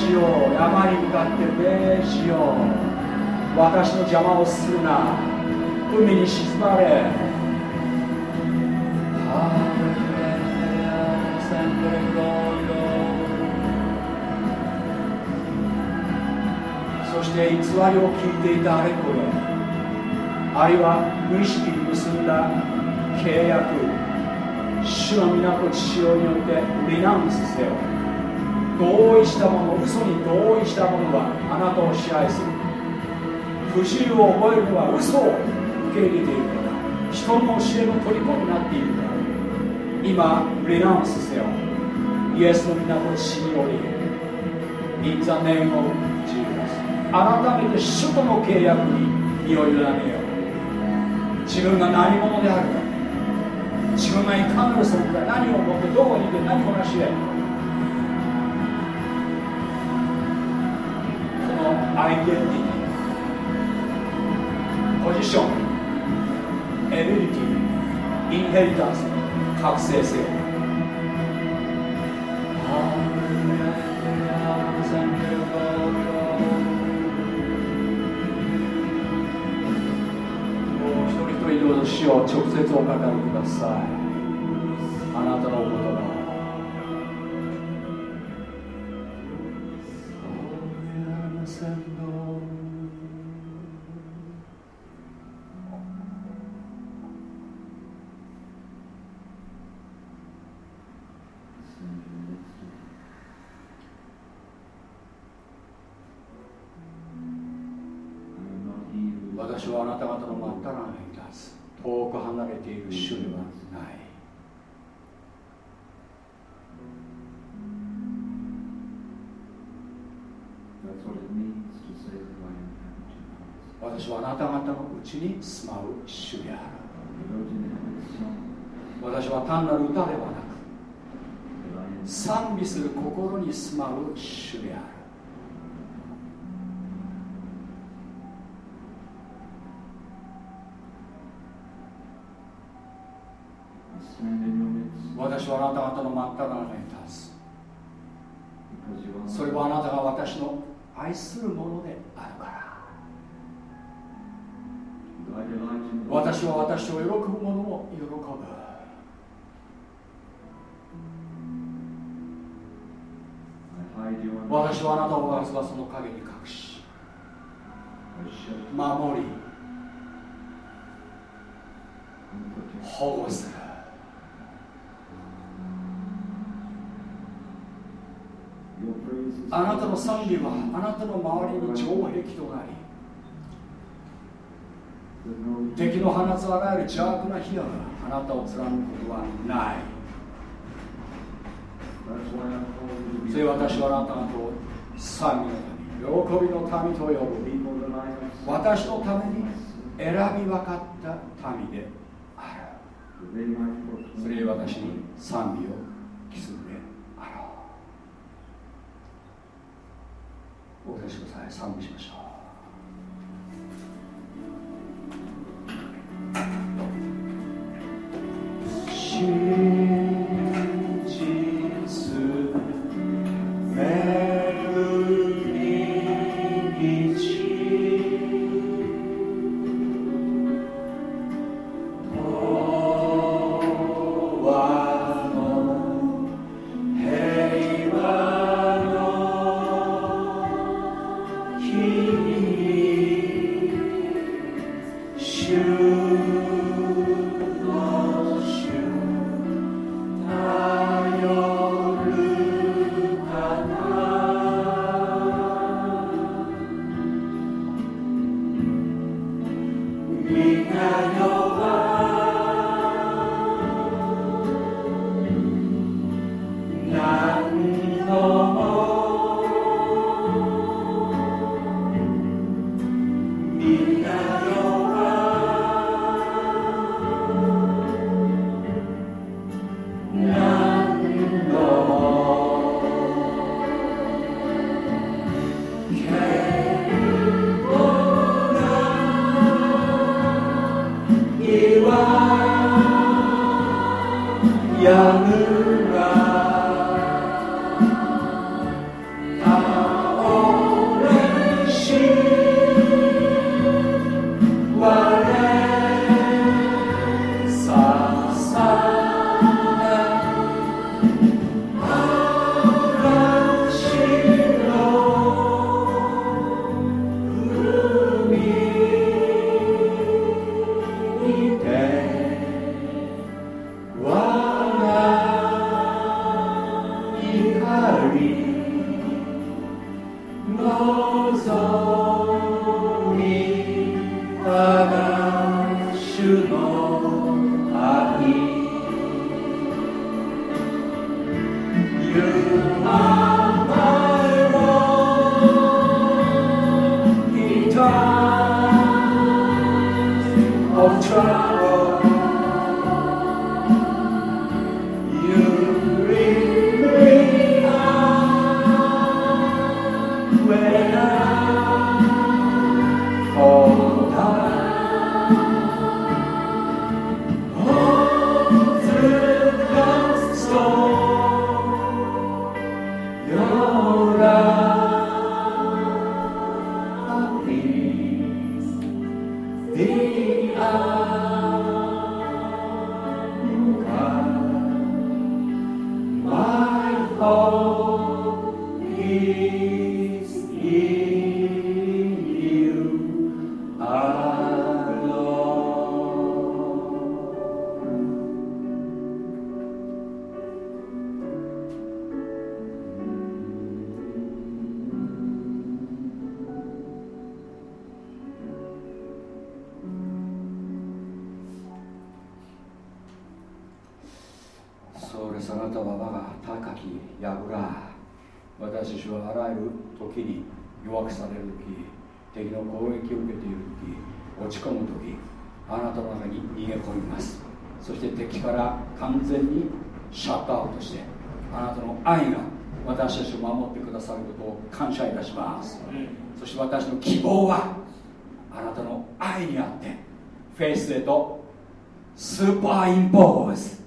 しよう山に向かって礼しよう。私の邪魔をするな。海に沈まれ。そして偽りを聞いていたあれこれあるいは無意識に結んだ契約。主の港父親によってリナウンスせよ同意したもの嘘に同意したものはあなたを支配する。不自由を覚えるのは嘘を受け入れているから人の教えの虜になっているから。今リナウンスせよイエスの皆の血により In the name of Jesus 改めて主との契約に身を委ねよう。自分が何者であるか。自分がいかなる存在。何を持ってどこにいて何をなしで。アイデンティティポジションエビリティインヘリタンス覚醒せよ一人一人どうぞ死を直接お語りくださいれている主では？ない私はあなた方のうちに住まう主である私は単なる歌ではなく賛美する心に住まう主である私はあなた方の真っ只中に立つ。それはあなたが私の愛するものであるから。私は私を喜ぶ者を喜ぶ。私はあなたをわずはその影に隠し守り保護するあなたの賛美はあなたの周りに城壁となり敵の放つあらゆる邪悪な火があなたを貫くことはない。それ私はあなた方を賛美の民喜びの民と呼ぶ。私のために選び分かった民である。それ私に賛美を期するであろうお答えください。賛美しましょう。ち込む時あなたの中に逃げ込みます。そして敵から完全にシャットアウトしてあなたの愛が私たちを守ってくださることを感謝いたします、うん、そして私の希望はあなたの愛にあってフェイスへとスーパーインポーズ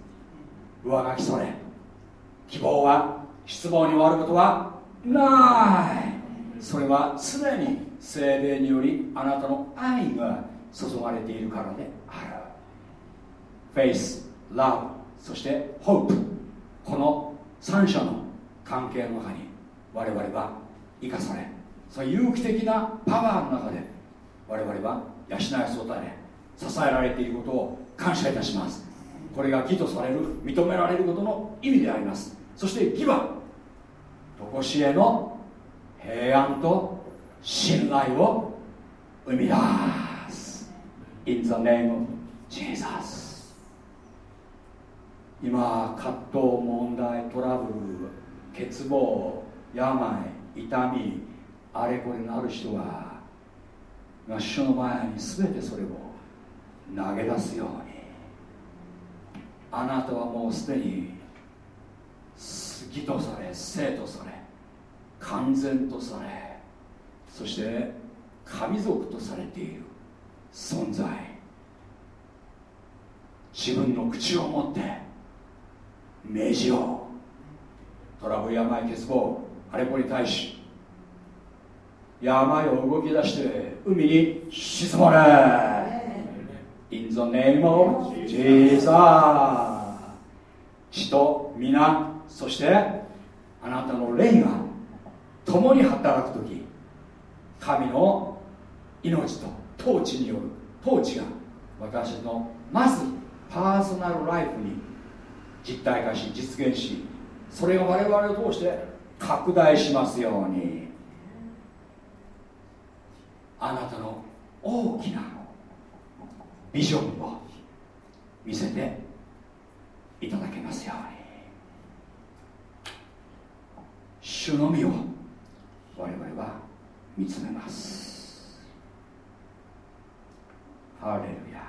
上書きそれ希望は失望に終わることはない。それは常に聖霊によりあなたの愛が注がれているからであるフェイスラブそしてホープこの三者の関係の中に我々は生かされその有機的なパワーの中で我々は養い育て支えられていることを感謝いたします。これが義とされる認められることの意味であります。そして義は常しえの平安と信頼を生み出す。In the name of Jesus. 今葛藤問題トラブル欠乏病痛みあれこれのある人は主の前に全てそれを投げ出すように。あなたはもうすでに義とされ生とされ完全とされそして神族とされている。存在自分の口を持って命じようトラブル病欠乏あれこれに対し病を動き出して海に沈まれ。In the name of Jesus 血と皆そしてあなたの霊が共に働く時神の命と。統治による統治が私のまずパーソナルライフに実体化し実現しそれが我々を通して拡大しますように。あなたの大きなビジョンを見せていただけますように。主のみを我々は見つめます。ハレルヤ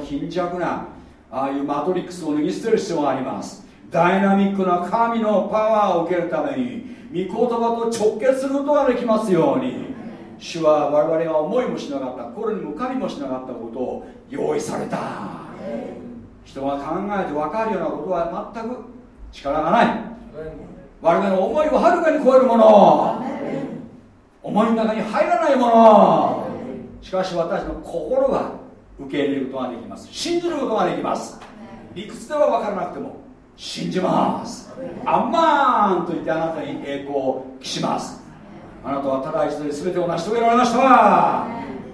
貧弱なああいうマトリックスを脱ぎ捨てる必要があります。ダイナミックな神のパワーを受けるために御言葉と直結することができますように。主は我々が思いもしなかった心に向かりもしなかったことを用意された。人が考えて分かるようなことは全く力がない。我々の思いをはるかに超えるもの。思いの中に入らないもの。しかし私の心が受け入れることができます。信じることができます。理屈では分からなくても信じます。アンマーンと言ってあなたに栄光を期します。あなたはただ一度で全てを成し遂げられました。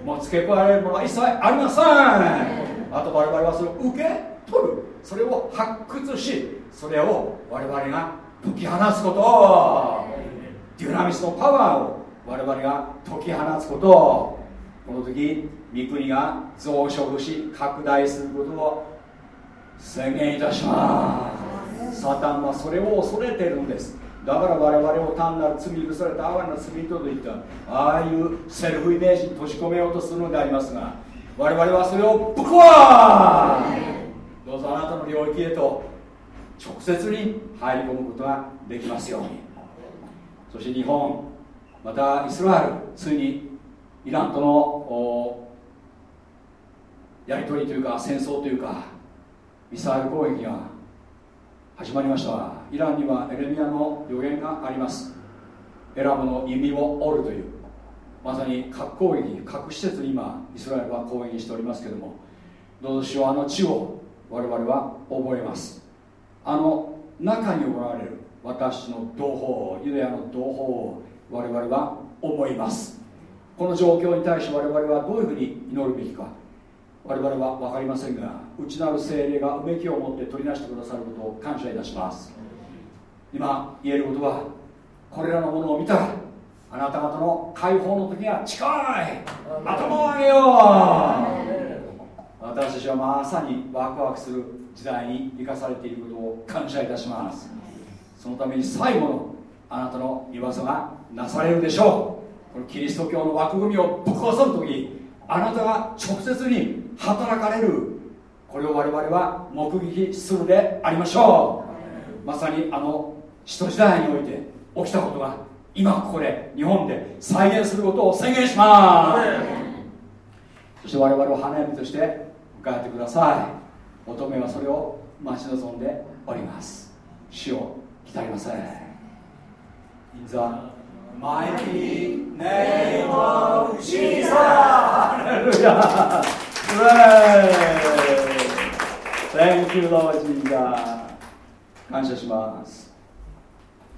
もう付け加えるものは一切ありません。あと我々はそれを受け取る。それを発掘しそれを我々が解き放つこと。デュナミスのパワーを我々が解き放つこと。この時御国が増殖し拡大することを宣言いたします。サタンはそれを恐れているんです。だから我々を単なる罪許された哀れな罪人といった。ああいうセルフイメージに閉じ込めようとするのでありますが我々はそれをぶっ壊どうぞあなたの領域へと直接に入り込むことができますように。そして日本またイスラエルついにイランとのやり取りというか戦争というかミサイル攻撃が始まりました。イランにはエレミアの予言があります。エラムの弓を折るというまさに核攻撃核施設に今イスラエルは攻撃しておりますけどもどうしようあの地を我々は覚えます。あの中におられる私の同胞ユダヤの同胞を我々は思います。この状況に対して我々はどういうふうに祈るべきか。我々は分かりませんが内なる精霊がうめきを持って取り出してくださることを感謝いたします。今言えることはこれらのものを見たらあなた方の解放の時が近い。頭を上げよう。私たちはまさにワクワクする時代に生かされていることを感謝いたします。そのために最後のあなたの居場所がなされるでしょう。このキリスト教の枠組みをぶっ壊さる時あなたが直接に働かれる。これを我々は目撃するでありましょう。まさにあの使徒時代において起きたことが今ここで日本で再現することを宣言します。そして我々を花嫁として迎えてください。乙女はそれを待ち望んでおります。死を浸りません In the mighty name of Jesus! Thank you, Lord Jesus. 感謝します